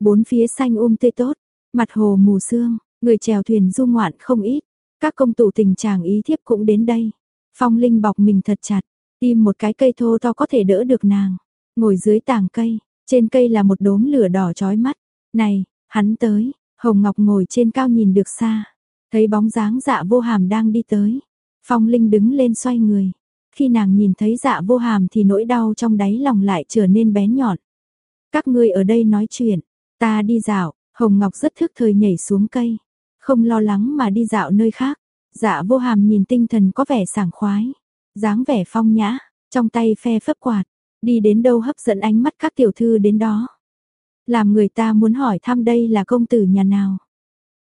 Bốn phía xanh um tươi tốt, mặt hồ mù sương, người chèo thuyền du ngoạn không ít, các công tụ tình chàng ý thiếp cũng đến đây. Phong Linh bọc mình thật chặt, tìm một cái cây thô to có thể đỡ được nàng, ngồi dưới tàng cây, trên cây là một đốm lửa đỏ chói mắt. Này, hắn tới, Hồng Ngọc ngồi trên cao nhìn được xa, thấy bóng dáng dạ vô hàm đang đi tới. Phong Linh đứng lên xoay người, khi nàng nhìn thấy dạ vô hàm thì nỗi đau trong đáy lòng lại trở nên bé nhọn. Các ngươi ở đây nói chuyện, ta đi dạo, Hồng Ngọc rất thức thời nhảy xuống cây, không lo lắng mà đi dạo nơi khác. Dạ vô hàm nhìn tinh thần có vẻ sảng khoái, dáng vẻ phong nhã, trong tay phe phấp quạt, đi đến đâu hấp dẫn ánh mắt các tiểu thư đến đó. Làm người ta muốn hỏi thăm đây là công tử nhà nào.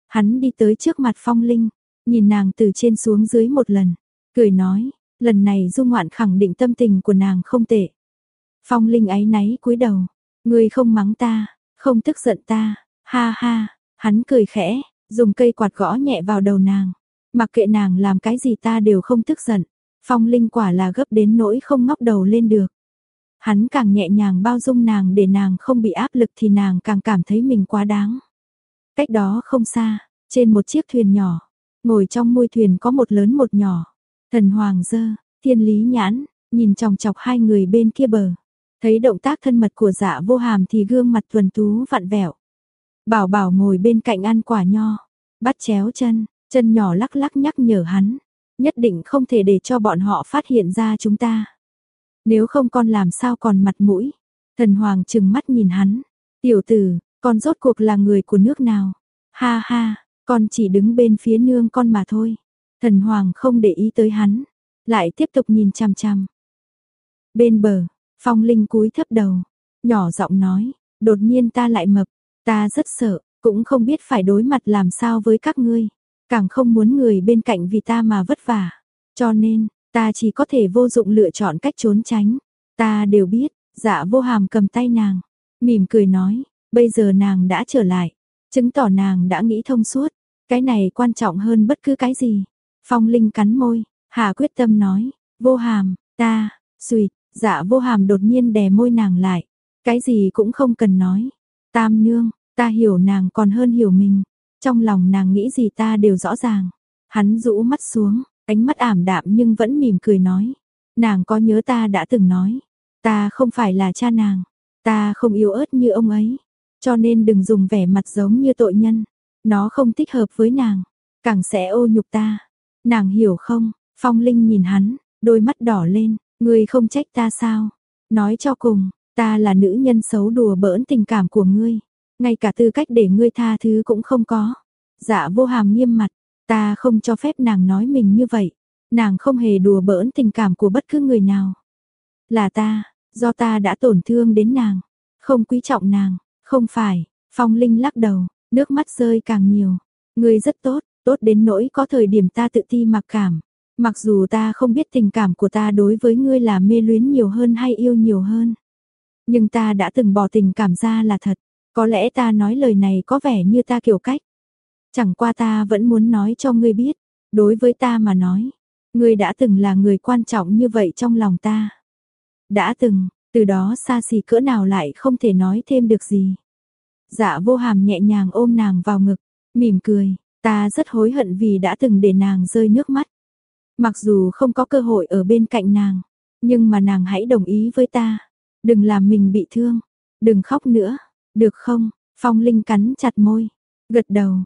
Hắn đi tới trước mặt phong linh, nhìn nàng từ trên xuống dưới một lần, cười nói, lần này dung ngoạn khẳng định tâm tình của nàng không tệ. Phong linh ấy náy cúi đầu, người không mắng ta, không tức giận ta, ha ha, hắn cười khẽ, dùng cây quạt gõ nhẹ vào đầu nàng. Mặc kệ nàng làm cái gì ta đều không tức giận. Phong Linh quả là gấp đến nỗi không ngóc đầu lên được. Hắn càng nhẹ nhàng bao dung nàng để nàng không bị áp lực thì nàng càng cảm thấy mình quá đáng. Cách đó không xa, trên một chiếc thuyền nhỏ, ngồi trong môi thuyền có một lớn một nhỏ. Thần Hoàng dơ, thiên lý nhãn, nhìn chòng chọc hai người bên kia bờ. Thấy động tác thân mật của dạ vô hàm thì gương mặt thuần tú vặn vẹo. Bảo bảo ngồi bên cạnh ăn quả nho, bắt chéo chân, chân nhỏ lắc lắc nhắc nhở hắn. Nhất định không thể để cho bọn họ phát hiện ra chúng ta. Nếu không con làm sao còn mặt mũi. Thần Hoàng chừng mắt nhìn hắn. Tiểu tử, con rốt cuộc là người của nước nào? Ha ha, con chỉ đứng bên phía nương con mà thôi. Thần Hoàng không để ý tới hắn. Lại tiếp tục nhìn chằm chằm. Bên bờ, Phong Linh cúi thấp đầu. Nhỏ giọng nói, đột nhiên ta lại mập. Ta rất sợ, cũng không biết phải đối mặt làm sao với các ngươi. Càng không muốn người bên cạnh vì ta mà vất vả. Cho nên, ta chỉ có thể vô dụng lựa chọn cách trốn tránh. Ta đều biết, dạ vô hàm cầm tay nàng. Mỉm cười nói, bây giờ nàng đã trở lại. Chứng tỏ nàng đã nghĩ thông suốt. Cái này quan trọng hơn bất cứ cái gì. Phong Linh cắn môi, Hà quyết tâm nói, vô hàm, ta, suyệt, dạ vô hàm đột nhiên đè môi nàng lại. Cái gì cũng không cần nói. Tam nương, ta hiểu nàng còn hơn hiểu mình. Trong lòng nàng nghĩ gì ta đều rõ ràng. Hắn rũ mắt xuống, ánh mắt ảm đạm nhưng vẫn mỉm cười nói. Nàng có nhớ ta đã từng nói. Ta không phải là cha nàng. Ta không yêu ớt như ông ấy. Cho nên đừng dùng vẻ mặt giống như tội nhân. Nó không thích hợp với nàng. Càng sẽ ô nhục ta. Nàng hiểu không? Phong Linh nhìn hắn, đôi mắt đỏ lên. Ngươi không trách ta sao? Nói cho cùng, ta là nữ nhân xấu đùa bỡn tình cảm của ngươi. Ngay cả tư cách để ngươi tha thứ cũng không có. Dạ vô hàm nghiêm mặt, ta không cho phép nàng nói mình như vậy. Nàng không hề đùa bỡn tình cảm của bất cứ người nào. Là ta, do ta đã tổn thương đến nàng. Không quý trọng nàng, không phải. Phong Linh lắc đầu, nước mắt rơi càng nhiều. Ngươi rất tốt, tốt đến nỗi có thời điểm ta tự ti mặc cảm. Mặc dù ta không biết tình cảm của ta đối với ngươi là mê luyến nhiều hơn hay yêu nhiều hơn. Nhưng ta đã từng bỏ tình cảm ra là thật. Có lẽ ta nói lời này có vẻ như ta kiểu cách. Chẳng qua ta vẫn muốn nói cho ngươi biết, đối với ta mà nói, ngươi đã từng là người quan trọng như vậy trong lòng ta. Đã từng, từ đó xa xỉ cỡ nào lại không thể nói thêm được gì. Dạ vô hàm nhẹ nhàng ôm nàng vào ngực, mỉm cười, ta rất hối hận vì đã từng để nàng rơi nước mắt. Mặc dù không có cơ hội ở bên cạnh nàng, nhưng mà nàng hãy đồng ý với ta, đừng làm mình bị thương, đừng khóc nữa. Được không? Phong Linh cắn chặt môi, gật đầu.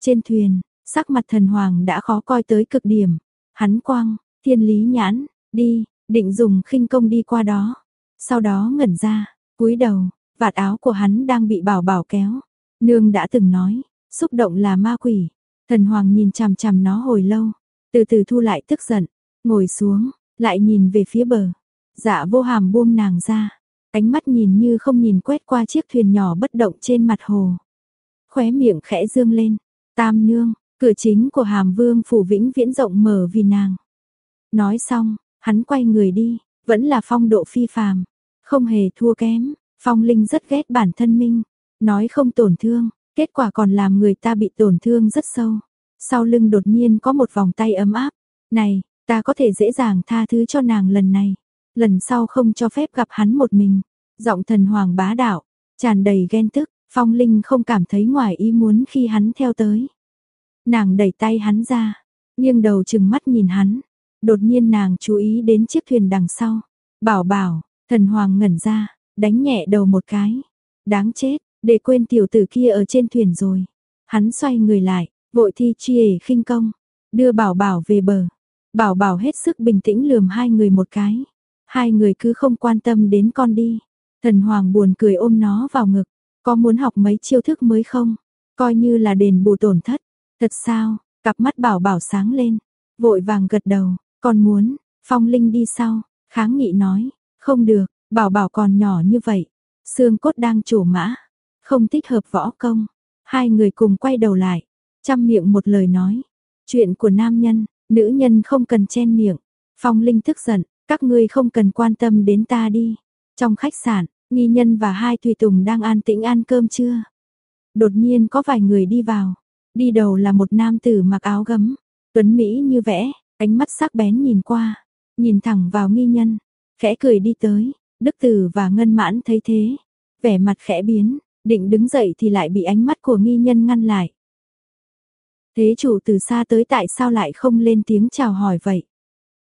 Trên thuyền, sắc mặt thần hoàng đã khó coi tới cực điểm. Hắn quang, thiên lý nhãn, đi, định dùng khinh công đi qua đó. Sau đó ngẩn ra, cúi đầu, vạt áo của hắn đang bị bảo bảo kéo. Nương đã từng nói, xúc động là ma quỷ. Thần hoàng nhìn chằm chằm nó hồi lâu, từ từ thu lại tức giận, ngồi xuống, lại nhìn về phía bờ. Dạ vô hàm buông nàng ra, Ánh mắt nhìn như không nhìn quét qua chiếc thuyền nhỏ bất động trên mặt hồ. Khóe miệng khẽ dương lên. Tam nương, cửa chính của hàm vương phủ vĩnh viễn rộng mở vì nàng. Nói xong, hắn quay người đi, vẫn là phong độ phi phàm, không hề thua kém. Phong Linh rất ghét bản thân minh, nói không tổn thương, kết quả còn làm người ta bị tổn thương rất sâu. Sau lưng đột nhiên có một vòng tay ấm áp. Này, ta có thể dễ dàng tha thứ cho nàng lần này lần sau không cho phép gặp hắn một mình. Giọng thần hoàng bá đạo, tràn đầy ghen tức, Phong Linh không cảm thấy ngoài ý muốn khi hắn theo tới. Nàng đẩy tay hắn ra, nghiêng đầu chừng mắt nhìn hắn, đột nhiên nàng chú ý đến chiếc thuyền đằng sau. Bảo bảo, thần hoàng ngẩn ra, đánh nhẹ đầu một cái. Đáng chết, để quên tiểu tử kia ở trên thuyền rồi. Hắn xoay người lại, vội thi truy khinh công, đưa bảo bảo về bờ. Bảo bảo hết sức bình tĩnh lườm hai người một cái. Hai người cứ không quan tâm đến con đi. Thần Hoàng buồn cười ôm nó vào ngực. Có muốn học mấy chiêu thức mới không? Coi như là đền bù tổn thất. Thật sao? Cặp mắt bảo bảo sáng lên, vội vàng gật đầu, còn muốn, phong linh đi sau, kháng nghị nói, không được, bảo bảo còn nhỏ như vậy, xương cốt đang trổ mã, không thích hợp võ công. Hai người cùng quay đầu lại, chăm miệng một lời nói, chuyện của nam nhân, nữ nhân không cần chen miệng. Phong Linh tức giận, các ngươi không cần quan tâm đến ta đi. Trong khách sạn, nghi nhân và hai tùy tùng đang an tĩnh ăn cơm trưa. Đột nhiên có vài người đi vào, đi đầu là một nam tử mặc áo gấm, tuấn mỹ như vẽ, ánh mắt sắc bén nhìn qua, nhìn thẳng vào nghi nhân, khẽ cười đi tới, Đức Tử và Ngân Mãn thấy thế, vẻ mặt khẽ biến, định đứng dậy thì lại bị ánh mắt của nghi nhân ngăn lại. Thế chủ từ xa tới tại sao lại không lên tiếng chào hỏi vậy?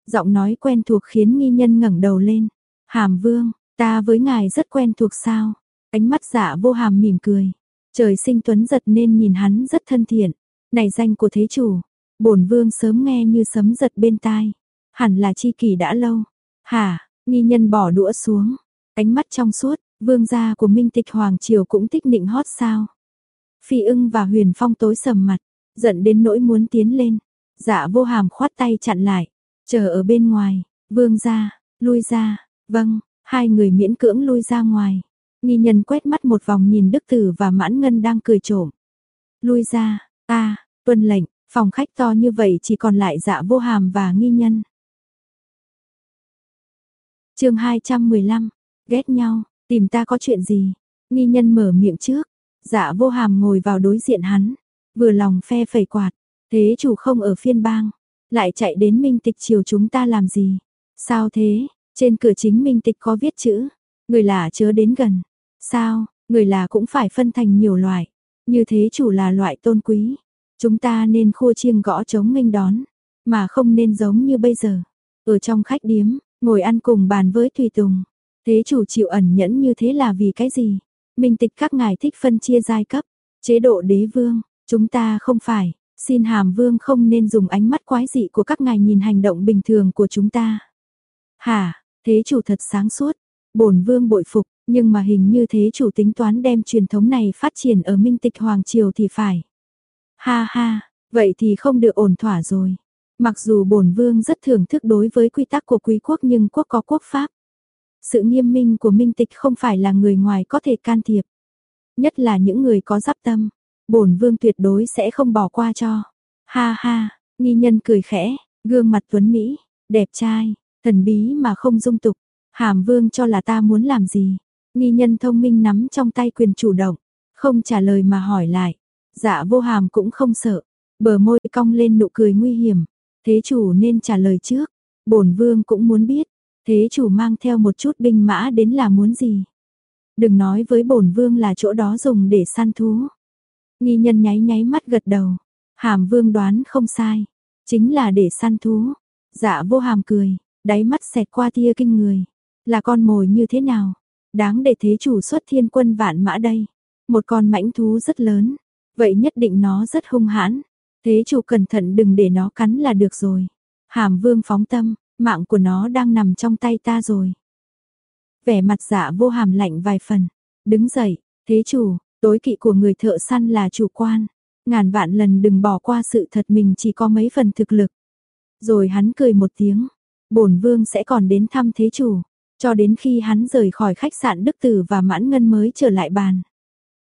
Giọng nói quen thuộc khiến nghi nhân ngẩng đầu lên. Hàm vương, ta với ngài rất quen thuộc sao? Ánh mắt giả vô hàm mỉm cười. Trời sinh tuấn giật nên nhìn hắn rất thân thiện. Này danh của thế chủ, bổn vương sớm nghe như sấm giật bên tai. Hẳn là chi kỷ đã lâu. Hả, nghi nhân bỏ đũa xuống. Ánh mắt trong suốt, vương gia của minh tịch hoàng triều cũng thích nịnh hót sao. Phi ưng và huyền phong tối sầm mặt, giận đến nỗi muốn tiến lên. Dạ vô hàm khoát tay chặn lại, chờ ở bên ngoài, vương ra, lui ra, vâng, hai người miễn cưỡng lui ra ngoài. Nghi nhân quét mắt một vòng nhìn Đức Tử và Mãn Ngân đang cười trộm. Lui ra, ta, tuân lệnh, phòng khách to như vậy chỉ còn lại dạ vô hàm và nghi nhân. chương 215, ghét nhau, tìm ta có chuyện gì? Nghi nhân mở miệng trước, dạ vô hàm ngồi vào đối diện hắn, vừa lòng phe phẩy quạt, thế chủ không ở phiên bang, lại chạy đến minh tịch chiều chúng ta làm gì? Sao thế? Trên cửa chính minh tịch có viết chữ, người lạ chớ đến gần. Sao, người lạ cũng phải phân thành nhiều loại, như thế chủ là loại tôn quý. Chúng ta nên khua chiêng gõ trống nghênh đón, mà không nên giống như bây giờ. Ở trong khách điếm, ngồi ăn cùng bàn với tùy tùng. Thế chủ chịu ẩn nhẫn như thế là vì cái gì? Minh tịch các ngài thích phân chia giai cấp, chế độ đế vương, chúng ta không phải, xin hàm vương không nên dùng ánh mắt quái dị của các ngài nhìn hành động bình thường của chúng ta. Hả, thế chủ thật sáng suốt, bổn vương bội phục, nhưng mà hình như thế chủ tính toán đem truyền thống này phát triển ở minh tịch Hoàng Triều thì phải. Ha ha, vậy thì không được ổn thỏa rồi. Mặc dù bổn vương rất thưởng thức đối với quy tắc của quý quốc nhưng quốc có quốc pháp. Sự nghiêm minh của minh tịch không phải là người ngoài có thể can thiệp. Nhất là những người có giáp tâm, bổn vương tuyệt đối sẽ không bỏ qua cho. Ha ha, nghi nhân cười khẽ, gương mặt tuấn Mỹ, đẹp trai, thần bí mà không dung tục. Hàm vương cho là ta muốn làm gì? Nghi nhân thông minh nắm trong tay quyền chủ động, không trả lời mà hỏi lại. Dạ vô hàm cũng không sợ, bờ môi cong lên nụ cười nguy hiểm. Thế chủ nên trả lời trước, bổn vương cũng muốn biết, thế chủ mang theo một chút binh mã đến là muốn gì. Đừng nói với bổn vương là chỗ đó dùng để săn thú. Nghi nhân nháy nháy mắt gật đầu, hàm vương đoán không sai, chính là để săn thú. Dạ vô hàm cười, đáy mắt xẹt qua tia kinh người, là con mồi như thế nào, đáng để thế chủ xuất thiên quân vạn mã đây. Một con mãnh thú rất lớn, vậy nhất định nó rất hung hãn, thế chủ cẩn thận đừng để nó cắn là được rồi. Hàm vương phóng tâm, mạng của nó đang nằm trong tay ta rồi. Vẻ mặt dạ vô hàm lạnh vài phần, đứng dậy, thế chủ, tối kỵ của người thợ săn là chủ quan, ngàn vạn lần đừng bỏ qua sự thật mình chỉ có mấy phần thực lực. Rồi hắn cười một tiếng, bổn vương sẽ còn đến thăm thế chủ, cho đến khi hắn rời khỏi khách sạn Đức Tử và Mãn Ngân mới trở lại bàn.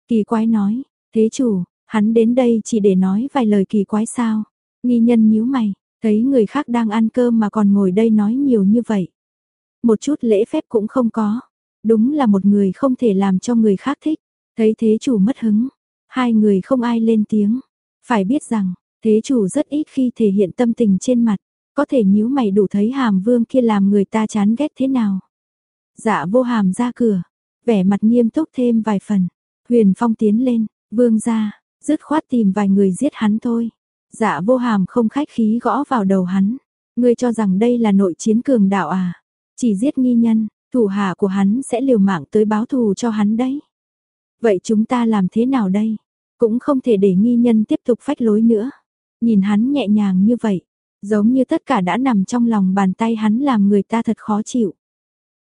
Kỳ quái nói, thế chủ, hắn đến đây chỉ để nói vài lời kỳ quái sao? Nghi nhân nhíu mày, thấy người khác đang ăn cơm mà còn ngồi đây nói nhiều như vậy. Một chút lễ phép cũng không có, đúng là một người không thể làm cho người khác thích. Thấy thế chủ mất hứng, hai người không ai lên tiếng. Phải biết rằng, thế chủ rất ít khi thể hiện tâm tình trên mặt, có thể nhíu mày đủ thấy hàm vương kia làm người ta chán ghét thế nào. Dạ vô hàm ra cửa, vẻ mặt nghiêm túc thêm vài phần. Huyền Phong tiến lên, vương ra, dứt khoát tìm vài người giết hắn thôi. Dạ vô hàm không khách khí gõ vào đầu hắn. Ngươi cho rằng đây là nội chiến cường đạo à? Chỉ giết nghi nhân, thủ hạ của hắn sẽ liều mạng tới báo thù cho hắn đấy. Vậy chúng ta làm thế nào đây? Cũng không thể để nghi nhân tiếp tục phách lối nữa. Nhìn hắn nhẹ nhàng như vậy, giống như tất cả đã nằm trong lòng bàn tay hắn làm người ta thật khó chịu.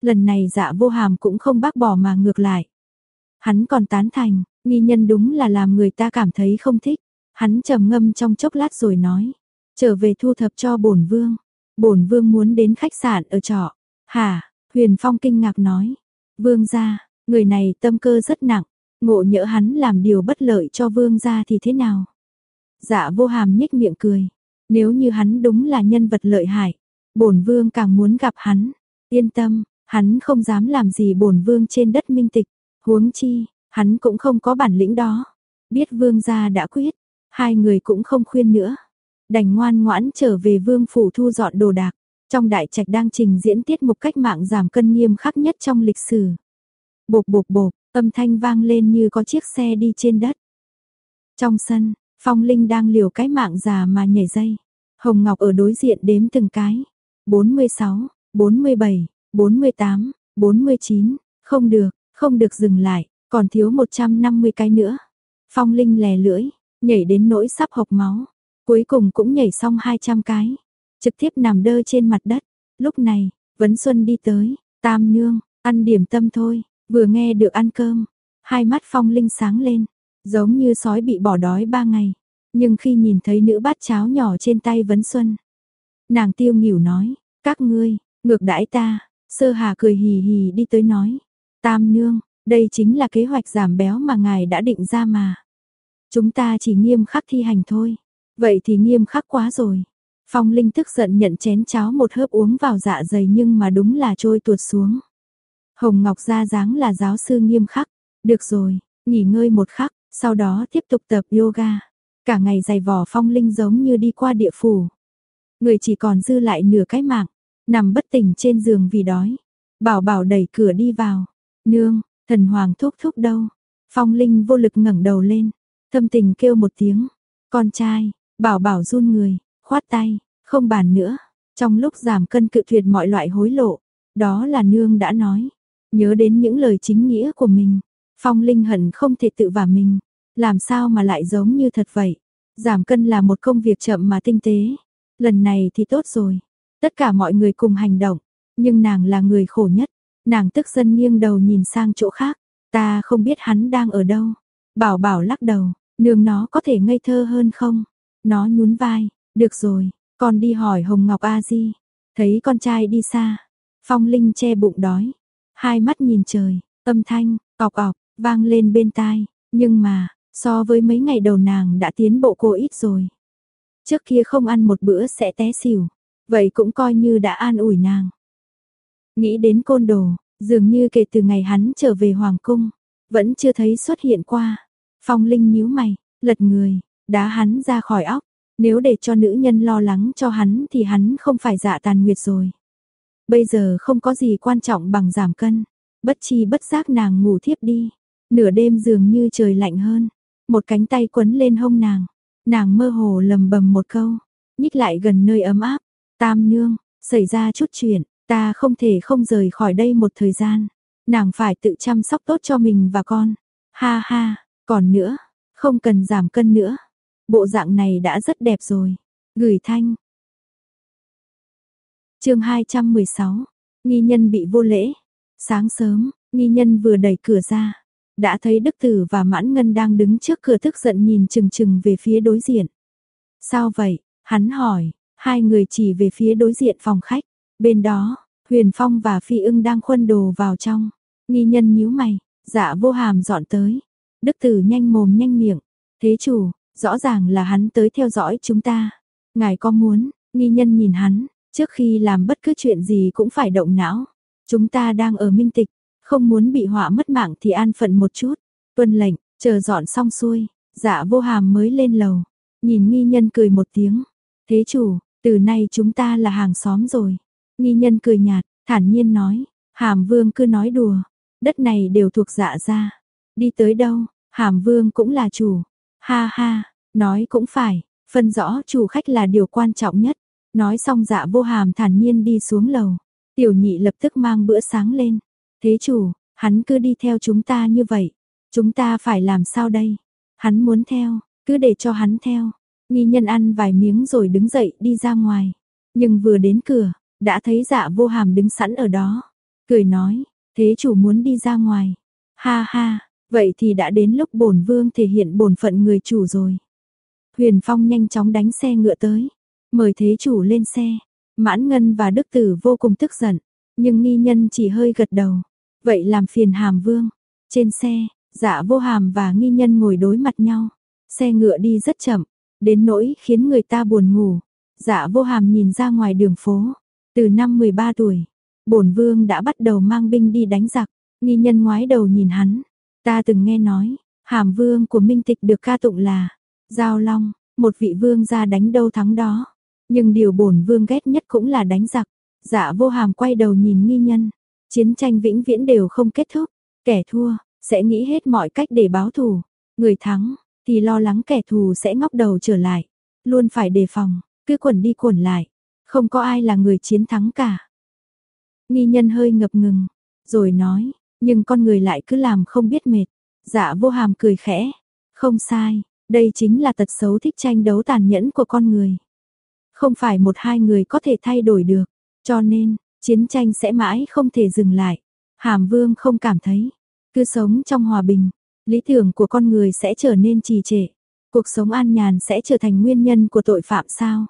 Lần này dạ vô hàm cũng không bác bỏ mà ngược lại. Hắn còn tán thành, nghi nhân đúng là làm người ta cảm thấy không thích. Hắn trầm ngâm trong chốc lát rồi nói, trở về thu thập cho bổn vương. Bổn vương muốn đến khách sạn ở trọ. Hả? Huyền Phong kinh ngạc nói. Vương gia, người này tâm cơ rất nặng, ngộ nhỡ hắn làm điều bất lợi cho vương gia thì thế nào? Dạ vô hàm nhếch miệng cười. Nếu như hắn đúng là nhân vật lợi hại, bổn vương càng muốn gặp hắn. Yên tâm, hắn không dám làm gì bổn vương trên đất minh tịch. Huống chi, hắn cũng không có bản lĩnh đó. Biết vương gia đã quyết, hai người cũng không khuyên nữa. Đành ngoan ngoãn trở về vương phủ thu dọn đồ đạc. Trong đại trạch đang trình diễn tiết mục cách mạng giảm cân nghiêm khắc nhất trong lịch sử. Bộp bộp bộp, âm thanh vang lên như có chiếc xe đi trên đất. Trong sân, Phong Linh đang liều cái mạng già mà nhảy dây. Hồng Ngọc ở đối diện đếm từng cái. 46, 47, 48, 49, không được, không được dừng lại, còn thiếu 150 cái nữa. Phong Linh lè lưỡi, nhảy đến nỗi sắp hộc máu. Cuối cùng cũng nhảy xong 200 cái. Trực tiếp nằm đơ trên mặt đất. Lúc này, Vấn Xuân đi tới. Tam nương, ăn điểm tâm thôi. Vừa nghe được ăn cơm. Hai mắt Phong Linh sáng lên. Giống như sói bị bỏ đói ba ngày. Nhưng khi nhìn thấy nữ bát cháo nhỏ trên tay Vấn Xuân. Nàng tiêu nghỉu nói. Các ngươi, ngược đãi ta. Sơ hà cười hì hì đi tới nói. Tam nương, đây chính là kế hoạch giảm béo mà ngài đã định ra mà. Chúng ta chỉ nghiêm khắc thi hành thôi. Vậy thì nghiêm khắc quá rồi. Phong Linh tức giận nhận chén cháo một hớp uống vào dạ dày nhưng mà đúng là trôi tuột xuống. Hồng Ngọc ra dáng là giáo sư nghiêm khắc. Được rồi, nghỉ ngơi một khắc, sau đó tiếp tục tập yoga. Cả ngày dày vò Phong Linh giống như đi qua địa phủ. Người chỉ còn dư lại nửa cái mạng, nằm bất tỉnh trên giường vì đói. Bảo bảo đẩy cửa đi vào. Nương, thần hoàng thúc thúc đâu? Phong Linh vô lực ngẩng đầu lên. Thâm tình kêu một tiếng. Con trai, bảo bảo run người, khoát tay, không bàn nữa. Trong lúc giảm cân cự tuyệt mọi loại hối lộ, đó là nương đã nói. Nhớ đến những lời chính nghĩa của mình, Phong Linh hận không thể tự vả mình, làm sao mà lại giống như thật vậy. Giảm cân là một công việc chậm mà tinh tế. Lần này thì tốt rồi, tất cả mọi người cùng hành động, nhưng nàng là người khổ nhất. Nàng tức giận nghiêng đầu nhìn sang chỗ khác, ta không biết hắn đang ở đâu. Bảo bảo lắc đầu, nương nó có thể ngây thơ hơn không? Nó nhún vai, được rồi, con đi hỏi Hồng Ngọc A Di. Thấy con trai đi xa, Phong Linh che bụng đói, hai mắt nhìn trời, âm thanh, cọc ọc vang lên bên tai, nhưng mà, so với mấy ngày đầu nàng đã tiến bộ cô ít rồi. Trước kia không ăn một bữa sẽ té xỉu, vậy cũng coi như đã an ủi nàng. Nghĩ đến côn đồ, dường như kể từ ngày hắn trở về Hoàng Cung, vẫn chưa thấy xuất hiện qua. Phong Linh nhíu mày, lật người, đá hắn ra khỏi óc. Nếu để cho nữ nhân lo lắng cho hắn thì hắn không phải dạ tàn nguyệt rồi. Bây giờ không có gì quan trọng bằng giảm cân. Bất chi bất giác nàng ngủ thiếp đi. Nửa đêm dường như trời lạnh hơn. Một cánh tay quấn lên hông nàng. Nàng mơ hồ lầm bầm một câu. Nhích lại gần nơi ấm áp. Tam nương, xảy ra chút chuyện. Ta không thể không rời khỏi đây một thời gian. Nàng phải tự chăm sóc tốt cho mình và con. Ha ha, còn nữa, không cần giảm cân nữa. Bộ dạng này đã rất đẹp rồi. Gửi thanh. chương 216. Nghi nhân bị vô lễ. Sáng sớm, nghi nhân vừa đẩy cửa ra. Đã thấy Đức Tử và Mãn Ngân đang đứng trước cửa tức giận nhìn chừng chừng về phía đối diện. Sao vậy? Hắn hỏi. Hai người chỉ về phía đối diện phòng khách. Bên đó, Huyền Phong và Phi ưng đang khuân đồ vào trong. Nghi nhân nhíu mày. Dạ vô hàm dọn tới. Đức Tử nhanh mồm nhanh miệng. Thế chủ, Rõ ràng là hắn tới theo dõi chúng ta. Ngài có muốn, nghi nhân nhìn hắn, trước khi làm bất cứ chuyện gì cũng phải động não. Chúng ta đang ở minh tịch, không muốn bị họa mất mạng thì an phận một chút. Tuân lệnh, chờ dọn xong xuôi, dạ vô hàm mới lên lầu. Nhìn nghi nhân cười một tiếng. Thế chủ, từ nay chúng ta là hàng xóm rồi. Nghi nhân cười nhạt, thản nhiên nói. Hàm vương cứ nói đùa. Đất này đều thuộc dạ ra. Đi tới đâu, hàm vương cũng là chủ. Ha ha, nói cũng phải, phân rõ chủ khách là điều quan trọng nhất. Nói xong dạ vô hàm thản nhiên đi xuống lầu. Tiểu nhị lập tức mang bữa sáng lên. Thế chủ, hắn cứ đi theo chúng ta như vậy. Chúng ta phải làm sao đây? Hắn muốn theo, cứ để cho hắn theo. Nghi nhân ăn vài miếng rồi đứng dậy đi ra ngoài. Nhưng vừa đến cửa, đã thấy dạ vô hàm đứng sẵn ở đó. Cười nói, thế chủ muốn đi ra ngoài. Ha ha, Vậy thì đã đến lúc bổn vương thể hiện bổn phận người chủ rồi. Huyền Phong nhanh chóng đánh xe ngựa tới, mời thế chủ lên xe. Mãn Ngân và Đức Tử vô cùng tức giận, nhưng nghi nhân chỉ hơi gật đầu. Vậy làm phiền Hàm Vương. Trên xe, dạ vô hàm và nghi nhân ngồi đối mặt nhau. Xe ngựa đi rất chậm, đến nỗi khiến người ta buồn ngủ. Dạ vô hàm nhìn ra ngoài đường phố. Từ năm 13 tuổi, bổn vương đã bắt đầu mang binh đi đánh giặc. Nghi nhân ngoái đầu nhìn hắn. Ta từng nghe nói, hàm vương của minh tịch được ca tụng là Giao Long, một vị vương ra đánh đâu thắng đó. Nhưng điều bổn vương ghét nhất cũng là đánh giặc. Dạ vô hàm quay đầu nhìn nghi nhân. Chiến tranh vĩnh viễn đều không kết thúc. Kẻ thua, sẽ nghĩ hết mọi cách để báo thù. Người thắng, thì lo lắng kẻ thù sẽ ngóc đầu trở lại. Luôn phải đề phòng, cứ quẩn đi quẩn lại. Không có ai là người chiến thắng cả. Nghi nhân hơi ngập ngừng, rồi nói, nhưng con người lại cứ làm không biết mệt. Dạ vô hàm cười khẽ, không sai, đây chính là tật xấu thích tranh đấu tàn nhẫn của con người. Không phải một hai người có thể thay đổi được, cho nên, chiến tranh sẽ mãi không thể dừng lại. Hàm Vương không cảm thấy, cứ sống trong hòa bình, lý tưởng của con người sẽ trở nên trì trệ. Cuộc sống an nhàn sẽ trở thành nguyên nhân của tội phạm sao?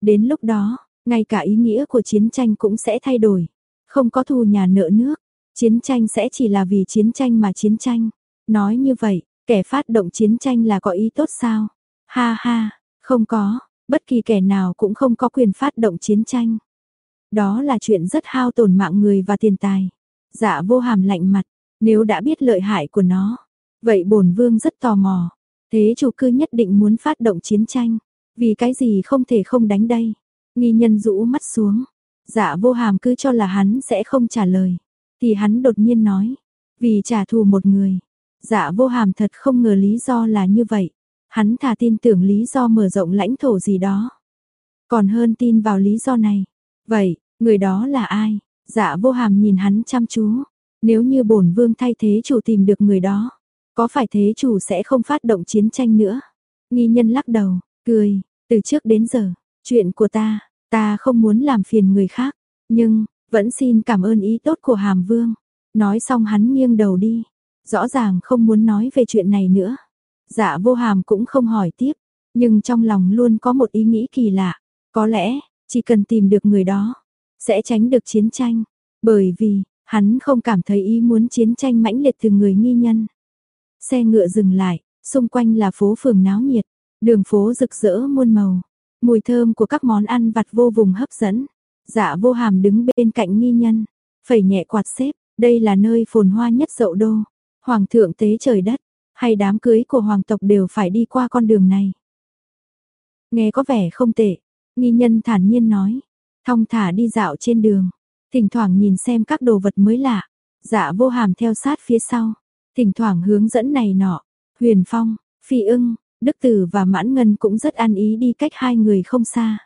Đến lúc đó, ngay cả ý nghĩa của chiến tranh cũng sẽ thay đổi. Không có thù nhà nợ nước, chiến tranh sẽ chỉ là vì chiến tranh mà chiến tranh. Nói như vậy, kẻ phát động chiến tranh là có ý tốt sao? Ha ha, không có, bất kỳ kẻ nào cũng không có quyền phát động chiến tranh. Đó là chuyện rất hao tổn mạng người và tiền tài. Dạ vô hàm lạnh mặt, nếu đã biết lợi hại của nó, vậy bổn vương rất tò mò. Thế chủ cư nhất định muốn phát động chiến tranh, vì cái gì không thể không đánh đây. Nghi nhân rũ mắt xuống, dạ vô hàm cứ cho là hắn sẽ không trả lời. Thì hắn đột nhiên nói, vì trả thù một người. Dạ vô hàm thật không ngờ lý do là như vậy. Hắn thà tin tưởng lý do mở rộng lãnh thổ gì đó. Còn hơn tin vào lý do này. Vậy, người đó là ai? Dạ vô hàm nhìn hắn chăm chú. Nếu như bổn vương thay thế chủ tìm được người đó, có phải thế chủ sẽ không phát động chiến tranh nữa? Nghi nhân lắc đầu, cười, từ trước đến giờ, chuyện của ta, ta không muốn làm phiền người khác, nhưng, vẫn xin cảm ơn ý tốt của hàm vương. Nói xong hắn nghiêng đầu đi, rõ ràng không muốn nói về chuyện này nữa. Dạ vô hàm cũng không hỏi tiếp, nhưng trong lòng luôn có một ý nghĩ kỳ lạ, có lẽ, chỉ cần tìm được người đó, sẽ tránh được chiến tranh, bởi vì, hắn không cảm thấy ý muốn chiến tranh mãnh liệt từ người nghi nhân. Xe ngựa dừng lại, xung quanh là phố phường náo nhiệt, đường phố rực rỡ muôn màu, mùi thơm của các món ăn vặt vô vùng hấp dẫn. Dạ vô hàm đứng bên cạnh nghi nhân, phẩy nhẹ quạt xếp, đây là nơi phồn hoa nhất dậu đô. Hoàng thượng tế trời đất, hay đám cưới của hoàng tộc đều phải đi qua con đường này. Nghe có vẻ không tệ, nghi nhân thản nhiên nói, thong thả đi dạo trên đường, thỉnh thoảng nhìn xem các đồ vật mới lạ, dạ vô hàm theo sát phía sau, thỉnh thoảng hướng dẫn này nọ, huyền phong, phi ưng, đức tử và mãn ngân cũng rất an ý đi cách hai người không xa.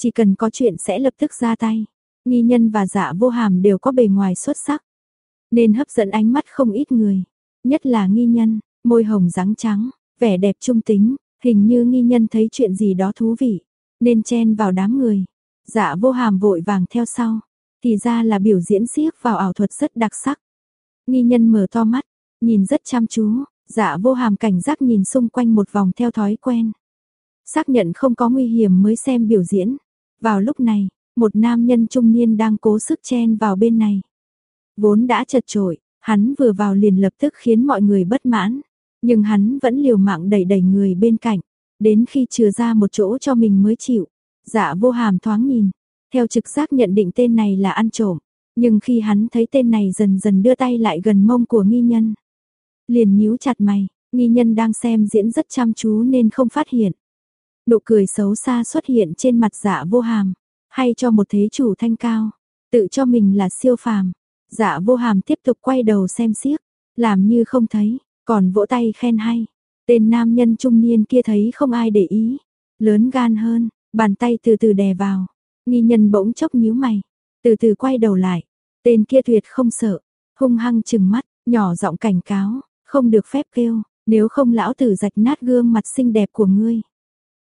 Chỉ cần có chuyện sẽ lập tức ra tay, nghi nhân và dạ vô hàm đều có bề ngoài xuất sắc, nên hấp dẫn ánh mắt không ít người, nhất là nghi nhân, môi hồng ráng trắng, vẻ đẹp trung tính, hình như nghi nhân thấy chuyện gì đó thú vị, nên chen vào đám người. Dạ vô hàm vội vàng theo sau, thì ra là biểu diễn xiếc vào ảo thuật rất đặc sắc. Nghi nhân mở to mắt, nhìn rất chăm chú, dạ vô hàm cảnh giác nhìn xung quanh một vòng theo thói quen. Xác nhận không có nguy hiểm mới xem biểu diễn. Vào lúc này, một nam nhân trung niên đang cố sức chen vào bên này. Vốn đã chật trội, hắn vừa vào liền lập tức khiến mọi người bất mãn. Nhưng hắn vẫn liều mạng đẩy đẩy người bên cạnh, đến khi chừa ra một chỗ cho mình mới chịu. Dạ vô hàm thoáng nhìn, theo trực giác nhận định tên này là ăn trộm, nhưng khi hắn thấy tên này dần dần đưa tay lại gần mông của nghi nhân. Liền nhíu chặt mày, nghi nhân đang xem diễn rất chăm chú nên không phát hiện. Nụ cười xấu xa xuất hiện trên mặt dạ vô hàm, hay cho một thế chủ thanh cao, tự cho mình là siêu phàm. Dạ vô hàm tiếp tục quay đầu xem xiếc, làm như không thấy, còn vỗ tay khen hay. Tên nam nhân trung niên kia thấy không ai để ý, lớn gan hơn, bàn tay từ từ đè vào. Nghi nhân bỗng chốc nhíu mày, từ từ quay đầu lại. Tên kia tuyệt không sợ, hung hăng chừng mắt, nhỏ giọng cảnh cáo, không được phép kêu, nếu không lão tử rạch nát gương mặt xinh đẹp của ngươi.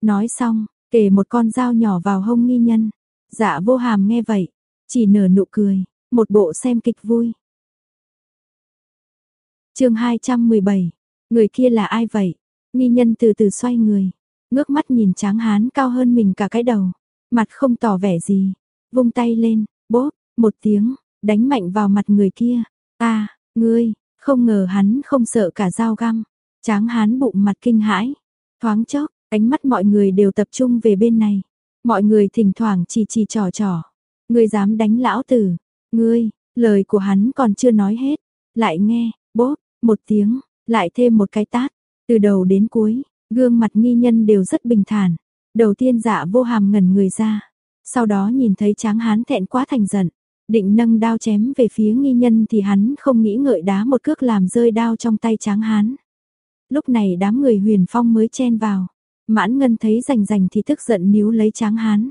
Nói xong, kể một con dao nhỏ vào hông nghi nhân. Dạ vô hàm nghe vậy, chỉ nở nụ cười, một bộ xem kịch vui. chương 217, người kia là ai vậy? Nghi nhân từ từ xoay người, ngước mắt nhìn tráng hán cao hơn mình cả cái đầu, mặt không tỏ vẻ gì, vung tay lên, bóp một tiếng, đánh mạnh vào mặt người kia. Ta, ngươi, không ngờ hắn không sợ cả dao găm. Tráng hán bụng mặt kinh hãi. Thoáng chốc, ánh mắt mọi người đều tập trung về bên này. Mọi người thỉnh thoảng chỉ chỉ trò trò. Ngươi dám đánh lão tử. Ngươi, lời của hắn còn chưa nói hết. Lại nghe, bốp, một tiếng, lại thêm một cái tát. Từ đầu đến cuối, gương mặt nghi nhân đều rất bình thản. Đầu tiên dạ vô hàm ngẩn người ra. Sau đó nhìn thấy tráng hán thẹn quá thành giận. Định nâng đao chém về phía nghi nhân thì hắn không nghĩ ngợi đá một cước làm rơi đao trong tay tráng hán. Lúc này đám người huyền phong mới chen vào. Mãn ngân thấy rành rành thì tức giận níu lấy tráng hán.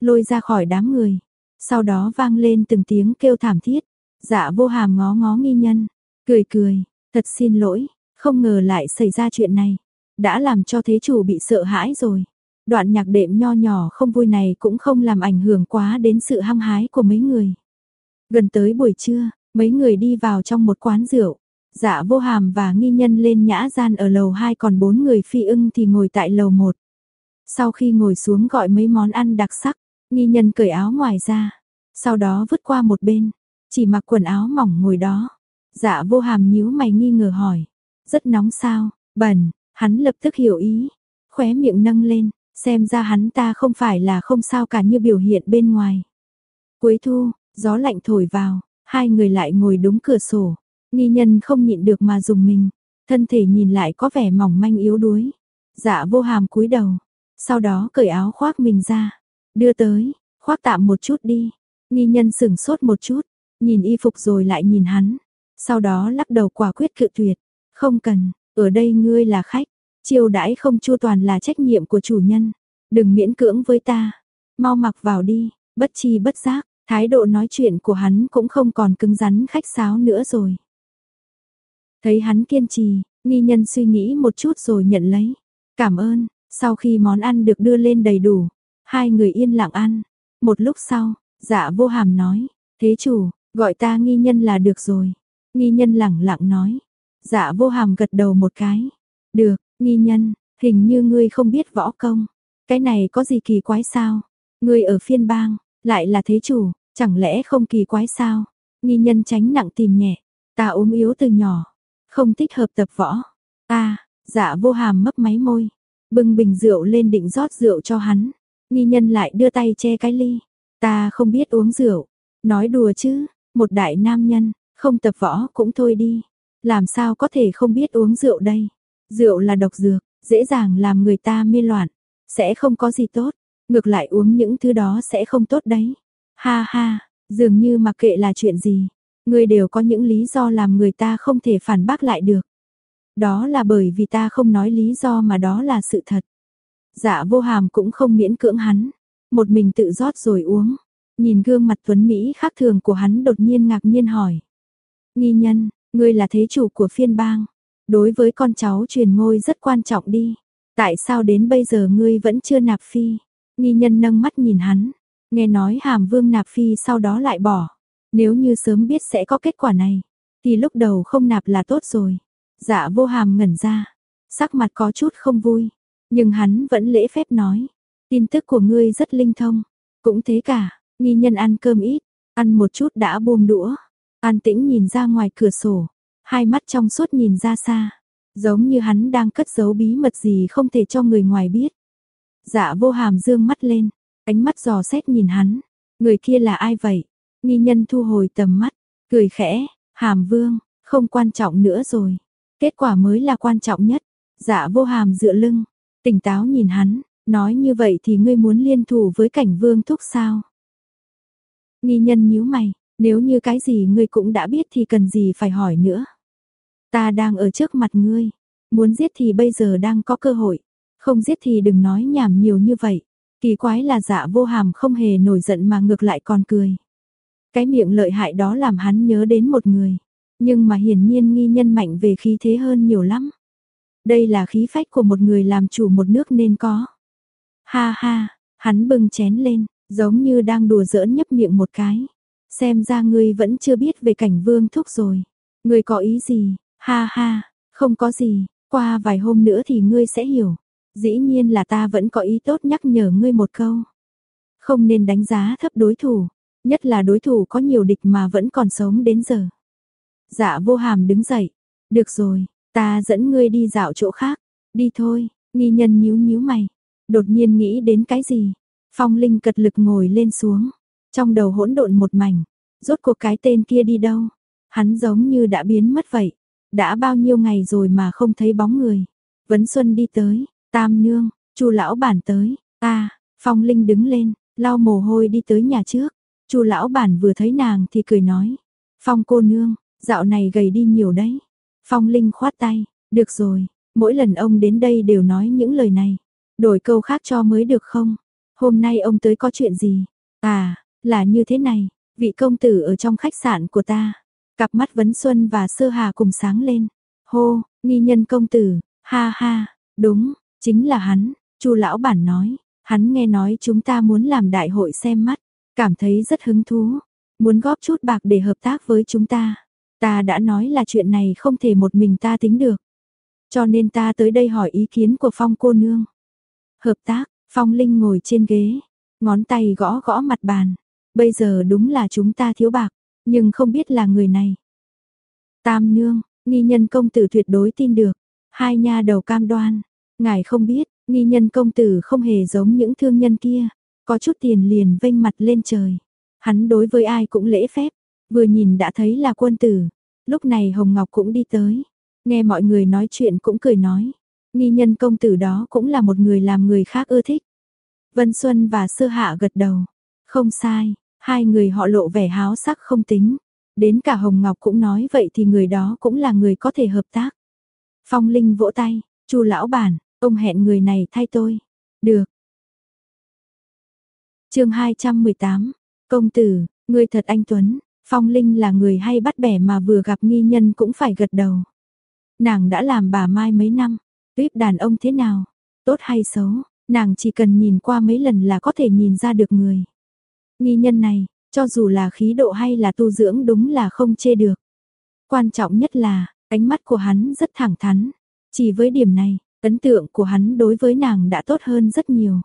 Lôi ra khỏi đám người. Sau đó vang lên từng tiếng kêu thảm thiết. Dạ vô hàm ngó ngó nghi nhân. Cười cười, thật xin lỗi, không ngờ lại xảy ra chuyện này. Đã làm cho thế chủ bị sợ hãi rồi. Đoạn nhạc đệm nho nhỏ không vui này cũng không làm ảnh hưởng quá đến sự hăng hái của mấy người. Gần tới buổi trưa, mấy người đi vào trong một quán rượu. Dạ vô hàm và nghi nhân lên nhã gian ở lầu 2 còn bốn người phi ưng thì ngồi tại lầu 1. Sau khi ngồi xuống gọi mấy món ăn đặc sắc, nghi nhân cởi áo ngoài ra. Sau đó vứt qua một bên, chỉ mặc quần áo mỏng ngồi đó. Dạ vô hàm nhíu mày nghi ngờ hỏi. Rất nóng sao, bẩn, hắn lập tức hiểu ý. Khóe miệng nâng lên, xem ra hắn ta không phải là không sao cả như biểu hiện bên ngoài. Cuối thu, gió lạnh thổi vào, hai người lại ngồi đúng cửa sổ. Nghi nhân không nhịn được mà dùng mình, thân thể nhìn lại có vẻ mỏng manh yếu đuối. Dạ vô hàm cúi đầu, sau đó cởi áo khoác mình ra, đưa tới, khoác tạm một chút đi. Nghi nhân sửng sốt một chút, nhìn y phục rồi lại nhìn hắn, sau đó lắc đầu quả quyết cự tuyệt, không cần, ở đây ngươi là khách, chiêu đãi không chu toàn là trách nhiệm của chủ nhân, đừng miễn cưỡng với ta, mau mặc vào đi, bất chi bất giác, thái độ nói chuyện của hắn cũng không còn cứng rắn khách sáo nữa rồi. Thấy hắn kiên trì, nghi nhân suy nghĩ một chút rồi nhận lấy. Cảm ơn, sau khi món ăn được đưa lên đầy đủ, hai người yên lặng ăn. Một lúc sau, dạ vô hàm nói, thế chủ, gọi ta nghi nhân là được rồi. Nghi nhân lẳng lặng nói, dạ vô hàm gật đầu một cái. Được, nghi nhân, hình như ngươi không biết võ công. Cái này có gì kỳ quái sao? Ngươi ở phiên bang, lại là thế chủ, chẳng lẽ không kỳ quái sao? Nghi nhân tránh nặng tìm nhẹ, ta ốm yếu từ nhỏ, không thích hợp tập võ. à, dạ vô hàm mấp máy môi, bưng bình rượu lên định rót rượu cho hắn. Nghi nhân lại đưa tay che cái ly. Ta không biết uống rượu. Nói đùa chứ, một đại nam nhân, không tập võ cũng thôi đi. Làm sao có thể không biết uống rượu đây? Rượu là độc dược, dễ dàng làm người ta mê loạn. Sẽ không có gì tốt. Ngược lại uống những thứ đó sẽ không tốt đấy. Ha ha, dường như mặc kệ là chuyện gì, Ngươi đều có những lý do làm người ta không thể phản bác lại được. Đó là bởi vì ta không nói lý do mà đó là sự thật. Dạ vô hàm cũng không miễn cưỡng hắn. Một mình tự rót rồi uống. Nhìn gương mặt tuấn Mỹ khác thường của hắn đột nhiên ngạc nhiên hỏi. Nghi nhân, ngươi là thế chủ của phiên bang. Đối với con cháu truyền ngôi rất quan trọng đi. Tại sao đến bây giờ ngươi vẫn chưa nạp phi? Nghi nhân nâng mắt nhìn hắn. Nghe nói hàm vương nạp phi sau đó lại bỏ. Nếu như sớm biết sẽ có kết quả này, thì lúc đầu không nạp là tốt rồi. Dạ vô hàm ngẩn ra, sắc mặt có chút không vui, nhưng hắn vẫn lễ phép nói. Tin tức của ngươi rất linh thông, cũng thế cả, nghi nhân ăn cơm ít, ăn một chút đã buông đũa. An tĩnh nhìn ra ngoài cửa sổ, hai mắt trong suốt nhìn ra xa, giống như hắn đang cất giấu bí mật gì không thể cho người ngoài biết. Dạ vô hàm dương mắt lên, ánh mắt dò xét nhìn hắn, người kia là ai vậy? Nghi nhân thu hồi tầm mắt, cười khẽ, hàm vương, không quan trọng nữa rồi. Kết quả mới là quan trọng nhất. Dạ vô hàm dựa lưng, tỉnh táo nhìn hắn, nói như vậy thì ngươi muốn liên thủ với cảnh vương thúc sao? Nghi nhân nhíu mày, nếu như cái gì ngươi cũng đã biết thì cần gì phải hỏi nữa. Ta đang ở trước mặt ngươi, muốn giết thì bây giờ đang có cơ hội, không giết thì đừng nói nhảm nhiều như vậy. Kỳ quái là dạ vô hàm không hề nổi giận mà ngược lại còn cười. Cái miệng lợi hại đó làm hắn nhớ đến một người. Nhưng mà hiển nhiên nghi nhân mạnh về khí thế hơn nhiều lắm. Đây là khí phách của một người làm chủ một nước nên có. Ha ha, hắn bưng chén lên, giống như đang đùa giỡn nhấp miệng một cái. Xem ra ngươi vẫn chưa biết về cảnh vương thúc rồi. Ngươi có ý gì? Ha ha, không có gì, qua vài hôm nữa thì ngươi sẽ hiểu. Dĩ nhiên là ta vẫn có ý tốt nhắc nhở ngươi một câu. Không nên đánh giá thấp đối thủ, nhất là đối thủ có nhiều địch mà vẫn còn sống đến giờ. Dạ vô hàm đứng dậy, được rồi, ta dẫn ngươi đi dạo chỗ khác, đi thôi, nghi nhân nhíu nhíu mày, đột nhiên nghĩ đến cái gì. Phong Linh cật lực ngồi lên xuống, trong đầu hỗn độn một mảnh, rốt cuộc cái tên kia đi đâu? Hắn giống như đã biến mất vậy, đã bao nhiêu ngày rồi mà không thấy bóng người. Vấn Xuân đi tới, Tam nương, Chu lão bản tới, ta, Phong Linh đứng lên, lau mồ hôi đi tới nhà trước. Chu lão bản vừa thấy nàng thì cười nói, "Phong cô nương, dạo này gầy đi nhiều đấy." Phong Linh khoát tay, "Được rồi, mỗi lần ông đến đây đều nói những lời này, đổi câu khác cho mới được không? Hôm nay ông tới có chuyện gì?" "À, là như thế này, vị công tử ở trong khách sạn của ta." Cặp mắt Vấn Xuân và Sơ Hà cùng sáng lên. "Hô, nghi nhân công tử, ha ha, đúng, chính là hắn." Chu lão bản nói, hắn nghe nói chúng ta muốn làm đại hội xem mắt, cảm thấy rất hứng thú, muốn góp chút bạc để hợp tác với chúng ta. Ta đã nói là chuyện này không thể một mình ta tính được. Cho nên ta tới đây hỏi ý kiến của Phong cô nương. Hợp tác, Phong Linh ngồi trên ghế, ngón tay gõ gõ mặt bàn. Bây giờ đúng là chúng ta thiếu bạc, nhưng không biết là người này. Tam nương, nghi nhân công tử tuyệt đối tin được. Hai nha đầu cam đoan, ngài không biết, nghi nhân công tử không hề giống những thương nhân kia, có chút tiền liền vênh mặt lên trời. Hắn đối với ai cũng lễ phép, vừa nhìn đã thấy là quân tử. Lúc này Hồng Ngọc cũng đi tới, nghe mọi người nói chuyện cũng cười nói. Nghi nhân công tử đó cũng là một người làm người khác ưa thích. Vân Xuân và Sơ Hạ gật đầu. Không sai, hai người họ lộ vẻ háo sắc không tính. Đến cả Hồng Ngọc cũng nói vậy thì người đó cũng là người có thể hợp tác. Phong Linh vỗ tay, chu lão bản, ông hẹn người này thay tôi. Được, chương 218, công tử, người thật anh Tuấn, Phong Linh là người hay bắt bẻ mà vừa gặp nghi nhân cũng phải gật đầu. Nàng đã làm bà Mai mấy năm, tuyếp đàn ông thế nào, tốt hay xấu, nàng chỉ cần nhìn qua mấy lần là có thể nhìn ra được người. Nghi nhân này, cho dù là khí độ hay là tu dưỡng đúng là không chê được. Quan trọng nhất là, ánh mắt của hắn rất thẳng thắn. Chỉ với điểm này, ấn tượng của hắn đối với nàng đã tốt hơn rất nhiều.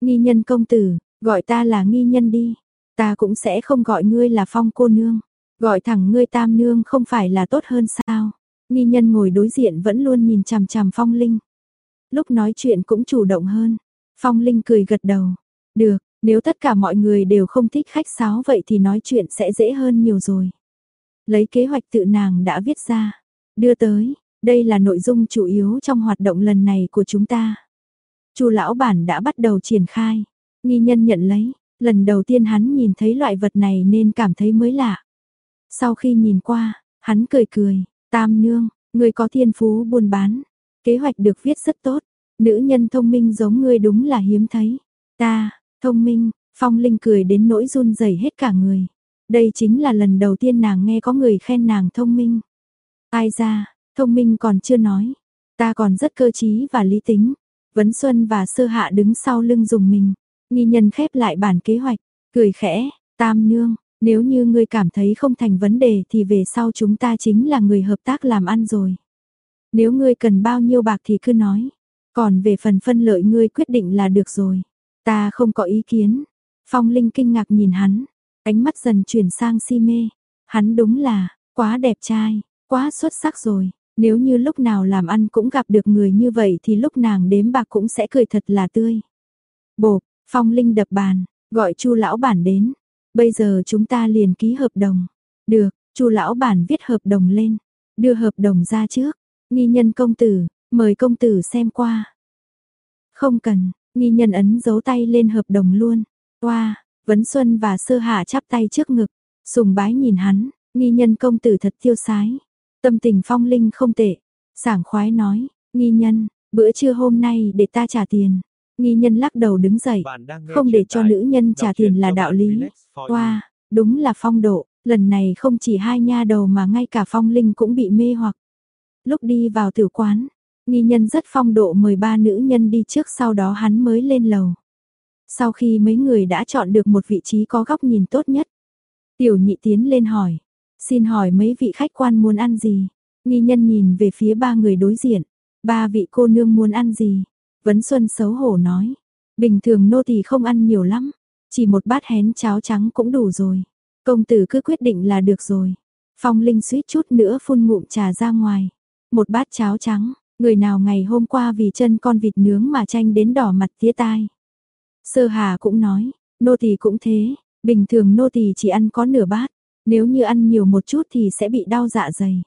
Nghi nhân công tử, Gọi ta là nghi nhân đi, ta cũng sẽ không gọi ngươi là phong cô nương, gọi thẳng ngươi tam nương không phải là tốt hơn sao? Nghi nhân ngồi đối diện vẫn luôn nhìn chằm chằm phong linh. Lúc nói chuyện cũng chủ động hơn, phong linh cười gật đầu, được, nếu tất cả mọi người đều không thích khách sáo vậy thì nói chuyện sẽ dễ hơn nhiều rồi. Lấy kế hoạch tự nàng đã viết ra, đưa tới, đây là nội dung chủ yếu trong hoạt động lần này của chúng ta. Chu lão bản đã bắt đầu triển khai. Nghi nhân nhận lấy, lần đầu tiên hắn nhìn thấy loại vật này nên cảm thấy mới lạ. Sau khi nhìn qua, hắn cười cười, tam nương, người có thiên phú buôn bán, kế hoạch được viết rất tốt, nữ nhân thông minh giống ngươi đúng là hiếm thấy. Ta, thông minh, phong linh cười đến nỗi run rẩy hết cả người. Đây chính là lần đầu tiên nàng nghe có người khen nàng thông minh. Ai ra, thông minh còn chưa nói, ta còn rất cơ trí và lý tính. Vấn Xuân và Sơ Hạ đứng sau lưng dùng mình. Nghi nhân khép lại bản kế hoạch, cười khẽ, tam nương, nếu như ngươi cảm thấy không thành vấn đề thì về sau chúng ta chính là người hợp tác làm ăn rồi. Nếu ngươi cần bao nhiêu bạc thì cứ nói, còn về phần phân lợi ngươi quyết định là được rồi. Ta không có ý kiến. Phong Linh kinh ngạc nhìn hắn, ánh mắt dần chuyển sang si mê. Hắn đúng là, quá đẹp trai, quá xuất sắc rồi. Nếu như lúc nào làm ăn cũng gặp được người như vậy thì lúc nàng đếm bạc cũng sẽ cười thật là tươi. Bộp, Phong Linh đập bàn, gọi Chu lão bản đến. Bây giờ chúng ta liền ký hợp đồng. Được, Chu lão bản viết hợp đồng lên, đưa hợp đồng ra trước. Nghi nhân công tử, mời công tử xem qua. Không cần, nghi nhân ấn dấu tay lên hợp đồng luôn. Oa, Vấn Xuân và Sơ Hạ chắp tay trước ngực, sùng bái nhìn hắn, nghi nhân công tử thật tiêu sái. Tâm tình Phong Linh không tệ, sảng khoái nói, nghi nhân, bữa trưa hôm nay để ta trả tiền. Nghi nhân lắc đầu đứng dậy, không để cho nữ nhân trả tiền là đạo lý. Wow, đúng là phong độ, lần này không chỉ hai nha đầu mà ngay cả phong linh cũng bị mê hoặc. Lúc đi vào tử quán, nghi nhân rất phong độ mời ba nữ nhân đi trước sau đó hắn mới lên lầu. Sau khi mấy người đã chọn được một vị trí có góc nhìn tốt nhất, tiểu nhị tiến lên hỏi, xin hỏi mấy vị khách quan muốn ăn gì? Nghi nhân nhìn về phía ba người đối diện, ba vị cô nương muốn ăn gì? Vấn Xuân xấu hổ nói, bình thường nô tỳ không ăn nhiều lắm, chỉ một bát hén cháo trắng cũng đủ rồi. Công tử cứ quyết định là được rồi. Phong Linh suýt chút nữa phun ngụm trà ra ngoài. Một bát cháo trắng, người nào ngày hôm qua vì chân con vịt nướng mà tranh đến đỏ mặt tía tai. Sơ Hà cũng nói, nô tỳ cũng thế, bình thường nô tỳ chỉ ăn có nửa bát, nếu như ăn nhiều một chút thì sẽ bị đau dạ dày.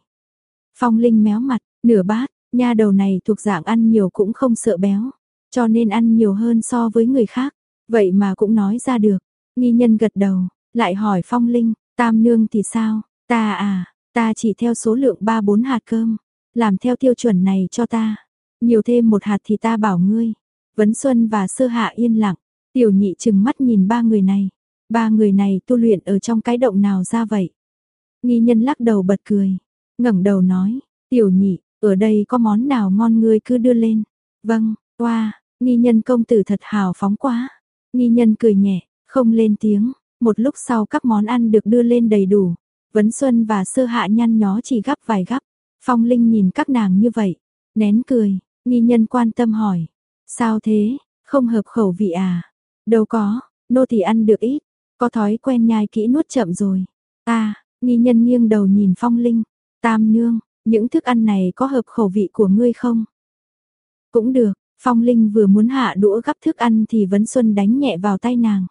Phong Linh méo mặt, nửa bát, nha đầu này thuộc dạng ăn nhiều cũng không sợ béo, cho nên ăn nhiều hơn so với người khác, vậy mà cũng nói ra được. Nghi nhân gật đầu, lại hỏi Phong Linh, tam nương thì sao, ta à, ta chỉ theo số lượng 3-4 hạt cơm, làm theo tiêu chuẩn này cho ta, nhiều thêm một hạt thì ta bảo ngươi. Vấn Xuân và Sơ Hạ yên lặng, tiểu nhị chừng mắt nhìn ba người này, ba người này tu luyện ở trong cái động nào ra vậy. Nghi nhân lắc đầu bật cười, ngẩng đầu nói, tiểu nhị, ở đây có món nào ngon ngươi cứ đưa lên. Vâng, toa, nghi nhân công tử thật hào phóng quá. Nghi nhân cười nhẹ, không lên tiếng, một lúc sau các món ăn được đưa lên đầy đủ. Vấn Xuân và Sơ Hạ nhăn nhó chỉ gắp vài gắp. Phong Linh nhìn các nàng như vậy, nén cười, nghi nhân quan tâm hỏi. Sao thế, không hợp khẩu vị à? Đâu có, nô thì ăn được ít, có thói quen nhai kỹ nuốt chậm rồi. À, nghi nhân nghiêng đầu nhìn Phong Linh. Tam nương, những thức ăn này có hợp khẩu vị của ngươi không? Cũng được, Phong Linh vừa muốn hạ đũa gắp thức ăn thì Vấn Xuân đánh nhẹ vào tay nàng.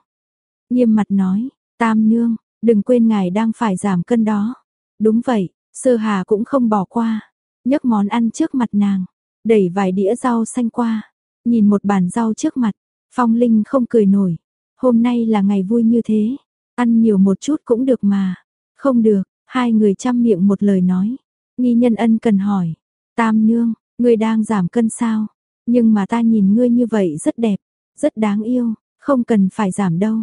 Nghiêm mặt nói, Tam nương, đừng quên ngài đang phải giảm cân đó. Đúng vậy, Sơ Hà cũng không bỏ qua, nhấc món ăn trước mặt nàng, đẩy vài đĩa rau xanh qua, nhìn một bàn rau trước mặt, Phong Linh không cười nổi. Hôm nay là ngày vui như thế, ăn nhiều một chút cũng được mà. Không được, hai người chăm miệng một lời nói. Nghi nhân ân cần hỏi, Tam nương, ngươi đang giảm cân sao? Nhưng mà ta nhìn ngươi như vậy rất đẹp, rất đáng yêu, không cần phải giảm đâu.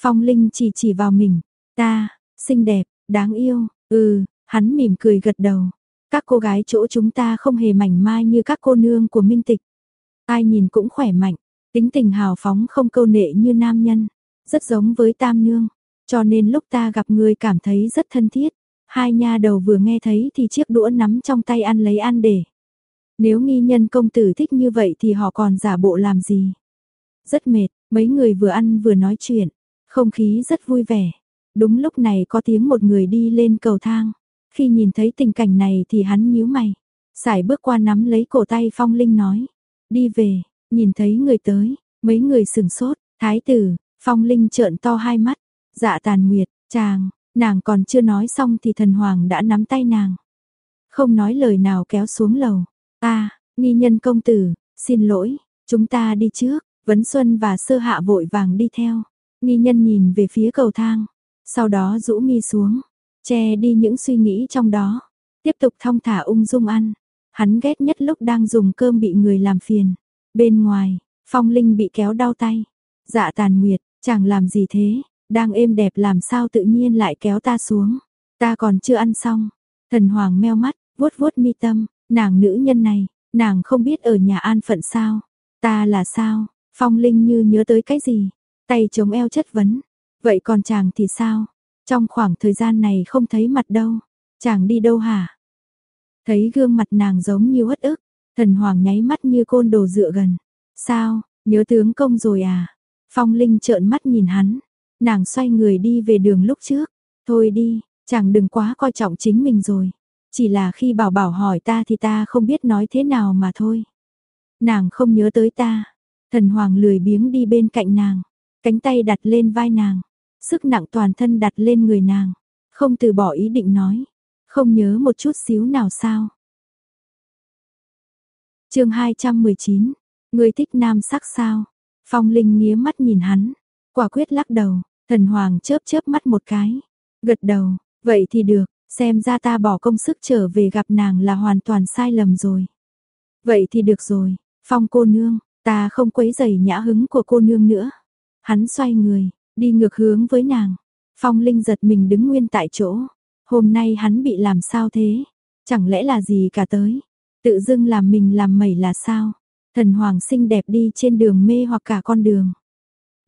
Phong Linh chỉ chỉ vào mình, ta, xinh đẹp, đáng yêu, ừ, hắn mỉm cười gật đầu. Các cô gái chỗ chúng ta không hề mảnh mai như các cô nương của Minh Tịch. Ai nhìn cũng khỏe mạnh, tính tình hào phóng không câu nệ như nam nhân, rất giống với tam nương. Cho nên lúc ta gặp người cảm thấy rất thân thiết. Hai nha đầu vừa nghe thấy thì chiếc đũa nắm trong tay ăn lấy ăn để. Nếu nghi nhân công tử thích như vậy thì họ còn giả bộ làm gì? Rất mệt, mấy người vừa ăn vừa nói chuyện, không khí rất vui vẻ. Đúng lúc này có tiếng một người đi lên cầu thang. Khi nhìn thấy tình cảnh này thì hắn nhíu mày. Sải bước qua nắm lấy cổ tay Phong Linh nói. Đi về, nhìn thấy người tới, mấy người sừng sốt. Thái tử, Phong Linh trợn to hai mắt. Dạ tàn nguyệt, chàng, nàng còn chưa nói xong thì thần hoàng đã nắm tay nàng. Không nói lời nào kéo xuống lầu. A, nghi nhân công tử, xin lỗi, chúng ta đi trước, Vấn Xuân và Sơ Hạ vội vàng đi theo. Nghi nhân nhìn về phía cầu thang, sau đó rũ mi xuống, che đi những suy nghĩ trong đó, tiếp tục thong thả ung dung ăn. Hắn ghét nhất lúc đang dùng cơm bị người làm phiền. Bên ngoài, Phong Linh bị kéo đau tay. Dạ tàn nguyệt, chẳng làm gì thế, đang êm đẹp làm sao tự nhiên lại kéo ta xuống. Ta còn chưa ăn xong. Thần Hoàng meo mắt, vuốt vuốt mi tâm, Nàng nữ nhân này, nàng không biết ở nhà an phận sao? Ta là sao? Phong Linh như nhớ tới cái gì? Tay chống eo chất vấn. Vậy còn chàng thì sao? Trong khoảng thời gian này không thấy mặt đâu. Chàng đi đâu hả? Thấy gương mặt nàng giống như uất ức. Thần Hoàng nháy mắt như côn đồ dựa gần. Sao? Nhớ tướng công rồi à? Phong Linh trợn mắt nhìn hắn. Nàng xoay người đi về đường lúc trước. Thôi đi, chàng đừng quá coi trọng chính mình rồi. Chỉ là khi bảo bảo hỏi ta thì ta không biết nói thế nào mà thôi. Nàng không nhớ tới ta. Thần hoàng lười biếng đi bên cạnh nàng. Cánh tay đặt lên vai nàng. Sức nặng toàn thân đặt lên người nàng. Không từ bỏ ý định nói. Không nhớ một chút xíu nào sao. chương 219. Người thích nam sắc sao? Phong Linh nghía mắt nhìn hắn. Quả quyết lắc đầu. Thần hoàng chớp chớp mắt một cái. Gật đầu. Vậy thì được. Xem ra ta bỏ công sức trở về gặp nàng là hoàn toàn sai lầm rồi. Vậy thì được rồi, phong cô nương, ta không quấy giày nhã hứng của cô nương nữa. Hắn xoay người, đi ngược hướng với nàng. Phong Linh giật mình đứng nguyên tại chỗ. Hôm nay hắn bị làm sao thế? Chẳng lẽ là gì cả tới? Tự dưng làm mình làm mẩy là sao? Thần hoàng xinh đẹp đi trên đường mê hoặc cả con đường.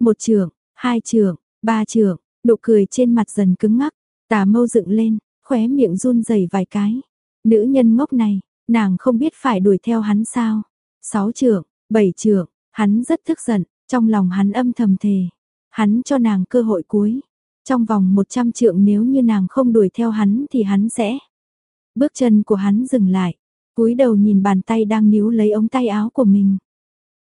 Một trường, hai trường, ba trường, nụ cười trên mặt dần cứng ngắc, tà mâu dựng lên, khóe miệng run rẩy vài cái. Nữ nhân ngốc này, nàng không biết phải đuổi theo hắn sao? Sáu trường Bảy trượng, hắn rất tức giận, trong lòng hắn âm thầm thề. Hắn cho nàng cơ hội cuối. Trong vòng 100 trượng nếu như nàng không đuổi theo hắn thì hắn sẽ. Bước chân của hắn dừng lại, cúi đầu nhìn bàn tay đang níu lấy ống tay áo của mình.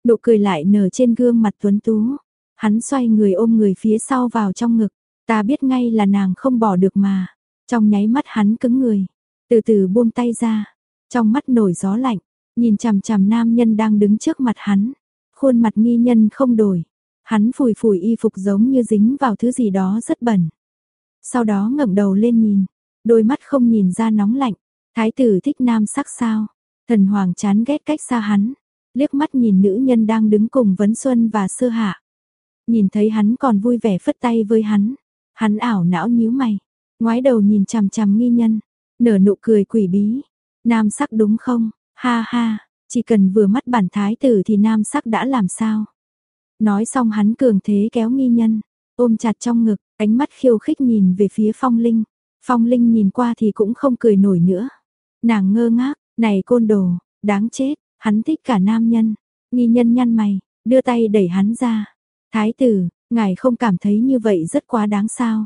Nụ cười lại nở trên gương mặt tuấn tú. Hắn xoay người ôm người phía sau vào trong ngực. Ta biết ngay là nàng không bỏ được mà. Trong nháy mắt hắn cứng người. Từ từ buông tay ra. Trong mắt nổi gió lạnh. Nhìn chằm chằm nam nhân đang đứng trước mặt hắn. Khuôn mặt nghi nhân không đổi. Hắn phủi phủi y phục giống như dính vào thứ gì đó rất bẩn. Sau đó ngẩng đầu lên nhìn. Đôi mắt không nhìn ra nóng lạnh. Thái tử thích nam sắc sao. Thần hoàng chán ghét cách xa hắn liếc mắt nhìn nữ nhân đang đứng cùng Vấn Xuân và Sơ Hạ. Nhìn thấy hắn còn vui vẻ phất tay với hắn, hắn ảo não nhíu mày, ngoái đầu nhìn chằm chằm nghi nhân, nở nụ cười quỷ bí. Nam sắc đúng không? Ha ha, chỉ cần vừa mắt bản thái tử thì nam sắc đã làm sao? Nói xong hắn cường thế kéo nghi nhân, ôm chặt trong ngực, ánh mắt khiêu khích nhìn về phía phong linh. Phong linh nhìn qua thì cũng không cười nổi nữa. Nàng ngơ ngác, này côn đồ, đáng chết, Hắn thích cả nam nhân. Nghi nhân nhăn mày, đưa tay đẩy hắn ra. Thái tử, ngài không cảm thấy như vậy rất quá đáng sao?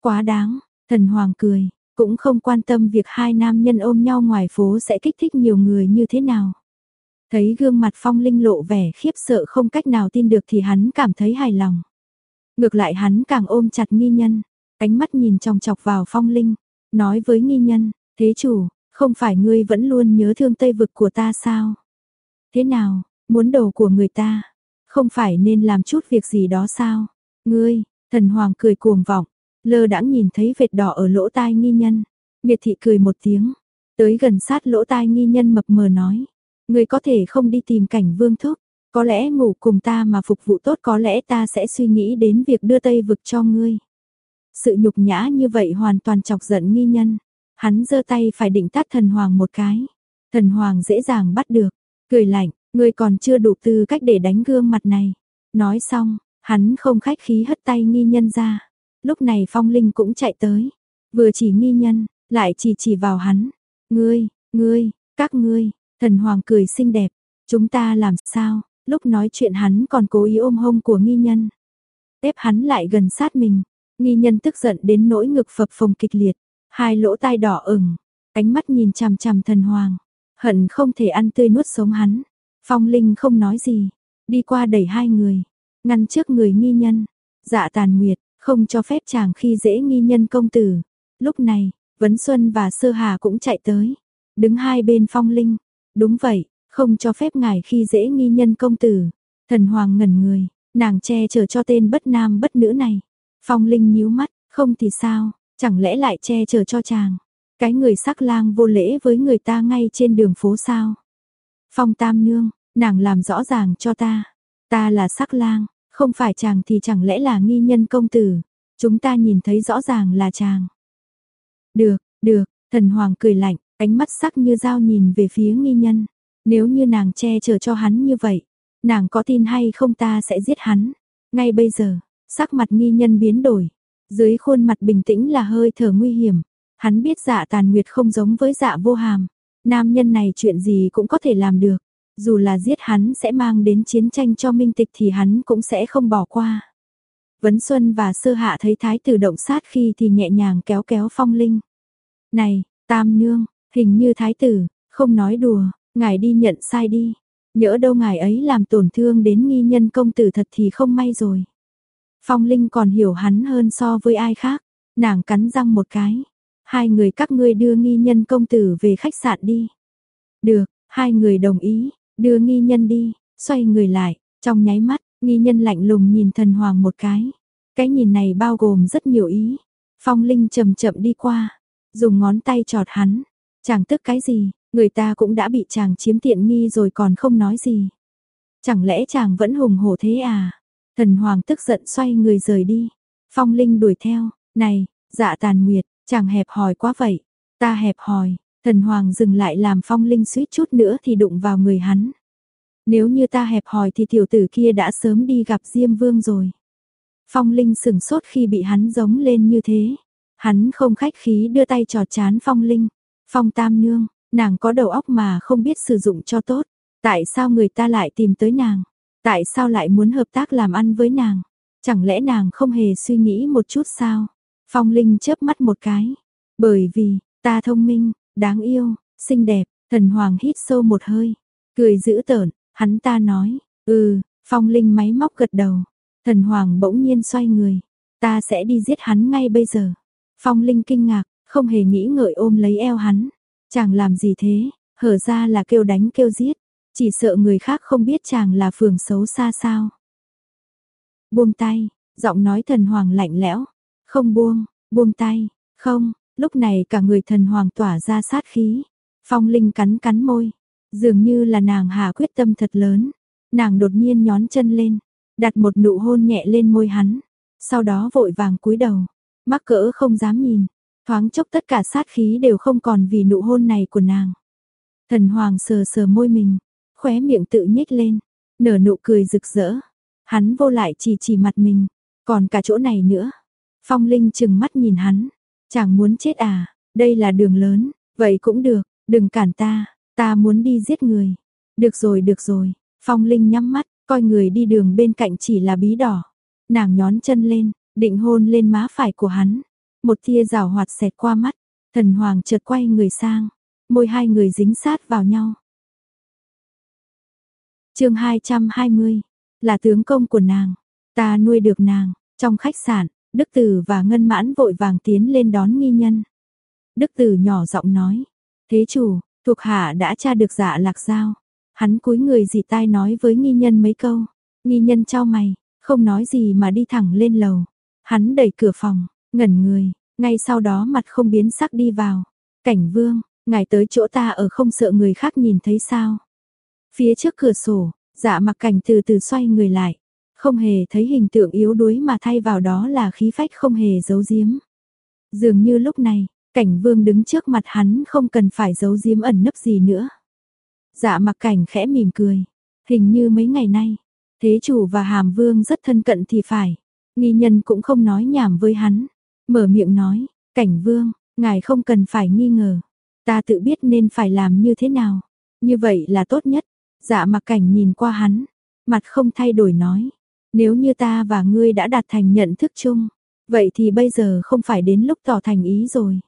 Quá đáng, thần hoàng cười, cũng không quan tâm việc hai nam nhân ôm nhau ngoài phố sẽ kích thích nhiều người như thế nào. Thấy gương mặt phong linh lộ vẻ khiếp sợ không cách nào tin được thì hắn cảm thấy hài lòng. Ngược lại hắn càng ôm chặt nghi nhân, ánh mắt nhìn trong chọc vào phong linh, nói với nghi nhân, thế chủ, không phải ngươi vẫn luôn nhớ thương Tây vực của ta sao? Thế nào, muốn đầu của người ta, không phải nên làm chút việc gì đó sao? Ngươi, thần hoàng cười cuồng vọng, lơ đãng nhìn thấy vệt đỏ ở lỗ tai nghi nhân. Miệt thị cười một tiếng, tới gần sát lỗ tai nghi nhân mập mờ nói. Ngươi có thể không đi tìm cảnh vương thúc, có lẽ ngủ cùng ta mà phục vụ tốt có lẽ ta sẽ suy nghĩ đến việc đưa Tây vực cho ngươi. Sự nhục nhã như vậy hoàn toàn chọc giận nghi nhân. Hắn giơ tay phải định tát thần hoàng một cái. Thần hoàng dễ dàng bắt được, cười lạnh, ngươi còn chưa đủ tư cách để đánh gương mặt này. Nói xong, hắn không khách khí hất tay nghi nhân ra. Lúc này phong linh cũng chạy tới, vừa chỉ nghi nhân, lại chỉ chỉ vào hắn. Ngươi, ngươi, các ngươi, thần hoàng cười xinh đẹp, chúng ta làm sao, lúc nói chuyện hắn còn cố ý ôm hông của nghi nhân. Ép hắn lại gần sát mình, nghi nhân tức giận đến nỗi ngực phập phồng kịch liệt. Hai lỗ tai đỏ ửng, ánh mắt nhìn chằm chằm thần hoàng, hận không thể ăn tươi nuốt sống hắn. Phong Linh không nói gì, đi qua đẩy hai người, ngăn trước người nghi nhân. Dạ Tàn Nguyệt, không cho phép chàng khi dễ nghi nhân công tử. Lúc này, Vấn Xuân và Sơ Hà cũng chạy tới, đứng hai bên Phong Linh. Đúng vậy, không cho phép ngài khi dễ nghi nhân công tử. Thần hoàng ngẩn người, nàng che chở cho tên bất nam bất nữ này. Phong Linh nhíu mắt, không thì sao, Chẳng lẽ lại che chở cho chàng? Cái người sắc lang vô lễ với người ta ngay trên đường phố sao? Phong Tam Nương, nàng làm rõ ràng cho ta. Ta là sắc lang, không phải chàng thì chẳng lẽ là nghi nhân công tử. Chúng ta nhìn thấy rõ ràng là chàng. Được, được, thần hoàng cười lạnh, ánh mắt sắc như dao nhìn về phía nghi nhân. Nếu như nàng che chở cho hắn như vậy, nàng có tin hay không ta sẽ giết hắn. Ngay bây giờ, sắc mặt nghi nhân biến đổi, dưới khuôn mặt bình tĩnh là hơi thở nguy hiểm. Hắn biết dạ tàn nguyệt không giống với dạ vô hàm. Nam nhân này chuyện gì cũng có thể làm được. Dù là giết hắn sẽ mang đến chiến tranh cho minh tịch thì hắn cũng sẽ không bỏ qua. Vấn Xuân và Sơ Hạ thấy thái tử động sát khi thì nhẹ nhàng kéo kéo phong linh. Này, tam nương, hình như thái tử, không nói đùa, ngài đi nhận sai đi. Nhỡ đâu ngài ấy làm tổn thương đến nghi nhân công tử thật thì không may rồi. Phong Linh còn hiểu hắn hơn so với ai khác. Nàng cắn răng một cái. Hai người các ngươi đưa nghi nhân công tử về khách sạn đi. Được, hai người đồng ý, đưa nghi nhân đi, xoay người lại, trong nháy mắt, nghi nhân lạnh lùng nhìn thần hoàng một cái. Cái nhìn này bao gồm rất nhiều ý. Phong Linh chậm chậm đi qua, dùng ngón tay chọt hắn. Chàng tức cái gì, người ta cũng đã bị chàng chiếm tiện nghi rồi còn không nói gì. Chẳng lẽ chàng vẫn hùng hổ thế à? Thần Hoàng tức giận xoay người rời đi. Phong Linh đuổi theo, này, dạ tàn nguyệt, chàng hẹp hòi quá vậy. Ta hẹp hòi, thần Hoàng dừng lại làm Phong Linh suýt chút nữa thì đụng vào người hắn. Nếu như ta hẹp hòi thì tiểu tử kia đã sớm đi gặp Diêm Vương rồi. Phong Linh sừng sốt khi bị hắn giống lên như thế. Hắn không khách khí đưa tay trò chán Phong Linh. Phong Tam Nương, nàng có đầu óc mà không biết sử dụng cho tốt. Tại sao người ta lại tìm tới nàng? Tại sao lại muốn hợp tác làm ăn với nàng? Chẳng lẽ nàng không hề suy nghĩ một chút sao? Phong Linh chớp mắt một cái. Bởi vì, ta thông minh, đáng yêu, xinh đẹp, thần hoàng hít sâu một hơi. Cười dữ tợn, hắn ta nói, ừ, Phong Linh máy móc gật đầu. Thần hoàng bỗng nhiên xoay người. Ta sẽ đi giết hắn ngay bây giờ. Phong Linh kinh ngạc, không hề nghĩ ngợi ôm lấy eo hắn. Chàng làm gì thế, hở ra là kêu đánh kêu giết. Chỉ sợ người khác không biết chàng là phường xấu xa sao. Buông tay, giọng nói thần hoàng lạnh lẽo. Không buông, buông tay, không, lúc này cả người thần hoàng tỏa ra sát khí. Phong Linh cắn cắn môi, dường như là nàng hà quyết tâm thật lớn. Nàng đột nhiên nhón chân lên, đặt một nụ hôn nhẹ lên môi hắn, sau đó vội vàng cúi đầu, mắc cỡ không dám nhìn, thoáng chốc tất cả sát khí đều không còn vì nụ hôn này của nàng. Thần hoàng sờ sờ môi mình, khóe miệng tự nhếch lên, nở nụ cười rực rỡ. Hắn vô lại chỉ chỉ mặt mình, còn cả chỗ này nữa. Phong Linh chừng mắt nhìn hắn, chẳng muốn chết à, đây là đường lớn, vậy cũng được, đừng cản ta, ta muốn đi giết người. Được rồi, được rồi, Phong Linh nhắm mắt, coi người đi đường bên cạnh chỉ là bí đỏ. Nàng nhón chân lên, định hôn lên má phải của hắn. Một tia rào hoạt xẹt qua mắt, thần hoàng chợt quay người sang, môi hai người dính sát vào nhau. chương 220, là tướng công của nàng, ta nuôi được nàng, trong khách sạn, Đức Tử và Ngân Mãn vội vàng tiến lên đón nghi nhân. Đức Tử nhỏ giọng nói, thế chủ, thuộc hạ đã tra được dạ lạc sao? Hắn cúi người dì tai nói với nghi nhân mấy câu, nghi nhân trao mày, không nói gì mà đi thẳng lên lầu. Hắn đẩy cửa phòng, ngẩn người, ngay sau đó mặt không biến sắc đi vào. Cảnh vương, ngài tới chỗ ta ở không sợ người khác nhìn thấy sao. Phía trước cửa sổ, dạ mặc cảnh từ từ xoay người lại. Không hề thấy hình tượng yếu đuối mà thay vào đó là khí phách không hề giấu giếm. Dường như lúc này, cảnh vương đứng trước mặt hắn không cần phải giấu giếm ẩn nấp gì nữa. Dạ mặc cảnh khẽ mỉm cười. Hình như mấy ngày nay, thế chủ và hàm vương rất thân cận thì phải. Nghi nhân cũng không nói nhảm với hắn. Mở miệng nói, cảnh vương, ngài không cần phải nghi ngờ. Ta tự biết nên phải làm như thế nào. Như vậy là tốt nhất. Dạ mặc cảnh nhìn qua hắn. Mặt không thay đổi nói. Nếu như ta và ngươi đã đạt thành nhận thức chung. Vậy thì bây giờ không phải đến lúc tỏ thành ý rồi.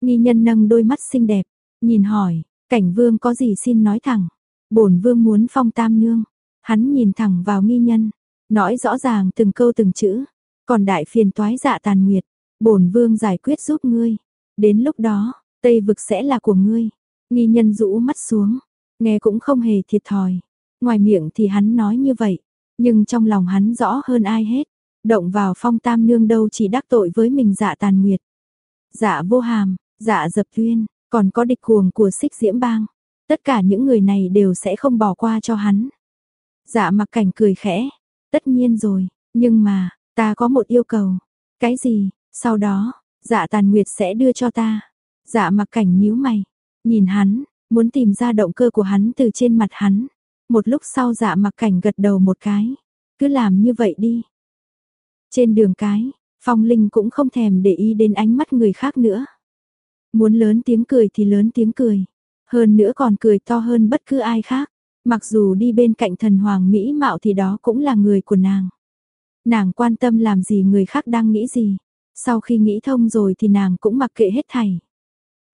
Nghi nhân nâng đôi mắt xinh đẹp. Nhìn hỏi, Cảnh vương có gì xin nói thẳng. bổn vương muốn phong tam nương. Hắn nhìn thẳng vào nghi nhân. Nói rõ ràng từng câu từng chữ. Còn đại phiền toái dạ tàn nguyệt. bổn vương giải quyết giúp ngươi. Đến lúc đó, Tây vực sẽ là của ngươi. Nghi nhân rũ mắt xuống. Nghe cũng không hề thiệt thòi. Ngoài miệng thì hắn nói như vậy. Nhưng trong lòng hắn rõ hơn ai hết. Động vào phong tam nương đâu chỉ đắc tội với mình dạ tàn nguyệt. Dạ vô hàm, dạ dập tuyên, còn có địch cuồng của xích diễm bang. Tất cả những người này đều sẽ không bỏ qua cho hắn. Dạ mặc cảnh cười khẽ. Tất nhiên rồi, nhưng mà, ta có một yêu cầu. Cái gì? Sau đó, dạ tàn nguyệt sẽ đưa cho ta. Dạ mặc cảnh nhíu mày. Nhìn hắn, muốn tìm ra động cơ của hắn từ trên mặt hắn. Một lúc sau dạ mặc cảnh gật đầu một cái. Cứ làm như vậy đi. Trên đường cái, Phong Linh cũng không thèm để ý đến ánh mắt người khác nữa. Muốn lớn tiếng cười thì lớn tiếng cười. Hơn nữa còn cười to hơn bất cứ ai khác. Mặc dù đi bên cạnh thần hoàng Mỹ mạo thì đó cũng là người của nàng. Nàng quan tâm làm gì người khác đang nghĩ gì. Sau khi nghĩ thông rồi thì nàng cũng mặc kệ hết thảy.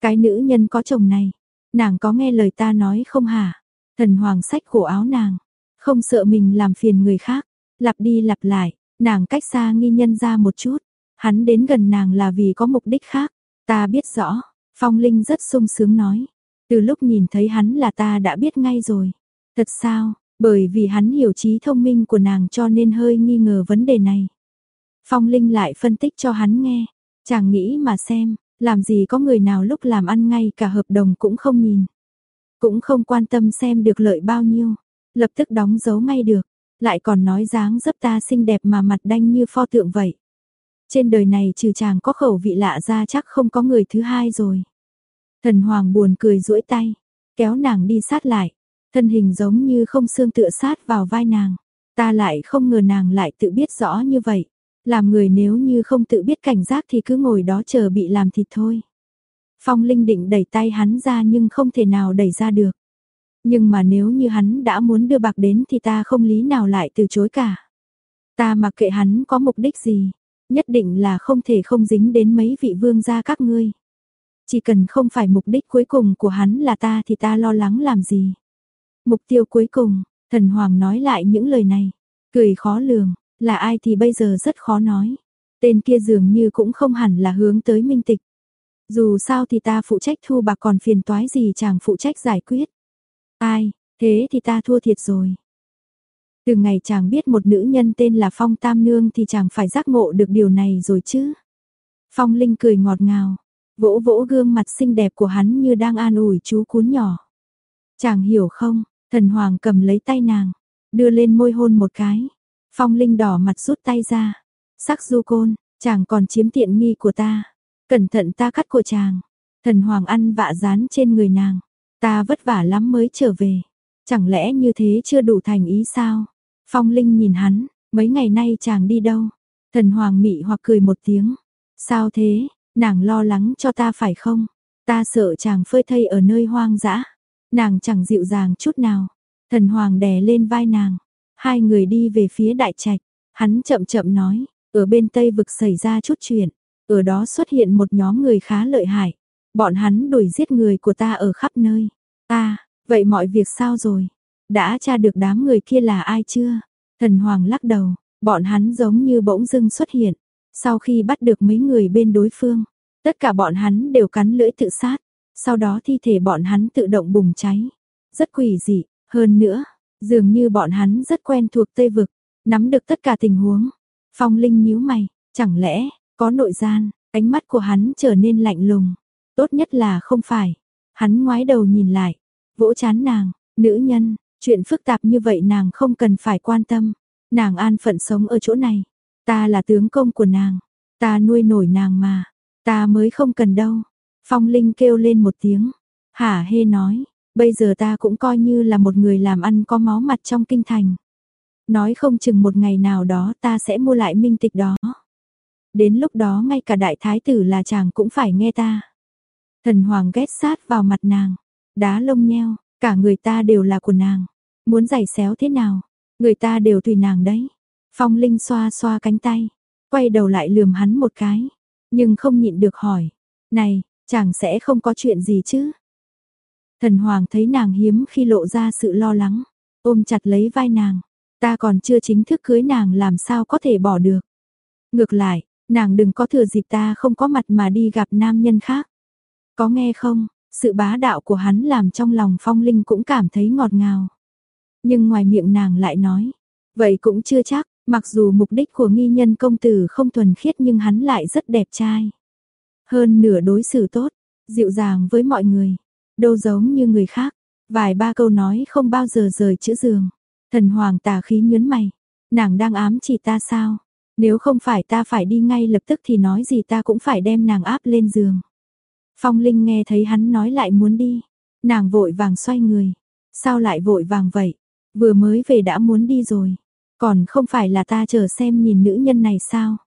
Cái nữ nhân có chồng này. Nàng có nghe lời ta nói không hả? Thần hoàng sách cổ áo nàng. Không sợ mình làm phiền người khác. Lặp đi lặp lại. Nàng cách xa nghi nhân ra một chút. Hắn đến gần nàng là vì có mục đích khác. Ta biết rõ, Phong Linh rất sung sướng nói. Từ lúc nhìn thấy hắn là ta đã biết ngay rồi. Thật sao, bởi vì hắn hiểu trí thông minh của nàng cho nên hơi nghi ngờ vấn đề này. Phong Linh lại phân tích cho hắn nghe. Chàng nghĩ mà xem, làm gì có người nào lúc làm ăn ngay cả hợp đồng cũng không nhìn. Cũng không quan tâm xem được lợi bao nhiêu. Lập tức đóng dấu ngay được. Lại còn nói dáng dấp ta xinh đẹp mà mặt đanh như pho tượng vậy. Trên đời này trừ chàng có khẩu vị lạ ra chắc không có người thứ hai rồi. Thần Hoàng buồn cười duỗi tay, kéo nàng đi sát lại, thân hình giống như không xương tựa sát vào vai nàng. Ta lại không ngờ nàng lại tự biết rõ như vậy. Làm người nếu như không tự biết cảnh giác thì cứ ngồi đó chờ bị làm thịt thôi. Phong Linh định đẩy tay hắn ra nhưng không thể nào đẩy ra được. Nhưng mà nếu như hắn đã muốn đưa bạc đến thì ta không lý nào lại từ chối cả. Ta mặc kệ hắn có mục đích gì, nhất định là không thể không dính đến mấy vị vương gia các ngươi. Chỉ cần không phải mục đích cuối cùng của hắn là ta thì ta lo lắng làm gì. Mục tiêu cuối cùng, thần hoàng nói lại những lời này, cười khó lường, là ai thì bây giờ rất khó nói. Tên kia dường như cũng không hẳn là hướng tới minh tịch. Dù sao thì ta phụ trách thu bạc còn phiền toái gì chàng phụ trách giải quyết. Ai, thế thì ta thua thiệt rồi. Từ ngày chàng biết một nữ nhân tên là Phong Tam Nương thì chàng phải giác ngộ được điều này rồi chứ. Phong Linh cười ngọt ngào, vỗ vỗ gương mặt xinh đẹp của hắn như đang an ủi chú cún nhỏ. Chàng hiểu không, thần hoàng cầm lấy tay nàng, đưa lên môi hôn một cái. Phong Linh đỏ mặt rút tay ra. Sắc du côn, chàng còn chiếm tiện nghi của ta. Cẩn thận ta cắt của chàng. Thần hoàng ăn vạ dán trên người nàng. Ta vất vả lắm mới trở về. Chẳng lẽ như thế chưa đủ thành ý sao? Phong Linh nhìn hắn, mấy ngày nay chàng đi đâu? Thần hoàng mị hoặc cười một tiếng. Sao thế, nàng lo lắng cho ta phải không? Ta sợ chàng phơi thây ở nơi hoang dã. Nàng chẳng dịu dàng chút nào. Thần hoàng đè lên vai nàng. Hai người đi về phía đại trạch. Hắn chậm chậm nói, ở bên Tây vực xảy ra chút chuyện. Ở đó xuất hiện một nhóm người khá lợi hại. Bọn hắn đuổi giết người của ta ở khắp nơi. Ta, vậy mọi việc sao rồi? Đã tra được đám người kia là ai chưa? Thần Hoàng lắc đầu, bọn hắn giống như bỗng dưng xuất hiện. Sau khi bắt được mấy người bên đối phương, tất cả bọn hắn đều cắn lưỡi tự sát. Sau đó thi thể bọn hắn tự động bùng cháy. Rất quỷ dị, hơn nữa, dường như bọn hắn rất quen thuộc Tây Vực, nắm được tất cả tình huống. Phong Linh nhíu mày, chẳng lẽ, có nội gian, ánh mắt của hắn trở nên lạnh lùng. Tốt nhất là không phải. Hắn ngoái đầu nhìn lại, vỗ chán nàng, nữ nhân, chuyện phức tạp như vậy nàng không cần phải quan tâm. Nàng an phận sống ở chỗ này. Ta là tướng công của nàng. Ta nuôi nổi nàng mà. Ta mới không cần đâu. Phong Linh kêu lên một tiếng. Hả hê nói. Bây giờ ta cũng coi như là một người làm ăn có máu mặt trong kinh thành. Nói không chừng một ngày nào đó ta sẽ mua lại minh tịch đó. Đến lúc đó ngay cả đại thái tử là chàng cũng phải nghe ta. Thần hoàng ghét sát vào mặt nàng. Đá lông nheo, cả người ta đều là của nàng. Muốn giày xéo thế nào, người ta đều tùy nàng đấy. Phong Linh xoa xoa cánh tay, quay đầu lại lườm hắn một cái, nhưng không nhịn được hỏi, này, chàng sẽ không có chuyện gì chứ? Thần Hoàng thấy nàng hiếm khi lộ ra sự lo lắng, ôm chặt lấy vai nàng, ta còn chưa chính thức cưới nàng làm sao có thể bỏ được. Ngược lại, nàng đừng có thừa dịp ta không có mặt mà đi gặp nam nhân khác. Có nghe không, sự bá đạo của hắn làm trong lòng phong linh cũng cảm thấy ngọt ngào. Nhưng ngoài miệng nàng lại nói, vậy cũng chưa chắc, mặc dù mục đích của nghi nhân công tử không thuần khiết nhưng hắn lại rất đẹp trai. Hơn nửa đối xử tốt, dịu dàng với mọi người, đâu giống như người khác, vài ba câu nói không bao giờ rời chữ giường. Thần hoàng tà khí nhớn mày, nàng đang ám chỉ ta sao? Nếu không phải ta phải đi ngay lập tức thì nói gì ta cũng phải đem nàng áp lên giường. Phong Linh nghe thấy hắn nói lại muốn đi, nàng vội vàng xoay người. Sao lại vội vàng vậy? Vừa mới về đã muốn đi rồi. Còn không phải là ta chờ xem nhìn nữ nhân này sao?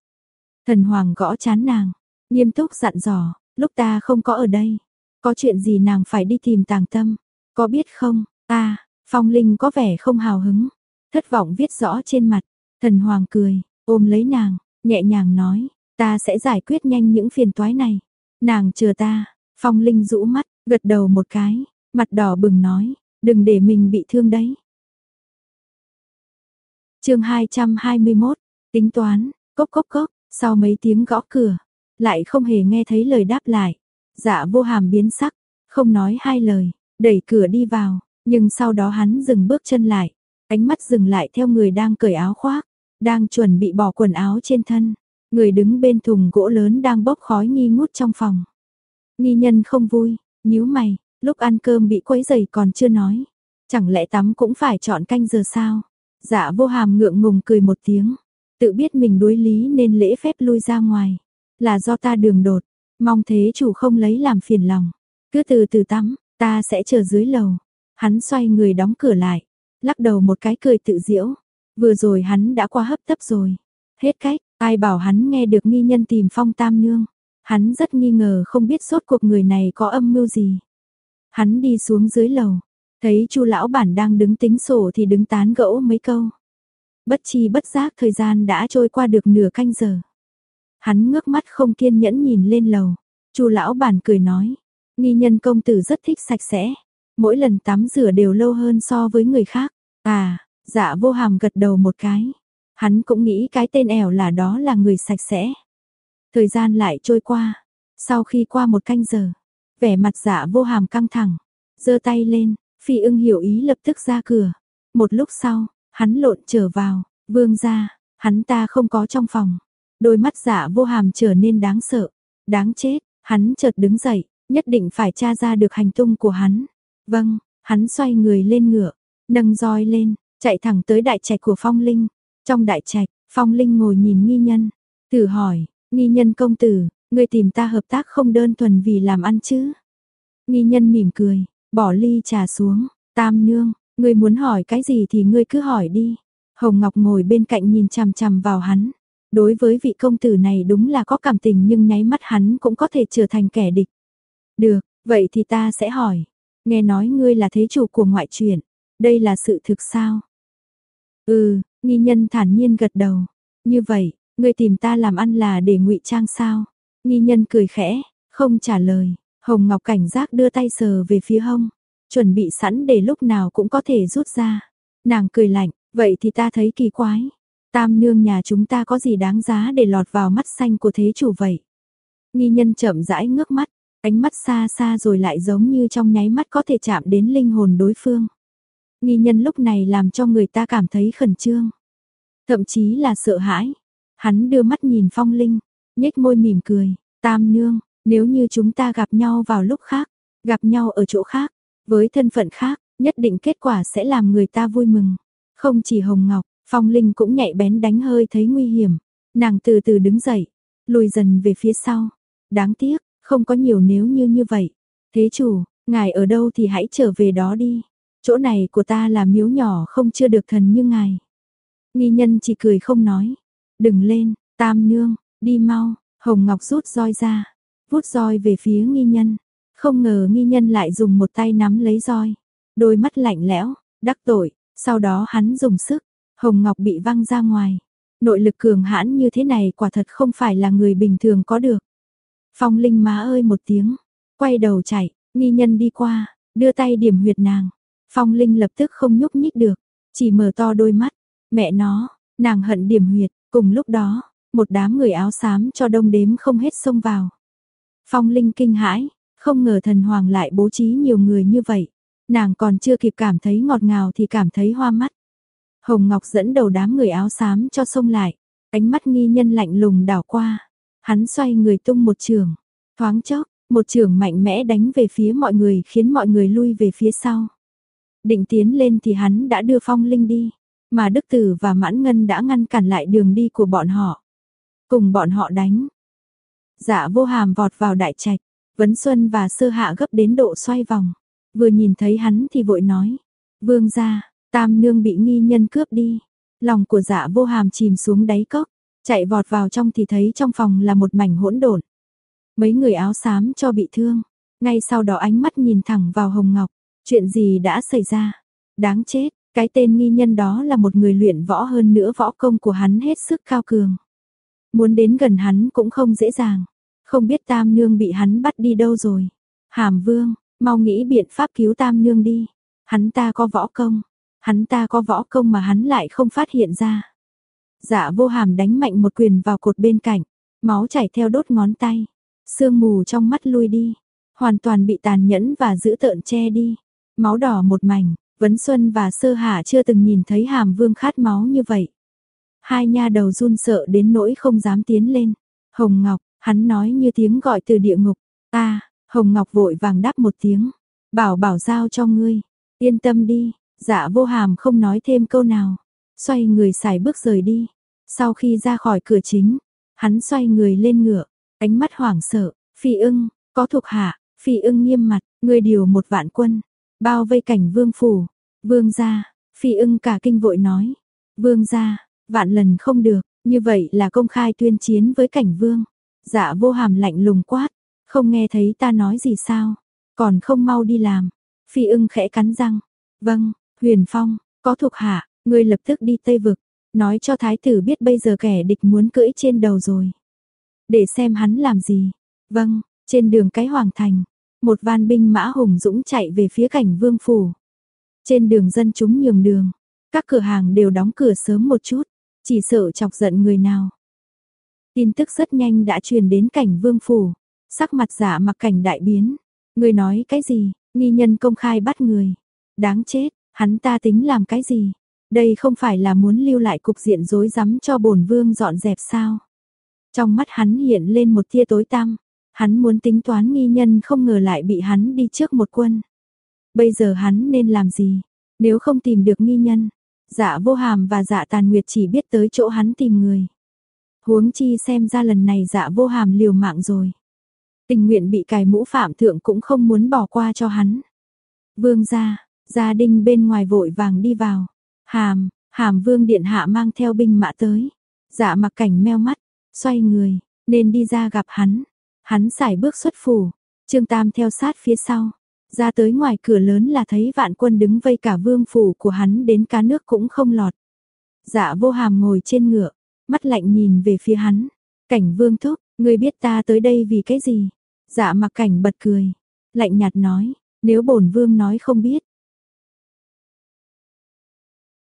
Thần Hoàng gõ chán nàng, nghiêm túc dặn dò, lúc ta không có ở đây. Có chuyện gì nàng phải đi tìm tàng tâm, có biết không? Ta, Phong Linh có vẻ không hào hứng, thất vọng viết rõ trên mặt. Thần Hoàng cười, ôm lấy nàng, nhẹ nhàng nói, ta sẽ giải quyết nhanh những phiền toái này. Nàng chờ ta, Phong Linh rũ mắt, gật đầu một cái, mặt đỏ bừng nói, đừng để mình bị thương đấy chương 221, tính toán, cốc cốc cốc, sau mấy tiếng gõ cửa, lại không hề nghe thấy lời đáp lại. Dạ vô hàm biến sắc, không nói hai lời, đẩy cửa đi vào, nhưng sau đó hắn dừng bước chân lại, ánh mắt dừng lại theo người đang cởi áo khoác, đang chuẩn bị bỏ quần áo trên thân. Người đứng bên thùng gỗ lớn đang bốc khói nghi ngút trong phòng. Nghi nhân không vui, nhíu mày, lúc ăn cơm bị quấy giày còn chưa nói. Chẳng lẽ tắm cũng phải chọn canh giờ sao? Dạ vô hàm ngượng ngùng cười một tiếng, tự biết mình đối lý nên lễ phép lui ra ngoài. Là do ta đường đột, mong thế chủ không lấy làm phiền lòng. Cứ từ từ tắm, ta sẽ chờ dưới lầu. Hắn xoay người đóng cửa lại, lắc đầu một cái cười tự diễu. Vừa rồi hắn đã qua hấp tấp rồi. Hết cách, ai bảo hắn nghe được nghi nhân tìm phong tam nương. Hắn rất nghi ngờ không biết sốt cuộc người này có âm mưu gì. Hắn đi xuống dưới lầu, Thấy chu lão bản đang đứng tính sổ thì đứng tán gẫu mấy câu. Bất chi bất giác thời gian đã trôi qua được nửa canh giờ. Hắn ngước mắt không kiên nhẫn nhìn lên lầu. chu lão bản cười nói. Nghi nhân công tử rất thích sạch sẽ. Mỗi lần tắm rửa đều lâu hơn so với người khác. À, dạ vô hàm gật đầu một cái. Hắn cũng nghĩ cái tên ẻo là đó là người sạch sẽ. Thời gian lại trôi qua. Sau khi qua một canh giờ, vẻ mặt dạ vô hàm căng thẳng. giơ tay lên, phi ưng hiểu ý lập tức ra cửa. Một lúc sau, hắn lộn trở vào, vương ra, hắn ta không có trong phòng. Đôi mắt dạ vô hàm trở nên đáng sợ, đáng chết, hắn chợt đứng dậy, nhất định phải tra ra được hành tung của hắn. Vâng, hắn xoay người lên ngựa, nâng roi lên, chạy thẳng tới đại trạch của Phong Linh. Trong đại trạch, Phong Linh ngồi nhìn nghi nhân, thử hỏi, nghi nhân công tử, người tìm ta hợp tác không đơn thuần vì làm ăn chứ? Nghi nhân mỉm cười, bỏ ly trà xuống, tam nương, ngươi muốn hỏi cái gì thì ngươi cứ hỏi đi. Hồng Ngọc ngồi bên cạnh nhìn chằm chằm vào hắn. Đối với vị công tử này đúng là có cảm tình nhưng nháy mắt hắn cũng có thể trở thành kẻ địch. Được, vậy thì ta sẽ hỏi. Nghe nói ngươi là thế chủ của ngoại truyện. Đây là sự thực sao? Ừ, nghi nhân thản nhiên gật đầu. Như vậy, ngươi tìm ta làm ăn là để ngụy trang sao? Nghi nhân cười khẽ, không trả lời. Hồng Ngọc cảnh giác đưa tay sờ về phía hông, chuẩn bị sẵn để lúc nào cũng có thể rút ra. Nàng cười lạnh, vậy thì ta thấy kỳ quái. Tam nương nhà chúng ta có gì đáng giá để lọt vào mắt xanh của thế chủ vậy? Nghi nhân chậm rãi ngước mắt, ánh mắt xa xa rồi lại giống như trong nháy mắt có thể chạm đến linh hồn đối phương. Nghi nhân lúc này làm cho người ta cảm thấy khẩn trương, thậm chí là sợ hãi. Hắn đưa mắt nhìn phong linh, nhếch môi mỉm cười, tam nương, nếu như chúng ta gặp nhau vào lúc khác, gặp nhau ở chỗ khác, với thân phận khác, nhất định kết quả sẽ làm người ta vui mừng. Không chỉ Hồng Ngọc, Phong Linh cũng nhạy bén đánh hơi thấy nguy hiểm. Nàng từ từ đứng dậy, lùi dần về phía sau. Đáng tiếc, không có nhiều nếu như như vậy. Thế chủ, ngài ở đâu thì hãy trở về đó đi. Chỗ này của ta là miếu nhỏ không chưa được thần như ngài. Nghi nhân chỉ cười không nói. Đừng lên, tam nương, đi mau, Hồng Ngọc rút roi ra, vút roi về phía nghi nhân. Không ngờ nghi nhân lại dùng một tay nắm lấy roi. Đôi mắt lạnh lẽo, đắc tội, sau đó hắn dùng sức, Hồng Ngọc bị văng ra ngoài. Nội lực cường hãn như thế này quả thật không phải là người bình thường có được. Phong Linh má ơi một tiếng, quay đầu chạy, nghi nhân đi qua, đưa tay điểm huyệt nàng. Phong Linh lập tức không nhúc nhích được, chỉ mở to đôi mắt. Mẹ nó, nàng hận điểm huyệt, cùng lúc đó, một đám người áo xám cho đông đếm không hết xông vào. Phong Linh kinh hãi, không ngờ thần hoàng lại bố trí nhiều người như vậy. Nàng còn chưa kịp cảm thấy ngọt ngào thì cảm thấy hoa mắt. Hồng Ngọc dẫn đầu đám người áo xám cho xông lại, ánh mắt nghi nhân lạnh lùng đảo qua. Hắn xoay người tung một trường, thoáng chốc, một trường mạnh mẽ đánh về phía mọi người khiến mọi người lui về phía sau. Định tiến lên thì hắn đã đưa Phong Linh đi, mà Đức Tử và Mãn Ngân đã ngăn cản lại đường đi của bọn họ. Cùng bọn họ đánh. Dạ vô hàm vọt vào đại trạch, Vấn Xuân và Sơ Hạ gấp đến độ xoay vòng. Vừa nhìn thấy hắn thì vội nói. Vương gia, tam nương bị nghi nhân cướp đi. Lòng của dạ vô hàm chìm xuống đáy cốc. Chạy vọt vào trong thì thấy trong phòng là một mảnh hỗn độn. Mấy người áo xám cho bị thương. Ngay sau đó ánh mắt nhìn thẳng vào Hồng Ngọc. Chuyện gì đã xảy ra? Đáng chết, cái tên nghi nhân đó là một người luyện võ hơn nữa võ công của hắn hết sức cao cường. Muốn đến gần hắn cũng không dễ dàng. Không biết tam nương bị hắn bắt đi đâu rồi. Hàm vương, mau nghĩ biện pháp cứu tam nương đi. Hắn ta có võ công. Hắn ta có võ công mà hắn lại không phát hiện ra. Dạ vô hàm đánh mạnh một quyền vào cột bên cạnh. Máu chảy theo đốt ngón tay. Sương mù trong mắt lui đi. Hoàn toàn bị tàn nhẫn và giữ tợn che đi. Máu đỏ một mảnh. Vấn Xuân và Sơ hà chưa từng nhìn thấy hàm vương khát máu như vậy. Hai nha đầu run sợ đến nỗi không dám tiến lên. Hồng Ngọc, Hắn nói như tiếng gọi từ địa ngục. Ta, Hồng Ngọc vội vàng đáp một tiếng. Bảo bảo giao cho ngươi. Yên tâm đi. Dạ vô hàm không nói thêm câu nào. Xoay người xài bước rời đi. Sau khi ra khỏi cửa chính, hắn xoay người lên ngựa. Ánh mắt hoảng sợ. Phi ưng, có thuộc hạ. Phi ưng nghiêm mặt, người điều một vạn quân. Bao vây cảnh vương phủ. Vương gia, phi ưng cả kinh vội nói. Vương gia, vạn lần không được, như vậy là công khai tuyên chiến với cảnh vương. Dạ vô hàm lạnh lùng quát, không nghe thấy ta nói gì sao, còn không mau đi làm. Phi ưng khẽ cắn răng, Vâng, Huyền Phong, có thuộc hạ, ngươi lập tức đi Tây Vực, nói cho thái tử biết bây giờ kẻ địch muốn cưỡi trên đầu rồi. Để xem hắn làm gì. Vâng, trên đường cái hoàng thành, một van binh mã hùng dũng chạy về phía cảnh vương phủ. Trên đường dân chúng nhường đường, các cửa hàng đều đóng cửa sớm một chút, chỉ sợ chọc giận người nào. Tin tức rất nhanh đã truyền đến cảnh vương phủ, sắc mặt giả mặc cảnh đại biến. Người nói cái gì, nghi nhân công khai bắt người. Đáng chết, hắn ta tính làm cái gì? Đây không phải là muốn lưu lại cục diện rối rắm cho bổn vương dọn dẹp sao? Trong mắt hắn hiện lên một tia tối tăm, hắn muốn tính toán nghi nhân không ngờ lại bị hắn đi trước một quân. Bây giờ hắn nên làm gì? Nếu không tìm được nghi nhân, dạ vô hàm và dạ tàn nguyệt chỉ biết tới chỗ hắn tìm người. Huống chi xem ra lần này dạ vô hàm liều mạng rồi. Tình nguyện bị cài mũ phạm thượng cũng không muốn bỏ qua cho hắn. Vương gia, gia đình bên ngoài vội vàng đi vào. Hàm, hàm vương điện hạ mang theo binh mã tới. Dạ mặc cảnh meo mắt, xoay người, nên đi ra gặp hắn. Hắn xài bước xuất phủ, Trương Tam theo sát phía sau. Ra tới ngoài cửa lớn là thấy vạn quân đứng vây cả vương phủ của hắn đến cá nước cũng không lọt. Dạ vô hàm ngồi trên ngựa, mắt lạnh nhìn về phía hắn. Cảnh vương thúc, ngươi biết ta tới đây vì cái gì? Dạ mặc cảnh bật cười, lạnh nhạt nói, nếu bổn vương nói không biết,